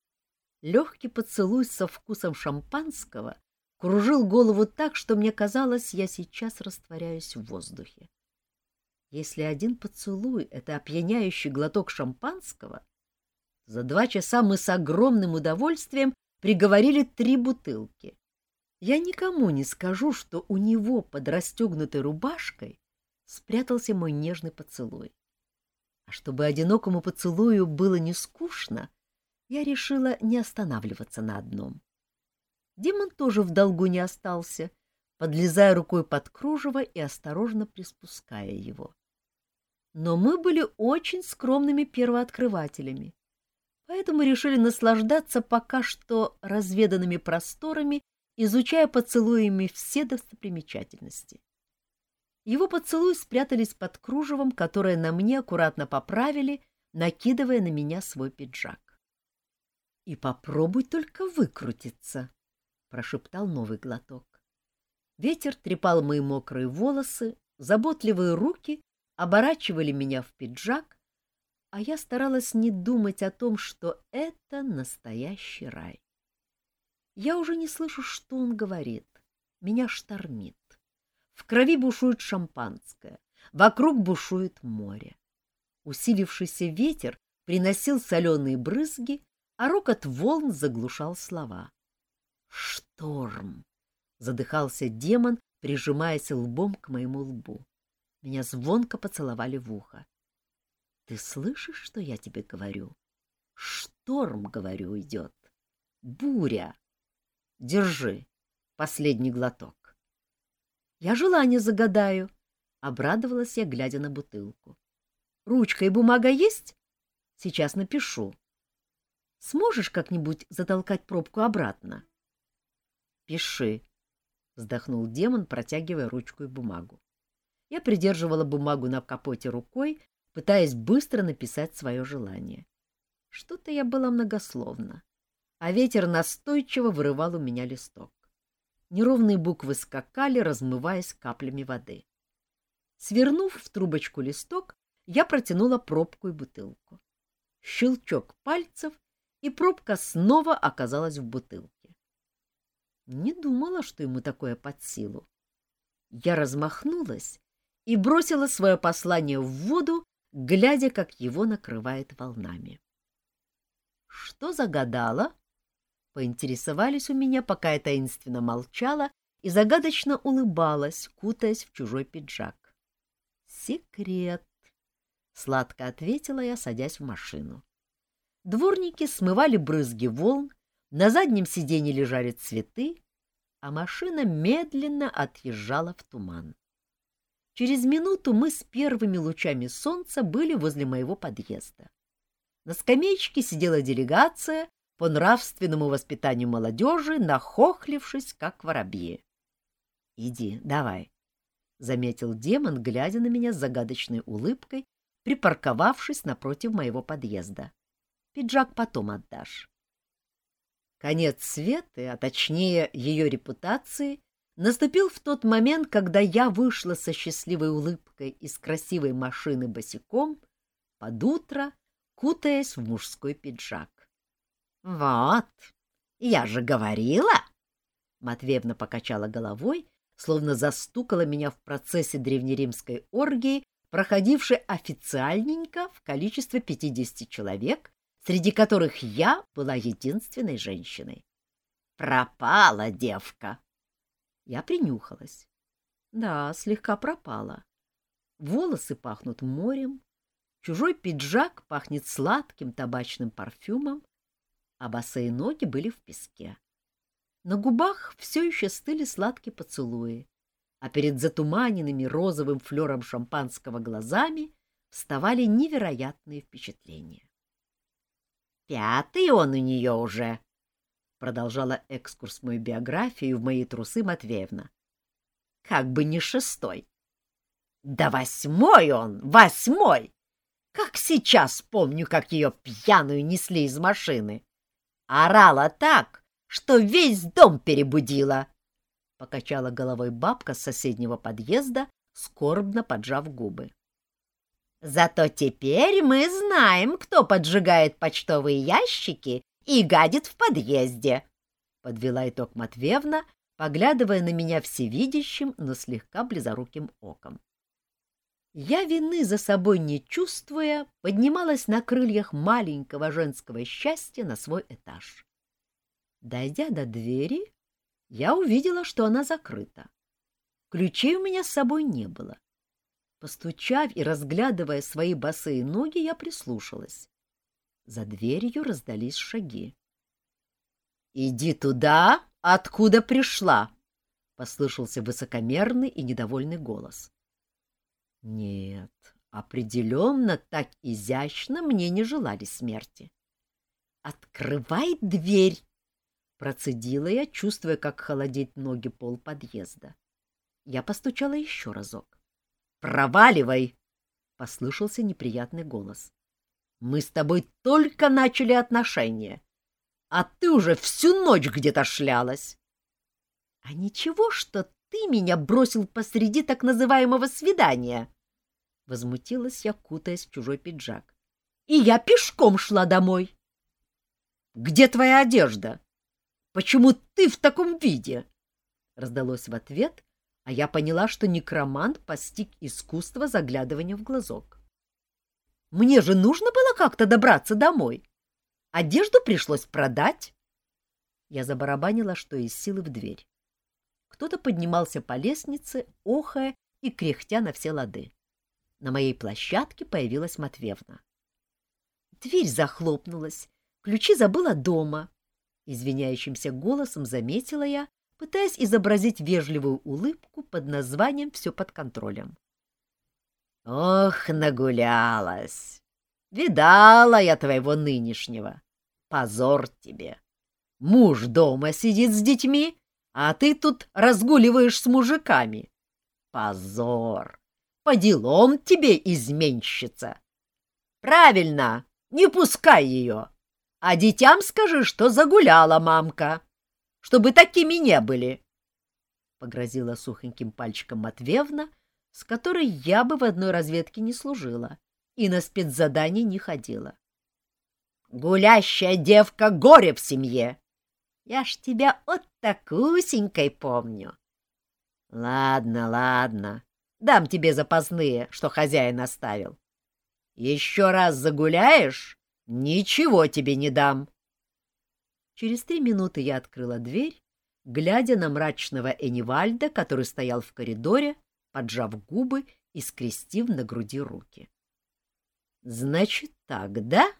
Легкий поцелуй со вкусом шампанского кружил голову так, что мне казалось, я сейчас растворяюсь в воздухе. Если один поцелуй — это опьяняющий глоток шампанского, за два часа мы с огромным удовольствием приговорили три бутылки. Я никому не скажу, что у него под расстегнутой рубашкой спрятался мой нежный поцелуй. А чтобы одинокому поцелую было не скучно, я решила не останавливаться на одном. Демон тоже в долгу не остался, подлезая рукой под кружево и осторожно приспуская его. Но мы были очень скромными первооткрывателями, поэтому решили наслаждаться пока что разведанными просторами, изучая поцелуями все достопримечательности. Его поцелуи спрятались под кружевом, которое на мне аккуратно поправили, накидывая на меня свой пиджак. — И попробуй только выкрутиться, — прошептал новый глоток. Ветер трепал мои мокрые волосы, заботливые руки оборачивали меня в пиджак, а я старалась не думать о том, что это настоящий рай. Я уже не слышу, что он говорит. Меня штормит. В крови бушует шампанское, вокруг бушует море. Усилившийся ветер приносил соленые брызги, а рокот волн заглушал слова. «Шторм!» — задыхался демон, прижимаясь лбом к моему лбу. Меня звонко поцеловали в ухо. «Ты слышишь, что я тебе говорю? Шторм, говорю, идет. Буря. Держи последний глоток». Я желание загадаю, — обрадовалась я, глядя на бутылку. — Ручка и бумага есть? Сейчас напишу. Сможешь как-нибудь затолкать пробку обратно? — Пиши, — вздохнул демон, протягивая ручку и бумагу. Я придерживала бумагу на капоте рукой, пытаясь быстро написать свое желание. Что-то я была многословна, а ветер настойчиво вырывал у меня листок. Неровные буквы скакали, размываясь каплями воды. Свернув в трубочку листок, я протянула пробку и бутылку. Щелчок пальцев, и пробка снова оказалась в бутылке. Не думала, что ему такое под силу. Я размахнулась и бросила свое послание в воду, глядя, как его накрывает волнами. — Что загадала? Поинтересовались у меня, пока я таинственно молчала и загадочно улыбалась, кутаясь в чужой пиджак. «Секрет», — сладко ответила я, садясь в машину. Дворники смывали брызги волн, на заднем сиденье лежали цветы, а машина медленно отъезжала в туман. Через минуту мы с первыми лучами солнца были возле моего подъезда. На скамеечке сидела делегация, по нравственному воспитанию молодежи, нахохлившись, как воробьи. — Иди, давай, — заметил демон, глядя на меня с загадочной улыбкой, припарковавшись напротив моего подъезда. — Пиджак потом отдашь. Конец Светы, а точнее ее репутации, наступил в тот момент, когда я вышла со счастливой улыбкой из красивой машины босиком под утро, кутаясь в мужской пиджак. «Вот, я же говорила!» Матвеевна покачала головой, словно застукала меня в процессе древнеримской оргии, проходившей официальненько в количестве 50 человек, среди которых я была единственной женщиной. «Пропала девка!» Я принюхалась. Да, слегка пропала. Волосы пахнут морем, чужой пиджак пахнет сладким табачным парфюмом, а босые ноги были в песке. На губах все еще стыли сладкие поцелуи, а перед затуманенными розовым флером шампанского глазами вставали невероятные впечатления. «Пятый он у нее уже!» — продолжала экскурс мою биографию в мои трусы Матвеевна. «Как бы не шестой!» «Да восьмой он! Восьмой! Как сейчас помню, как ее пьяную несли из машины! Орала так, что весь дом перебудила!» Покачала головой бабка с соседнего подъезда, скорбно поджав губы. Зато теперь мы знаем, кто поджигает почтовые ящики и гадит в подъезде, — подвела итог Матвеевна, поглядывая на меня всевидящим, но слегка близоруким оком. Я вины за собой не чувствуя, поднималась на крыльях маленького женского счастья на свой этаж. Дойдя до двери, я увидела, что она закрыта. Ключей у меня с собой не было. Постучав и разглядывая свои босые ноги, я прислушалась. За дверью раздались шаги. «Иди туда, откуда пришла!» — послышался высокомерный и недовольный голос. «Нет, определенно так изящно мне не желали смерти. «Открывай дверь!» — процедила я, чувствуя, как холодеет ноги пол подъезда. Я постучала еще разок. «Проваливай!» — послышался неприятный голос. «Мы с тобой только начали отношения, а ты уже всю ночь где-то шлялась!» «А ничего, что ты меня бросил посреди так называемого свидания!» Возмутилась я, кутаясь в чужой пиджак. «И я пешком шла домой!» «Где твоя одежда? Почему ты в таком виде?» Раздалось в ответ, а я поняла, что некромант постиг искусство заглядывания в глазок. Мне же нужно было как-то добраться домой. Одежду пришлось продать. Я забарабанила, что из силы в дверь. Кто-то поднимался по лестнице, охая и кряхтя на все лады. На моей площадке появилась Матвевна. Дверь захлопнулась, ключи забыла дома. Извиняющимся голосом заметила я пытаясь изобразить вежливую улыбку под названием «Все под контролем». «Ох, нагулялась! Видала я твоего нынешнего. Позор тебе! Муж дома сидит с детьми, а ты тут разгуливаешь с мужиками. Позор! По делам тебе, изменщица! Правильно, не пускай ее, а детям скажи, что загуляла мамка чтобы такими не были. Погрозила сухоньким пальчиком Матвеевна, с которой я бы в одной разведке не служила и на спецзадание не ходила. Гулящая девка горе в семье. Я ж тебя вот такусенькой помню. Ладно, ладно, дам тебе запасные, что хозяин оставил. Еще раз загуляешь, ничего тебе не дам. Через три минуты я открыла дверь, глядя на мрачного Энивальда, который стоял в коридоре, поджав губы и скрестив на груди руки. — Значит так, да?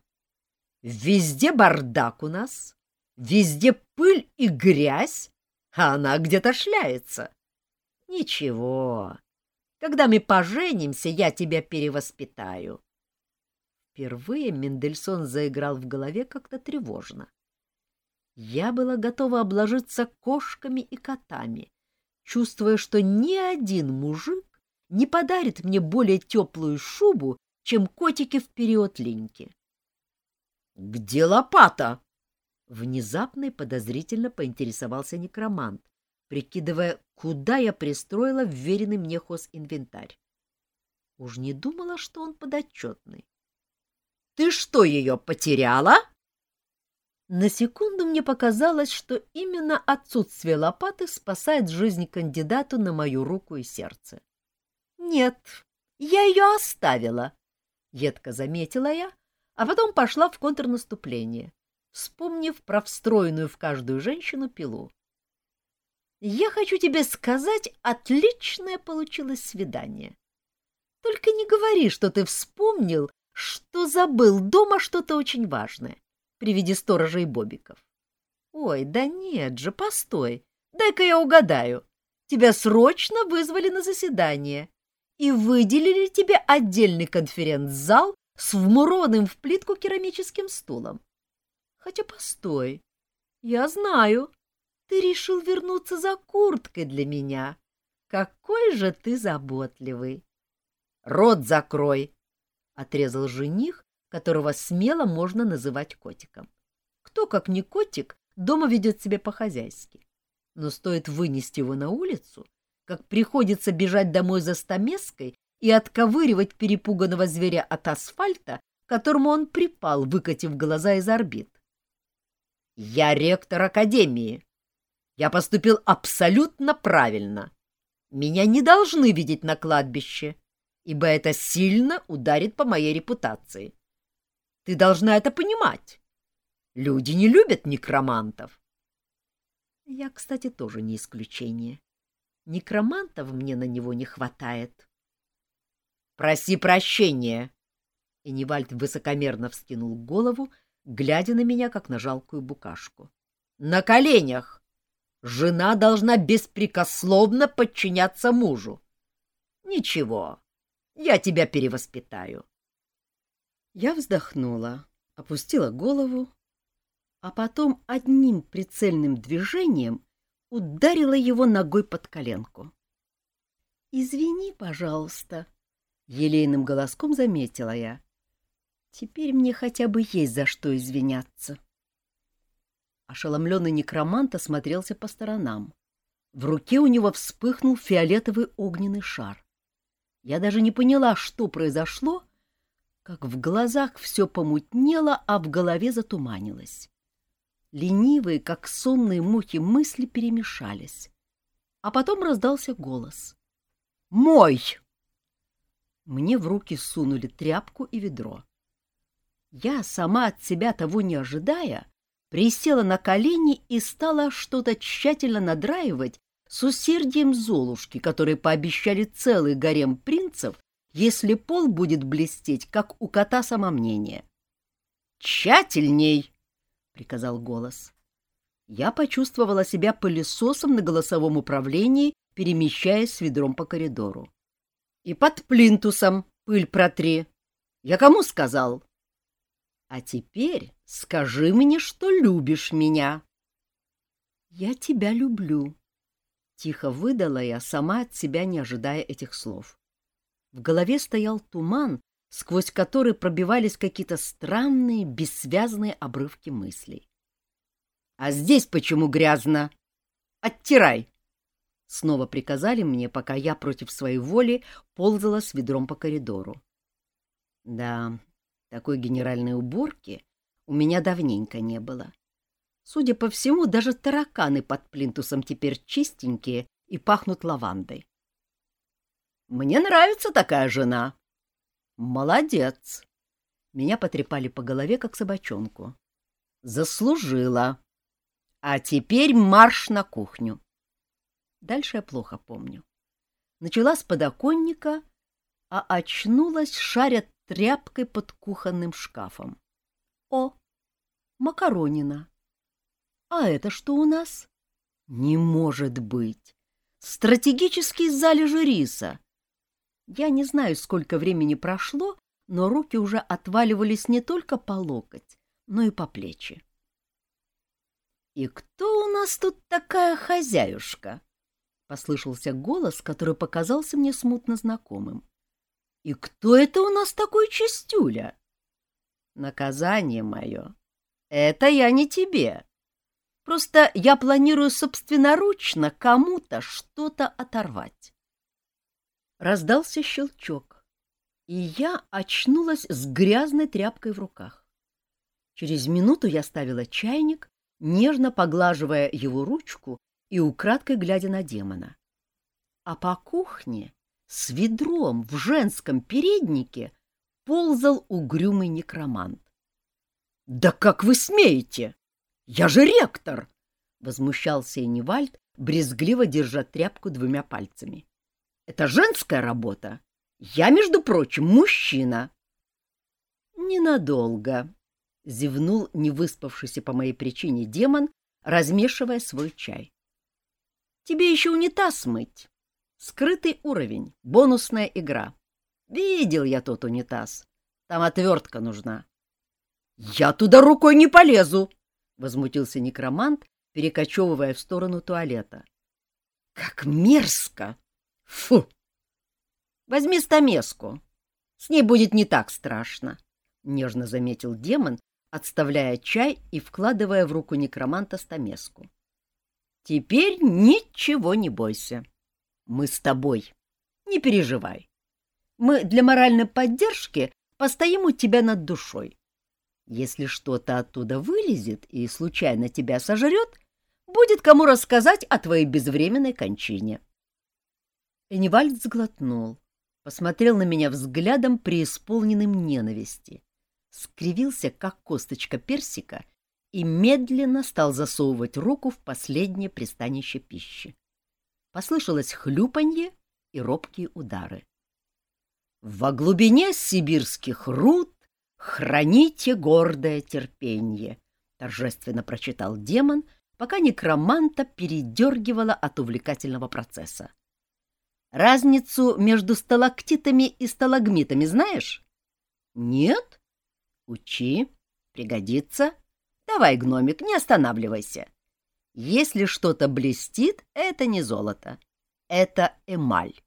Везде бардак у нас, везде пыль и грязь, а она где-то шляется. Ничего, когда мы поженимся, я тебя перевоспитаю. Впервые Мендельсон заиграл в голове как-то тревожно. Я была готова обложиться кошками и котами, чувствуя, что ни один мужик не подарит мне более теплую шубу, чем котики в период линьки. — Где лопата? — внезапно и подозрительно поинтересовался некромант, прикидывая, куда я пристроила вверенный мне хозинвентарь. Уж не думала, что он подотчетный. — Ты что, ее потеряла? — на секунду мне показалось, что именно отсутствие лопаты спасает жизнь кандидату на мою руку и сердце. «Нет, я ее оставила», — едко заметила я, а потом пошла в контрнаступление, вспомнив про встроенную в каждую женщину пилу. Я хочу тебе сказать, отличное получилось свидание. Только не говори, что ты вспомнил, что забыл дома что-то очень важное при виде сторожа и бобиков. Ой, да нет же, постой, дай-ка я угадаю. Тебя срочно вызвали на заседание и выделили тебе отдельный конференц-зал с вмурованным в плитку керамическим стулом. Хотя постой, я знаю, ты решил вернуться за курткой для меня. Какой же ты заботливый! Рот закрой! — отрезал жених, которого смело можно называть котиком. Кто, как не котик, дома ведет себя по-хозяйски. Но стоит вынести его на улицу, как приходится бежать домой за стамеской и отковыривать перепуганного зверя от асфальта, к которому он припал, выкатив глаза из орбит. «Я ректор Академии», я поступил абсолютно правильно. Меня не должны видеть на кладбище, ибо это сильно ударит по моей репутации. Ты должна это понимать. Люди не любят некромантов. Я, кстати, тоже не исключение. Некромантов мне на него не хватает. Проси прощения. Энивальд высокомерно вскинул голову, глядя на меня, как на жалкую букашку. На коленях! Жена должна беспрекословно подчиняться мужу. Ничего, я тебя перевоспитаю. Я вздохнула, опустила голову, а потом одним прицельным движением ударила его ногой под коленку. — Извини, пожалуйста, — елейным голоском заметила я. — Теперь мне хотя бы есть за что извиняться. Ошеломленный некромант осмотрелся по сторонам. В руке у него вспыхнул фиолетовый огненный шар. Я даже не поняла, что произошло, как в глазах все помутнело, а в голове затуманилось. Ленивые, как сонные мухи, мысли перемешались. А потом раздался голос. «Мой!» Мне в руки сунули тряпку и ведро. Я, сама от себя того не ожидая, присела на колени и стала что-то тщательно надраивать с усердием Золушки, которые пообещали целый гарем принцев, если пол будет блестеть, как у кота самомнения. «Тщательней!» — приказал голос. Я почувствовала себя пылесосом на голосовом управлении, перемещаясь с ведром по коридору. «И под плинтусом пыль протри. Я кому сказал?» А теперь скажи мне, что любишь меня. Я тебя люблю, тихо выдала я, сама от себя не ожидая этих слов. В голове стоял туман, сквозь который пробивались какие-то странные, бессвязные обрывки мыслей. А здесь почему грязно? Оттирай! Снова приказали мне, пока я против своей воли ползала с ведром по коридору. Да, такой генеральной уборки у меня давненько не было. Судя по всему, даже тараканы под плинтусом теперь чистенькие и пахнут лавандой. Мне нравится такая жена. Молодец. Меня потрепали по голове, как собачонку. Заслужила. А теперь марш на кухню. Дальше я плохо помню. Начала с подоконника, а очнулась, шаря тряпкой под кухонным шкафом. О, макаронина. А это что у нас? Не может быть. Стратегические залежи риса. Я не знаю, сколько времени прошло, но руки уже отваливались не только по локоть, но и по плечи. «И кто у нас тут такая хозяюшка?» — послышался голос, который показался мне смутно знакомым. И кто это у нас такой чистюля? Наказание мое. Это я не тебе. Просто я планирую собственноручно кому-то что-то оторвать. Раздался щелчок, и я очнулась с грязной тряпкой в руках. Через минуту я ставила чайник, нежно поглаживая его ручку и украдкой глядя на демона. А по кухне с ведром в женском переднике ползал угрюмый некромант. — Да как вы смеете? Я же ректор! — возмущался Энивальд, брезгливо держа тряпку двумя пальцами. Это женская работа. Я, между прочим, мужчина. Ненадолго, — зевнул невыспавшийся по моей причине демон, размешивая свой чай. Тебе еще унитаз мыть. Скрытый уровень, бонусная игра. Видел я тот унитаз. Там отвертка нужна. — Я туда рукой не полезу! — возмутился некромант, перекочевывая в сторону туалета. — Как мерзко! Фу! Возьми стамеску. С ней будет не так страшно, — нежно заметил демон, отставляя чай и вкладывая в руку некроманта стамеску. — Теперь ничего не бойся. Мы с тобой. Не переживай. Мы для моральной поддержки постоим у тебя над душой. Если что-то оттуда вылезет и случайно тебя сожрет, будет кому рассказать о твоей безвременной кончине. Энивальд сглотнул, посмотрел на меня взглядом преисполненным ненависти, скривился, как косточка персика, и медленно стал засовывать руку в последнее пристанище пищи. Послышалось хлюпанье и робкие удары. Во глубине сибирских руд храните гордое терпенье, торжественно прочитал демон, пока некроманта передергивала от увлекательного процесса. Разницу между сталактитами и сталагмитами знаешь? Нет? Учи, пригодится. Давай, гномик, не останавливайся. Если что-то блестит, это не золото, это эмаль.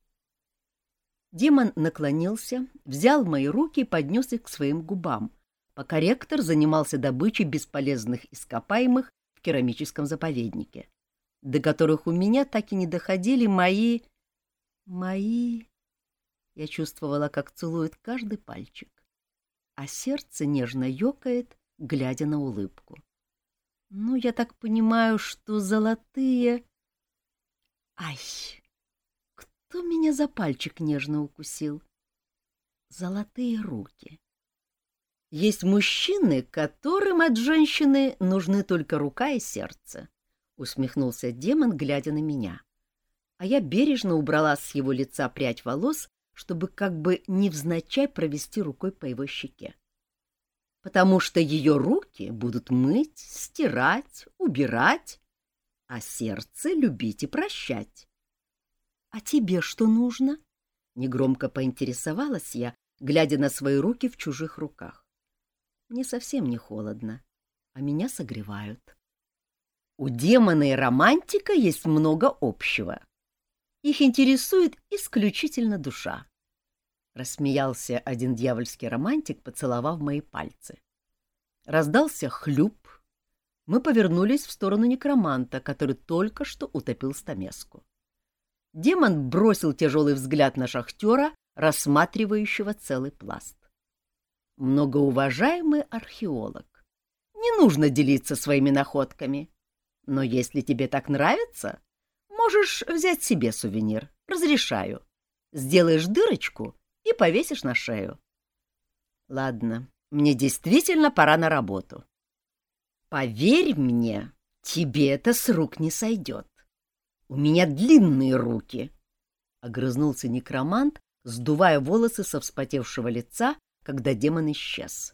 Демон наклонился, взял мои руки и поднес их к своим губам, пока ректор занимался добычей бесполезных ископаемых в керамическом заповеднике, до которых у меня так и не доходили мои... Мои... Я чувствовала, как целует каждый пальчик, а сердце нежно ёкает, глядя на улыбку. Ну, я так понимаю, что золотые... Ай! Кто меня за пальчик нежно укусил? Золотые руки. Есть мужчины, которым от женщины нужны только рука и сердце, усмехнулся демон, глядя на меня. А я бережно убрала с его лица прядь волос, чтобы как бы невзначай провести рукой по его щеке. Потому что ее руки будут мыть, стирать, убирать, а сердце любить и прощать. «А тебе что нужно?» — негромко поинтересовалась я, глядя на свои руки в чужих руках. Мне совсем не холодно, а меня согревают. У демона и романтика есть много общего. Их интересует исключительно душа. Рассмеялся один дьявольский романтик, поцеловав мои пальцы. Раздался хлюп. Мы повернулись в сторону некроманта, который только что утопил стамеску. Демон бросил тяжелый взгляд на шахтера, рассматривающего целый пласт. Многоуважаемый археолог, не нужно делиться своими находками, но если тебе так нравится, можешь взять себе сувенир, разрешаю. Сделаешь дырочку и повесишь на шею. Ладно, мне действительно пора на работу. Поверь мне, тебе это с рук не сойдет. У меня длинные руки, — огрызнулся некромант, сдувая волосы со вспотевшего лица, когда демон исчез.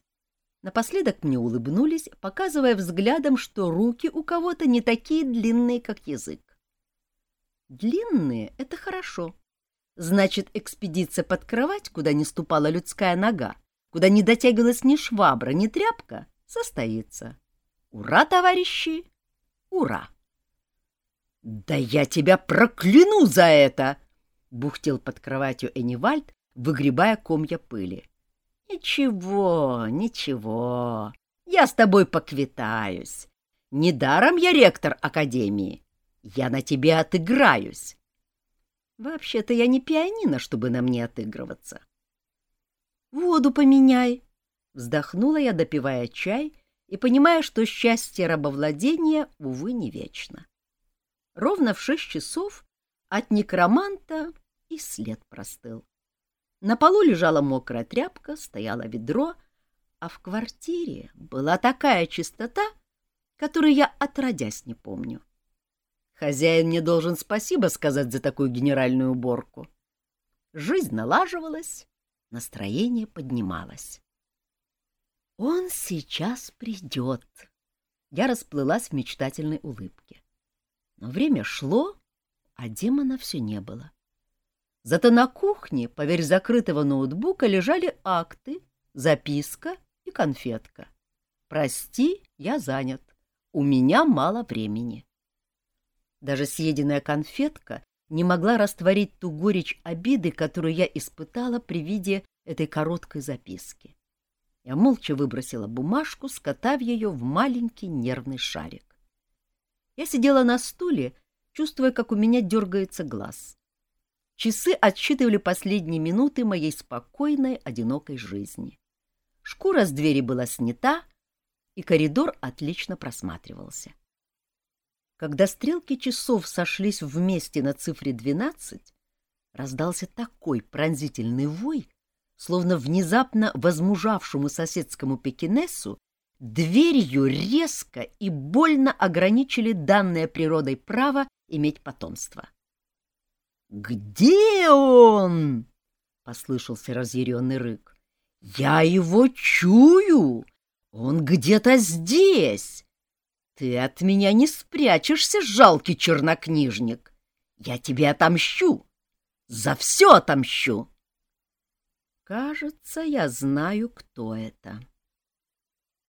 Напоследок мне улыбнулись, показывая взглядом, что руки у кого-то не такие длинные, как язык. Длинные — это хорошо. Значит, экспедиция под кровать, куда не ступала людская нога, куда не дотягивалась ни швабра, ни тряпка, состоится. Ура, товарищи! Ура! «Да я тебя прокляну за это!» — бухтел под кроватью Энивальд, выгребая комья пыли. «Ничего, ничего, я с тобой поквитаюсь. Недаром я ректор Академии. Я на тебе отыграюсь. Вообще-то я не пианино, чтобы на мне отыгрываться». «Воду поменяй!» — вздохнула я, допивая чай и понимая, что счастье рабовладения, увы, не вечно. Ровно в шесть часов от некроманта и след простыл. На полу лежала мокрая тряпка, стояло ведро, а в квартире была такая чистота, которую я отродясь не помню. Хозяин мне должен спасибо сказать за такую генеральную уборку. Жизнь налаживалась, настроение поднималось. Он сейчас придет. Я расплылась в мечтательной улыбке. Но время шло, а демона все не было. Зато на кухне, поверь закрытого ноутбука, лежали акты, записка и конфетка. «Прости, я занят. У меня мало времени». Даже съеденная конфетка не могла растворить ту горечь обиды, которую я испытала при виде этой короткой записки. Я молча выбросила бумажку, скотав ее в маленький нервный шарик. Я сидела на стуле, чувствуя, как у меня дергается глаз. Часы отсчитывали последние минуты моей спокойной, одинокой жизни. Шкура с двери была снята, и коридор отлично просматривался. Когда стрелки часов сошлись вместе на цифре 12, раздался такой пронзительный вой, словно внезапно возмужавшему соседскому пекинесу дверью резко и больно ограничили данное природой право иметь потомство. «Где он?» — послышался разъяренный рык. «Я его чую! Он где-то здесь! Ты от меня не спрячешься, жалкий чернокнижник! Я тебе отомщу! За все отомщу!» Кажется, я знаю, кто это.